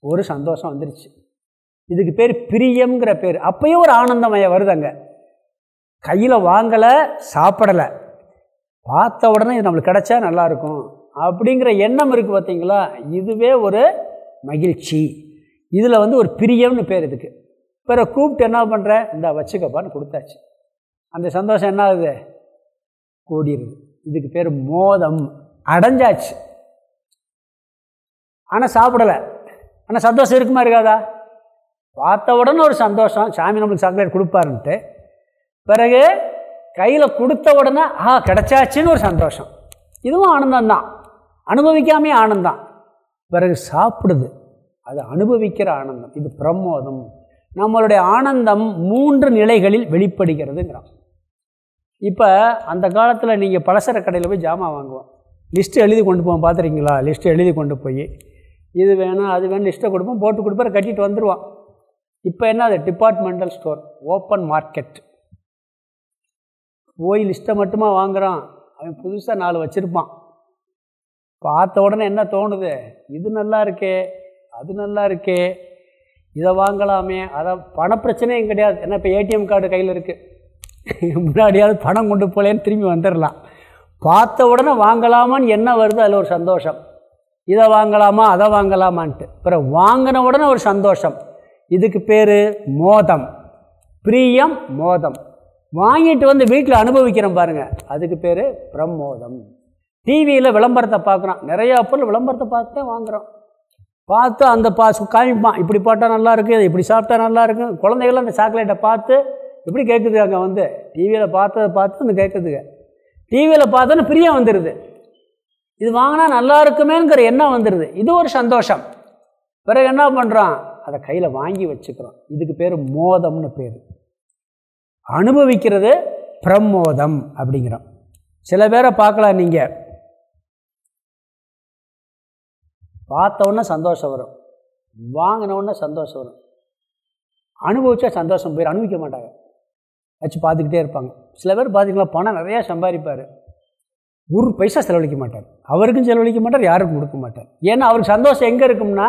Speaker 1: ஒரு சந்தோஷம் வந்துருச்சு. இதுக்கு பேர் பிரியம்ங்கிற பேர். அப்பயும் ஒரு ஆனந்தமயம் வருது அங்கே. கையில் வாங்கலை சாப்பிடலை. பார்த்த உடனே இது நம்மளுக்கு கிடச்சா நல்லாயிருக்கும் அப்படிங்கிற எண்ணம் இருக்குது பார்த்தீங்களா இதுவே ஒரு மகிழ்ச்சி. இதில் வந்து ஒரு பிரியம்னு பேர் இதுக்கு. பிற கூப்பிட்டு என்ன பண்ணுறேன் இந்த வச்சுக்கப்பான்னு கொடுத்தாச்சு. அந்த சந்தோஷம் என்ன ஆகுது? கூடிடுது இதுக்கு பேர் மோதம். அடைஞ்சாச்சு. ஆனால் சாப்பிடலை. ஆனால் சந்தோஷம் இருக்குமா இருக்காதா? பார்த்த உடனே ஒரு சந்தோஷம். சாமி நம்மளுக்கு சாக்லேட் கொடுப்பாருன்ட்டு. பிறகு கையில் கொடுத்த உடனே ஆ கிடச்சாச்சுன்னு ஒரு சந்தோஷம். இதுவும் ஆனந்தம்தான் அனுபவிக்காமே ஆனந்தம் பிறகு சாப்பிடுது. அது அனுபவிக்கிற ஆனந்தம். இது பிரமோதம் நம்மளுடைய ஆனந்தம் மூன்று நிலைகளில் வெளிப்படுகிறதுங்கிறான். இப்போ அந்த காலத்தில் நீங்கள் பலசர கடையில் போய் ஜாமான் வாங்குவோம். லிஸ்ட்டு எழுதி கொண்டு போவோம் பார்த்துருக்கீங்களா லிஸ்ட்டு எழுதி கொண்டு போய் இது வேணும் அது வேணும் லிஸ்ட்டை கொடுப்போம் போட்டு கொடுப்பார் கட்டிட்டு வந்துடுவான் இப்போ என்ன அது டிபார்ட்மெண்டல் ஸ்டோர் ஓப்பன் மார்க்கெட் போய் லிஸ்ட்டை மட்டுமா வாங்குகிறான் அவன் புதுசாக நாலு வச்சுருப்பான். பார்த்த உடனே என்ன தோணுது? இது நல்லா இருக்கே அது நல்லா இருக்கே இதை வாங்கலாமே. அதை பணப்பிரச்சனையும் கிடையாது. ஏன்னா இப்போ ஏடிஎம் கார்டு கையில் இருக்குது முன்னாடியாவது பணம் கொண்டு போலேன்னு திரும்பி வந்துடலாம் பார்த்த உடனே வாங்கலாமான்னு என்ன வருது அதில் ஒரு சந்தோஷம். இதை வாங்கலாமா அதை வாங்கலாமான்ட்டு. அப்புறம் வாங்கின உடனே ஒரு சந்தோஷம். இதுக்கு பேர் மோதம். பிரியம் மோதம். வாங்கிட்டு வந்து வீட்டில் அனுபவிக்கிறோம் பாருங்கள் அதுக்கு பேர் பிரம்மோதம். டிவியில் விளம்பரத்தை பார்க்குறோம் நிறையா பொருள் விளம்பரத்தை பார்த்து தான் வாங்குகிறோம் பார்த்து அந்த பா காமிப்பான் இப்படி போட்டால் நல்லாயிருக்கும் இதை இப்படி சாப்பிட்டா நல்லாயிருக்கும் குழந்தைகள்லாம் அந்த சாக்லேட்டை பார்த்து எப்படி கேட்குது அங்கே வந்து. டிவியில் பார்த்ததை பார்த்து அந்த கேட்குதுங்க டிவியில் பார்த்தோன்னு பிரியம் வந்துடுது இது வாங்கினா நல்லா இருக்குமேங்கிற எண்ணம் வந்துடுது இது ஒரு சந்தோஷம். பிறகு என்ன பண்ணுறான் அதை கையில் வாங்கி வச்சுக்கிறோம். இதுக்கு பேர் மோதம்னு பேர். அனுபவிக்கிறது பிரமோதம் அப்படிங்கிறோம். சில பேரை பார்க்கலாம் நீங்கள் பார்த்தோன்னே சந்தோஷம் வரும். வாங்கினவுடனே சந்தோஷம் வரும். அனுபவிச்சா சந்தோஷம் போயிடும் அனுபவிக்க மாட்டாங்க. வச்சு பார்த்துக்கிட்டே இருப்பாங்க. சில பேர் பார்த்திங்களா பணம் நிறையா சம்பாதிப்பார். ஒரு பைசா செலவழிக்க மாட்டார். அவருக்கும் செலவழிக்க மாட்டார் யாருக்கும் கொடுக்க மாட்டார். ஏன்னா அவருக்கு சந்தோஷம் எங்கே இருக்கும்னா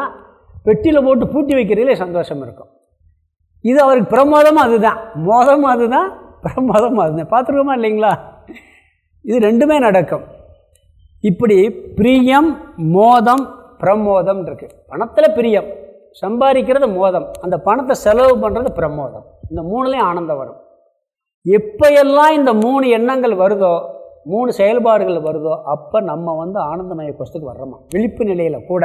Speaker 1: பெட்டியில் போட்டு பூட்டி வைக்கிறதுலே சந்தோஷம் இருக்கும். இது அவருக்கு பிரமோதமும் அதுதான். மோதமும் அதுதான் பிரமோதமும் அதுதான். பார்த்துருக்கோமா இல்லைங்களா? இது ரெண்டுமே நடக்கும். இப்படி பிரியம் மோதம் பிரமோதம் இருக்குது பணத்தில் பிரியம். சம்பாதிக்கிறது மோதம். அந்த பணத்தை செலவு பண்ணுறது பிரமோதம். இந்த மூணுலேயும் ஆனந்தம் வரும். எப்பையெல்லாம் இந்த மூணு எண்ணங்கள் வருதோ மூணு செயல்பாடுகள் வருதோ அப்போ நம்ம வந்து ஆனந்தமய கோஷத்துக்கு வர்றோமா? விழிப்பு நிலையில் கூட.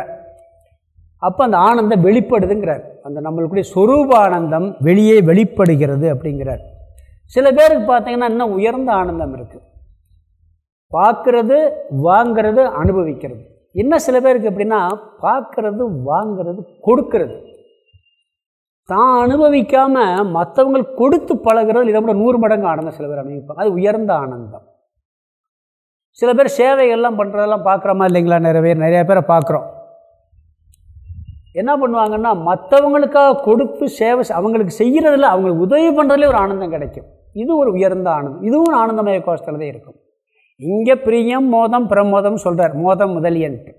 Speaker 1: அப்போ அந்த ஆனந்தம் வெளிப்படுதுங்கிறார். அந்த நம்மளுக்குடைய சொரூப ஆனந்தம் வெளியே வெளிப்படுகிறது அப்படிங்கிறார். சில பேருக்கு பார்த்தீங்கன்னா இன்னும் உயர்ந்த ஆனந்தம் இருக்குது பார்க்கறது வாங்கிறது அனுபவிக்கிறது. இன்னும் சில பேருக்கு எப்படின்னா பார்க்கறது வாங்கிறது கொடுக்கறது. தான் அனுபவிக்காமல் மற்றவங்களுக்கு கொடுத்து பழகிறது இதை விட நூறு மடங்கு ஆனந்தம் சில பேர் அனுபவிப்பாங்க. அது உயர்ந்த ஆனந்தம். சில பேர் சேவைகள்லாம் பண்ணுறதெல்லாம் பார்க்குறோமா இல்லைங்களா? நிறைய பேர் நிறைய பேரை பார்க்குறோம். என்ன பண்ணுவாங்கன்னா மற்றவங்களுக்காக கொடுத்து சேவை அவங்களுக்கு செய்கிறதில் அவங்களுக்கு உதவி பண்ணுறதுலே ஒரு ஆனந்தம் கிடைக்கும். இது ஒரு உயர்ந்த ஆனந்தம். இதுவும் ஆனந்தமய கோஷத்தில் தான் இருக்கும். இங்கே பிரியம் மோதம் பிரமோதம் சொல்கிறார் மோதம் முதலியன்ட்டு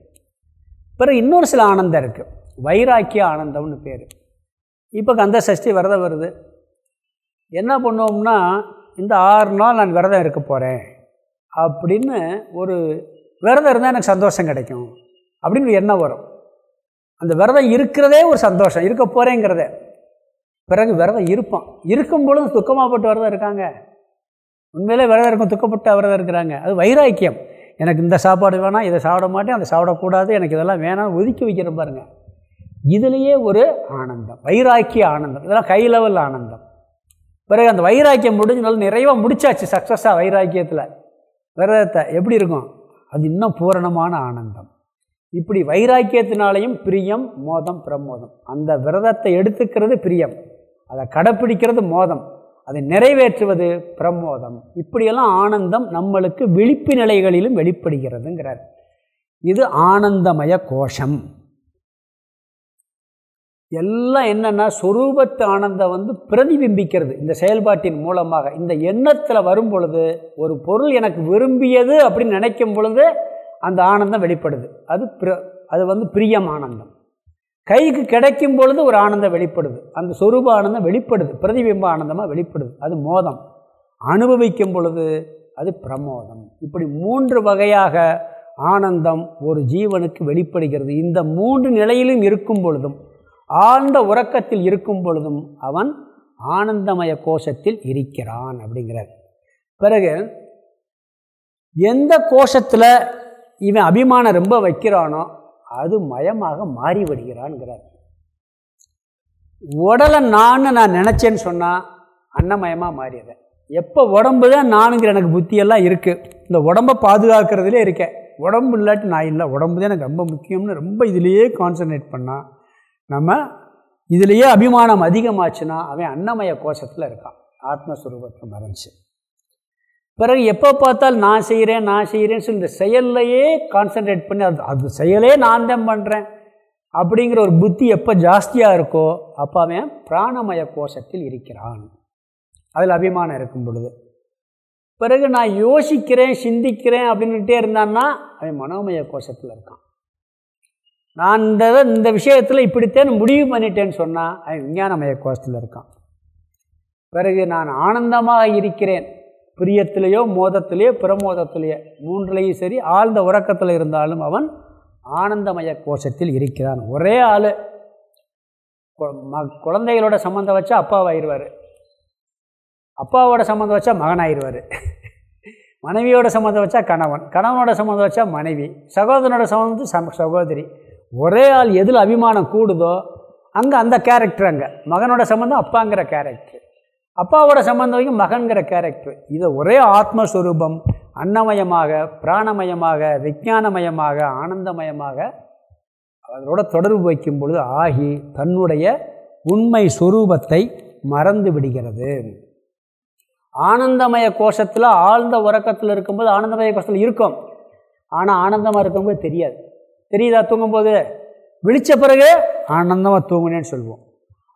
Speaker 1: பிறகு இன்னொரு சில ஆனந்தம் இருக்குது வைராக்கிய ஆனந்தம்னு பேர். இப்போ கந்த சஷ்டி விரதம் வருது. என்ன பண்ணுவோம்னா இந்த ஆறு நாள் நான் விரதம் இருக்க போகிறேன் அப்படின்னு ஒரு விரதம் இருந்தால் எனக்கு சந்தோஷம் கிடைக்கும். அப்படின்னு ஒரு எண்ணம் வரும். அந்த விரதம் இருக்கிறதே ஒரு சந்தோஷம். இருக்க போகிறேங்கிறத பிறகு விரதம் இருப்பான் இருக்கும் பொழுது துக்கமாகப்பட்டு விரதம் இருக்காங்க. உண்மையிலே விரதம் இருக்கும் துக்கப்பட்டு விரதம் இருக்கிறாங்க. அது வைராக்கியம். எனக்கு இந்த சாப்பாடு வேணாம் இதை சாப்பிட மாட்டேன் அதை சாப்பிடக்கூடாது எனக்கு இதெல்லாம் வேணாம் ஒதுக்கி வைக்கிற பாருங்கள் இதுலேயே ஒரு ஆனந்தம் வைராக்கிய ஆனந்தம். இதெல்லாம் கை லெவல் ஆனந்தம். பிறகு அந்த வைராக்கியம் முடிஞ்சனால நிறைவாக முடிச்சாச்சு சக்ஸஸாக வைராக்கியத்தில். விரதத்தை எப்படி இருக்கும்? அது இன்னும் பூரணமான ஆனந்தம். இப்படி வைராக்கியத்தினாலையும் பிரியம் மோதம் பிரமோதம். அந்த விரதத்தை எடுத்துக்கிறது பிரியம். அதை கடைப்பிடிக்கிறது மோதம். அதை நிறைவேற்றுவது பிரமோதம். இப்படியெல்லாம் ஆனந்தம் நம்மளுக்கு விழிப்பு நிலைகளிலும் வெளிப்படுகிறதுங்கிறார். இது ஆனந்தமய கோஷம். எல்லாம் என்னென்னா சொரூபத்து ஆனந்தம் வந்து பிரதிபிம்பிக்கிறது. இந்த செயல்பாட்டின் மூலமாக இந்த எண்ணத்தில் வரும் பொழுது ஒரு பொருள் எனக்கு விரும்பியது அப்படின்னு நினைக்கும் பொழுது அந்த ஆனந்தம் வெளிப்படுது. அது பிர அது வந்து பிரியம் ஆனந்தம். கைக்கு கிடைக்கும் பொழுது ஒரு ஆனந்தம் வெளிப்படுது. அந்த சொரூப ஆனந்தம் வெளிப்படுது. பிரதிபிம்ப ஆனந்தமாக வெளிப்படுது. அது மோதம். அனுபவிக்கும் பொழுது அது பிரமோதம். இப்படி மூன்று வகையாக ஆனந்தம் ஒரு ஜீவனுக்கு வெளிப்படுகிறது. இந்த மூன்று நிலையிலும் இருக்கும் பொழுதும் ஆழ்ந்த உறக்கத்தில் இருக்கும் பொழுதும் அவன் ஆனந்தமய கோஷத்தில் இருக்கிறான் அப்படிங்கிறார். பிறகு எந்த கோஷத்தில் இவன் அபிமானம் ரொம்ப வைக்கிறானோ அது மயமாக மாறி விடுகிறான்ங்கிறார் உடலை நான் நான் நினச்சேன்னு சொன்னால் அன்னமயமாக மாறிடுறேன் எப்போ உடம்பு தான் நானுங்கிற எனக்கு புத்தியெல்லாம் இருக்குது இந்த உடம்பை பாதுகாக்கிறதுலே இருக்கேன். உடம்பு இல்லாட்டி நான் இல்லை. உடம்பு தான் எனக்கு ரொம்ப முக்கியம்னு ரொம்ப இதிலேயே கான்சன்ட்ரேட் பண்ணால் நம்ம இதுலேயே அபிமானம் அதிகமாச்சுன்னா அவன் அன்னமய கோஷத்தில் இருக்கான். ஆத்மஸ்வரூபத்தை மறைஞ்சு. பிறகு எப்போ பார்த்தால் நான் செய்கிறேன் நான் செய்கிறேன்னு சொல்லி இந்த செயல்லையே கான்சன்ட்ரேட் பண்ணி அது அது செயலே நான் தான் பண்ணுறேன் அப்படிங்கிற ஒரு புத்தி எப்போ ஜாஸ்தியாக இருக்கோ அப்போ அவன் பிராணமய கோஷத்தில் இருக்கிறான். அதில் அபிமானம் இருக்கும் பொழுது. பிறகு நான் யோசிக்கிறேன் சிந்திக்கிறேன் அப்படின்னுட்டே இருந்தான்னா அவன் மனோமய கோஷத்தில் இருக்கான். நான் இந்த இந்த விஷயத்தில் இப்படித்தேன் முடிவு பண்ணிட்டேன்னு சொன்னால் அவன் விஞ்ஞானமய கோஷத்தில் இருக்கான். பிறகு நான் ஆனந்தமாக இருக்கிறேன். பிரியத்திலேயோ மோதத்திலேயோ பிரமோதத்திலேயோ மூன்றுலேயும் சரி ஆழ்ந்த உறக்கத்தில் இருந்தாலும் அவன் ஆனந்தமய கோஷத்தில் இருக்கிறான். ஒரே ஆள். குழந்தைகளோட சம்மந்தம் வச்சா அப்பாவாயிருவார். அப்பாவோட சம்மந்தம் வச்சா மகனாயிருவார். மனைவியோட சம்மந்தம் வச்சா கணவன். கணவனோட சம்மந்தம் வச்சா மனைவி. சகோதரனோட சம்மந்தம் சம் சகோதரி. ஒரே ஆள் எதில் அபிமானம் கூடுதோ அங்கே அந்த கேரக்டர் அங்கே. மகனோட சம்மந்தம் அப்பாங்கிற கேரக்டர் அப்பாவோட சம்பந்தம் வைக்கும் மகன்கிற கேரக்டர் இதை ஒரே ஆத்மஸ்வரூபம். அன்னமயமாக பிராணமயமாக விஜானமயமாக ஆனந்தமயமாக அதனோட தொடர்பு வைக்கும் பொழுது ஆகி தன்னுடைய உண்மை சுரூபத்தை மறந்து விடுகிறது. ஆனந்தமய கோஷத்தில் ஆழ்ந்த உறக்கத்தில் இருக்கும்போது ஆனந்தமய கோஷத்தில் இருக்கும். ஆனால் ஆனந்தமாக இருக்கும்போது தெரியாது. தெரியுதா தூங்கும்போது? விழித்த பிறகு ஆனந்தமாக தூங்கினேன்னு சொல்லுவோம்.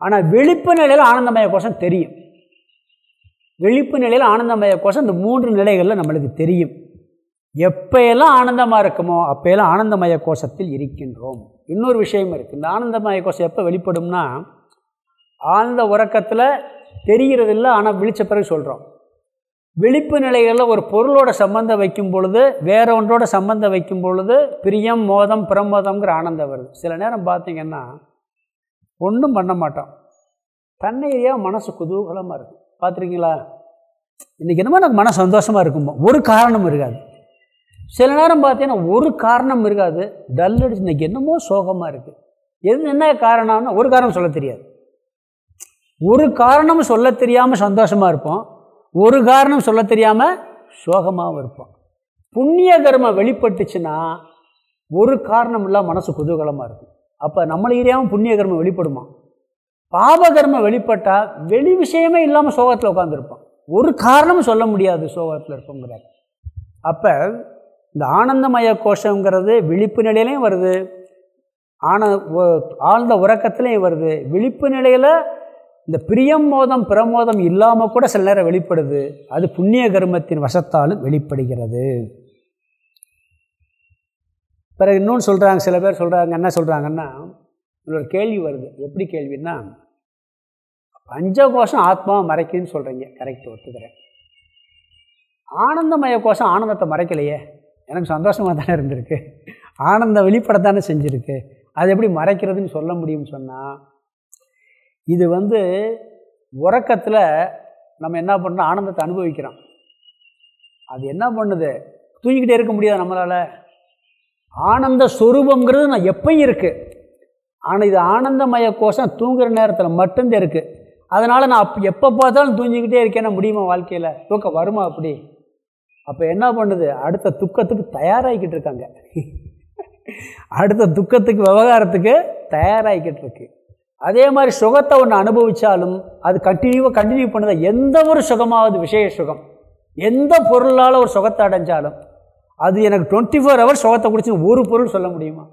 Speaker 1: ஆனால் விழிப்பு நிலையில் ஆனந்தமய கோஷம் தெரியும். விழிப்பு நிலையில் ஆனந்தமய கோஷம் இந்த மூன்று நிலைகளில் நம்மளுக்கு தெரியும். எப்போயெல்லாம் ஆனந்தமாக இருக்குமோ அப்பையெல்லாம் ஆனந்தமய கோஷத்தில் இருக்கின்றோம். இன்னொரு விஷயம் இருக்குது இந்த ஆனந்தமய கோஷம் எப்போ வெளிப்படும்னா ஆழ்ந்த உறக்கத்தில் தெரிகிறதில்ல ஆனால் விழித்த பிறகு சொல்கிறோம் விழிப்பு நிலைகளில் ஒரு பொருளோட சம்பந்தம் வைக்கும் பொழுது வேற ஒன்றோட சம்பந்தம் வைக்கும் பொழுது பிரியம் மோதம் பிரமோதம்ங்கிற ஆனந்தம் வருது. சில நேரம் பார்த்திங்கன்னா ஒன்றும் பண்ண மாட்டோம். தன்னையாக மனசு குதூகலமாக இருக்கும் பார்த்துருக்கீங்களா இன்றைக்கி என்னமோ எனக்கு மன சந்தோஷமாக இருக்குமோ ஒரு காரணம் இருக்காது. சில நேரம் பார்த்தீங்கன்னா ஒரு காரணம் இருக்காது. டல் அடிச்சு இன்றைக்கி என்னமோ சோகமாக இருக்குது எது என்ன காரணம்னா ஒரு காரணம் சொல்ல தெரியாது. ஒரு காரணம் சொல்ல தெரியாமல் சந்தோஷமாக இருப்போம். ஒரு காரணம் சொல்ல தெரியாமல் சோகமாகவும் இருப்போம். புண்ணிய கர்மம் வெளிப்பட்டுச்சுன்னா ஒரு காரணம் இல்லாமல் மனசு குதூகலமாக இருக்கும். அப்போ நம்மளை ஏரியாவும் புண்ணிய கர்மம் வெளிப்படுமா? பாபகர்மம் வெளிப்பட்டால் வெளி விஷயமே இல்லாமல் சோகத்தில் உட்காந்துருப்போம் ஒரு காரணமும் சொல்ல முடியாது சோகத்தில் இருப்போங்கிறார். அப்போ இந்த ஆனந்தமய கோஷங்கிறது விழிப்பு நிலையிலையும் வருது. ஆன ஆழ்ந்த உறக்கத்துலேயும் வருது. விழிப்பு நிலையில் இந்த பிரியம் மோதம் பிரமோதம் இல்லாமல் கூட சில நேரம் வெளிப்படுது. அது புண்ணிய கர்மத்தின் வசத்தாலும் வெளிப்படுகிறது. பிறகு இன்னொன்று சொல்கிறாங்க சில பேர் சொல்கிறாங்க என்ன சொல்கிறாங்கன்னா ஒரு கேள்வி வருது. எப்படி கேள்வின்னா பஞ்சகோஷம் ஆத்மாவை மறைக்குதுன்னு சொல்கிறீங்க கரெக்ட் ஒத்துக்கிறேன். ஆனந்தமய கோஷம் ஆனந்தத்தை மறைக்கலையே. எனக்கு சந்தோஷமாக தானே இருந்திருக்கு. ஆனந்த வெளிப்படத்தானே செஞ்சுருக்கு. அது எப்படி மறைக்கிறதுன்னு சொல்ல முடியும்னு சொன்னால் இது வந்து உறக்கத்தில் நம்ம என்ன பண்ணுறோம் ஆனந்தத்தை அனுபவிக்கிறோம். அது என்ன பண்ணுது? தூங்கிக்கிட்டே இருக்க முடியாது நம்மளால். ஆனந்த ஸ்வரூபங்கிறது நான் எப்பயும் இருக்குது ஆனால் இது ஆனந்தமய கோஷம் தூங்குகிற நேரத்தில் மட்டும்தான் இருக்குது அதனால் நான் அப் எப்போ பார்த்தாலும் தூங்கிக்கிட்டே இருக்கேன்னா முடியுமா வாழ்க்கையில்? தூக்கம் வருமா அப்படி? அப்போ என்ன பண்ணுது? அடுத்த துக்கத்துக்கு தயாராகிக்கிட்டு இருக்காங்க. அடுத்த துக்கத்துக்கு விவகாரத்துக்கு தயாராகிக்கிட்டு இருக்கு. அதே மாதிரி சுகத்தை ஒன்று அனுபவித்தாலும் அது கண்டினியூவாக கண்டினியூ பண்ணுது? எந்த ஒரு சுகமாவது விஷய சுகம். எந்த பொருளால் ஒரு சுகத்தை அடைஞ்சாலும் அது எனக்கு டுவெண்ட்டி ஃபோர் ஹவர்ஸ் சுகத்தை குடிச்சு ஒரு பொருள் சொல்ல முடியுமா?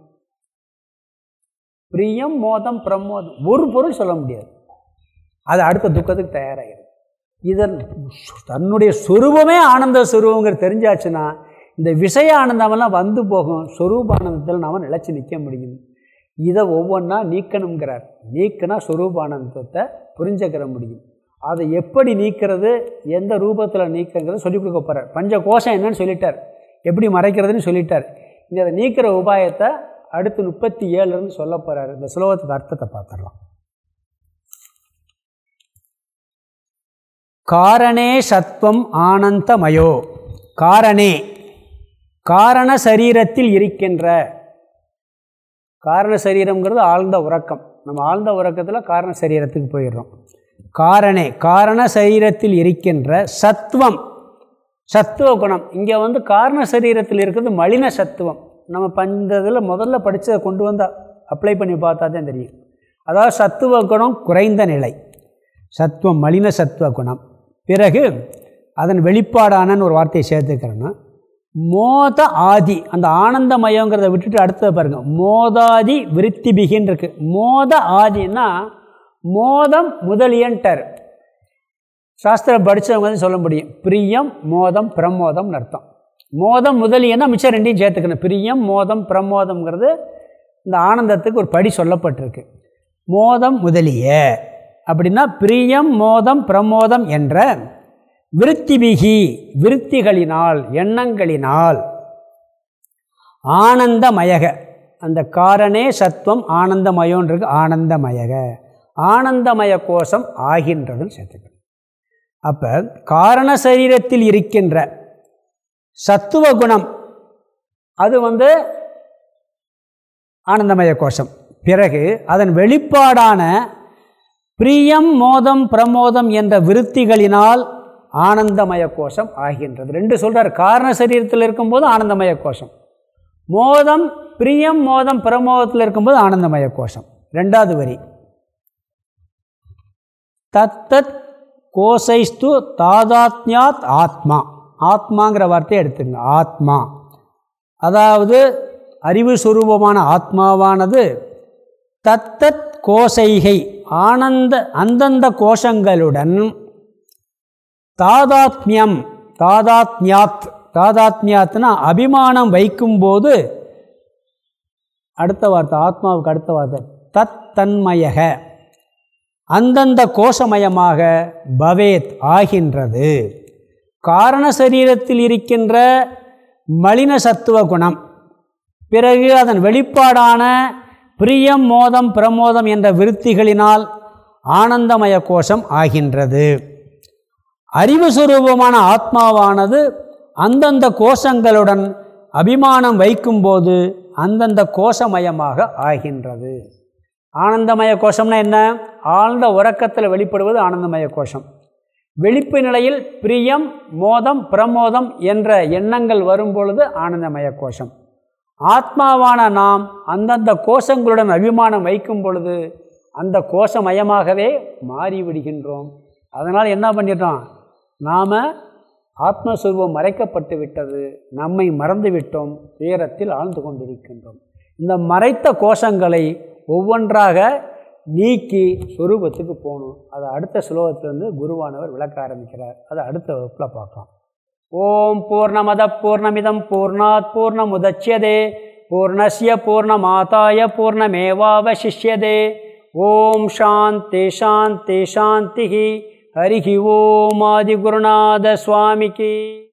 Speaker 1: பிரியம் மோதம் பிரமோதம். ஒரு பொருள் சொல்ல முடியாது. அது அடுத்த துக்கத்துக்கு தயாராகிடும். இதன் தன்னுடைய சுரூபமே ஆனந்த சுரூபங்கிறது தெரிஞ்சாச்சுன்னா இந்த விஷய ஆனந்தமெல்லாம் வந்து போகும். சொரூபானந்தத்தில் நாம் நிலச்சி நிற்க முடியும். இதை ஒவ்வொன்றா நீக்கணுங்கிறார் நீக்கினா சொரூபானந்தத்தை புரிஞ்சுக்கிற முடியும். அதை எப்படி நீக்கிறது எந்த ரூபத்தில் நீக்கங்கிறத சொல்லிக் கொடுக்க போகிறார் பஞ்ச கோஷம் என்னன்னு சொல்லிட்டார். எப்படி மறைக்கிறதுன்னு சொல்லிட்டார். இங்கே அதை நீக்கிற உபாயத்தை அடுத்து முப்பத்தி ஏழுன்னு சொல்ல போகிறார் இந்த சுலோகத்துக்கு அர்த்தத்தை பார்த்துடலாம். காரணே சத்வம் ஆனந்தமயோ. காரணே. காரண சரீரத்தில் இருக்கின்ற. காரண சரீரங்கிறது ஆழ்ந்த உறக்கம். நம்ம ஆழ்ந்த உறக்கத்தில் காரண சரீரத்துக்கு போயிடுறோம். காரணே. காரண சரீரத்தில் இருக்கின்ற சத்துவம் சத்துவ குணம். இங்கே வந்து காரண சரீரத்தில் இருக்கிறது மலின சத்துவம். நம்ம பந்ததில் முதல்ல படித்ததை கொண்டு வந்தால் அப்ளை பண்ணி பார்த்தா தான் தெரியும். அதாவது சத்துவ குணம் குறைந்த நிலை. சத்துவம் மலின சத்துவ குணம். பிறகு அதன் வெளிப்பாடானன்னு ஒரு வார்த்தையை சேர்த்துக்கிறேன்னா மோத ஆதி அந்த ஆனந்தமயங்கிறத விட்டுட்டு அடுத்ததை பாருங்கள் மோதாதி விருத்தி பிகின் இருக்கு. மோத ஆதின்னா மோதம் முதலியன்டர் சாஸ்திரம் படித்தவங்க வந்து சொல்ல முடியும். பிரியம் மோதம் பிரமோதம்னு அர்த்தம். மோதம் முதலியன்னா மிச்சம் ரெண்டையும் சேர்த்துக்கணும். பிரியம் மோதம் பிரமோதம்ங்கிறது இந்த ஆனந்தத்துக்கு ஒரு படி சொல்லப்பட்டிருக்கு. மோதம் முதலிய அப்படின்னா பிரியம் மோதம் பிரமோதம் என்ற விருத்திபிகி விருத்திகளினால் எண்ணங்களினால் ஆனந்தமயக. அந்த காரணே சத்துவம் ஆனந்தமயோன்றது ஆனந்தமயக. ஆனந்தமய கோஷம் ஆகின்றதுன்னு சேர்த்துக்கணும். அப்போ காரண சரீரத்தில் இருக்கின்ற சத்துவ குணம் அது வந்து ஆனந்தமய கோஷம். பிறகு அதன் வெளிப்பாடான பிரியம் மோதம் பிரமோதம் என்ற விருத்திகளினால் ஆனந்தமய கோஷம் ஆகின்றது. ரெண்டு சொல்கிறார் காரண சரீரத்தில் இருக்கும்போது ஆனந்தமய கோஷம். மோதம் பிரியம் மோதம் பிரமோதத்தில் இருக்கும்போது ஆனந்தமய கோஷம். ரெண்டாவது வரி. தத்தத் கோசைஸ்து தாதாத்யாத் ஆத்மா. ஆத்மாங்கிற வார்த்தையை எடுத்துங்க. ஆத்மா. அதாவது அறிவு சுரூபமான ஆத்மாவானது தத்தத் கோசைகை ஆனந்த அந்தந்த கோஷங்களுடன் தாதாத்மியம் தாதாத்மியாத் தாதாத்மியாத்னா அபிமானம் வைக்கும்போது அடுத்த வார்த்தை ஆத்மாவுக்கு அடுத்த வார்த்தை தத் தன்மயக அந்தந்த கோஷமயமாக பவேத் ஆகின்றது. காரண சரீரத்தில் இருக்கின்ற மலின சத்துவ குணம். பிறகு அதன் வெளிப்பாடான பிரியம் மோதம் பிரமோதம் என்ற விருத்திகளினால் ஆனந்தமய கோஷம் ஆகின்றது. அறிவு சுரூபமான ஆத்மாவானது அந்தந்த கோஷங்களுடன் அபிமானம் வைக்கும்போது அந்தந்த கோஷமயமாக ஆகின்றது. ஆனந்தமய கோஷம்னா என்ன? ஆழ்ந்த உறக்கத்தில் வெளிப்படுவது ஆனந்தமய கோஷம். வெளிப்பு நிலையில் பிரியம் மோதம் பிரமோதம் என்ற எண்ணங்கள் வரும்பொழுது ஆனந்தமய கோஷம். ஆத்மாவான நாம் அந்தந்த கோஷங்களுடன் அபிமானம் வைக்கும் பொழுது அந்த கோஷமயமாகவே மாறிவிடுகின்றோம். அதனால் என்ன பண்ணிட்டோம்? நாம் ஆத்மஸ்வரூபம் மறைக்கப்பட்டு விட்டது. நம்மை மறந்துவிட்டோம் துயரத்தில் ஆழ்ந்து கொண்டிருக்கின்றோம். இந்த மறைத்த கோஷங்களை ஒவ்வொன்றாக நீக்கி சுரூபத்துக்கு போகணும். அதை அடுத்த ஸ்லோகத்திலேருந்து குருவானவர் விளக்க ஆரம்பிக்கிறார். அதை அடுத்த வகுப்பில் பார்க்கலாம். ஓம் பூர்ணமத பூர்ணமிதம் பூர்ணாத் பூர்ணமுதட்சியதே பூர்ணஸ்ய பூர்ணமாதாய பூர்ணமேவாவசிஷ்யதே. ஓம் சாந்தி சாந்தி சாந்தி ஹரிஹி ஓம் ஆதிகுருநாத சுவாமிக்கு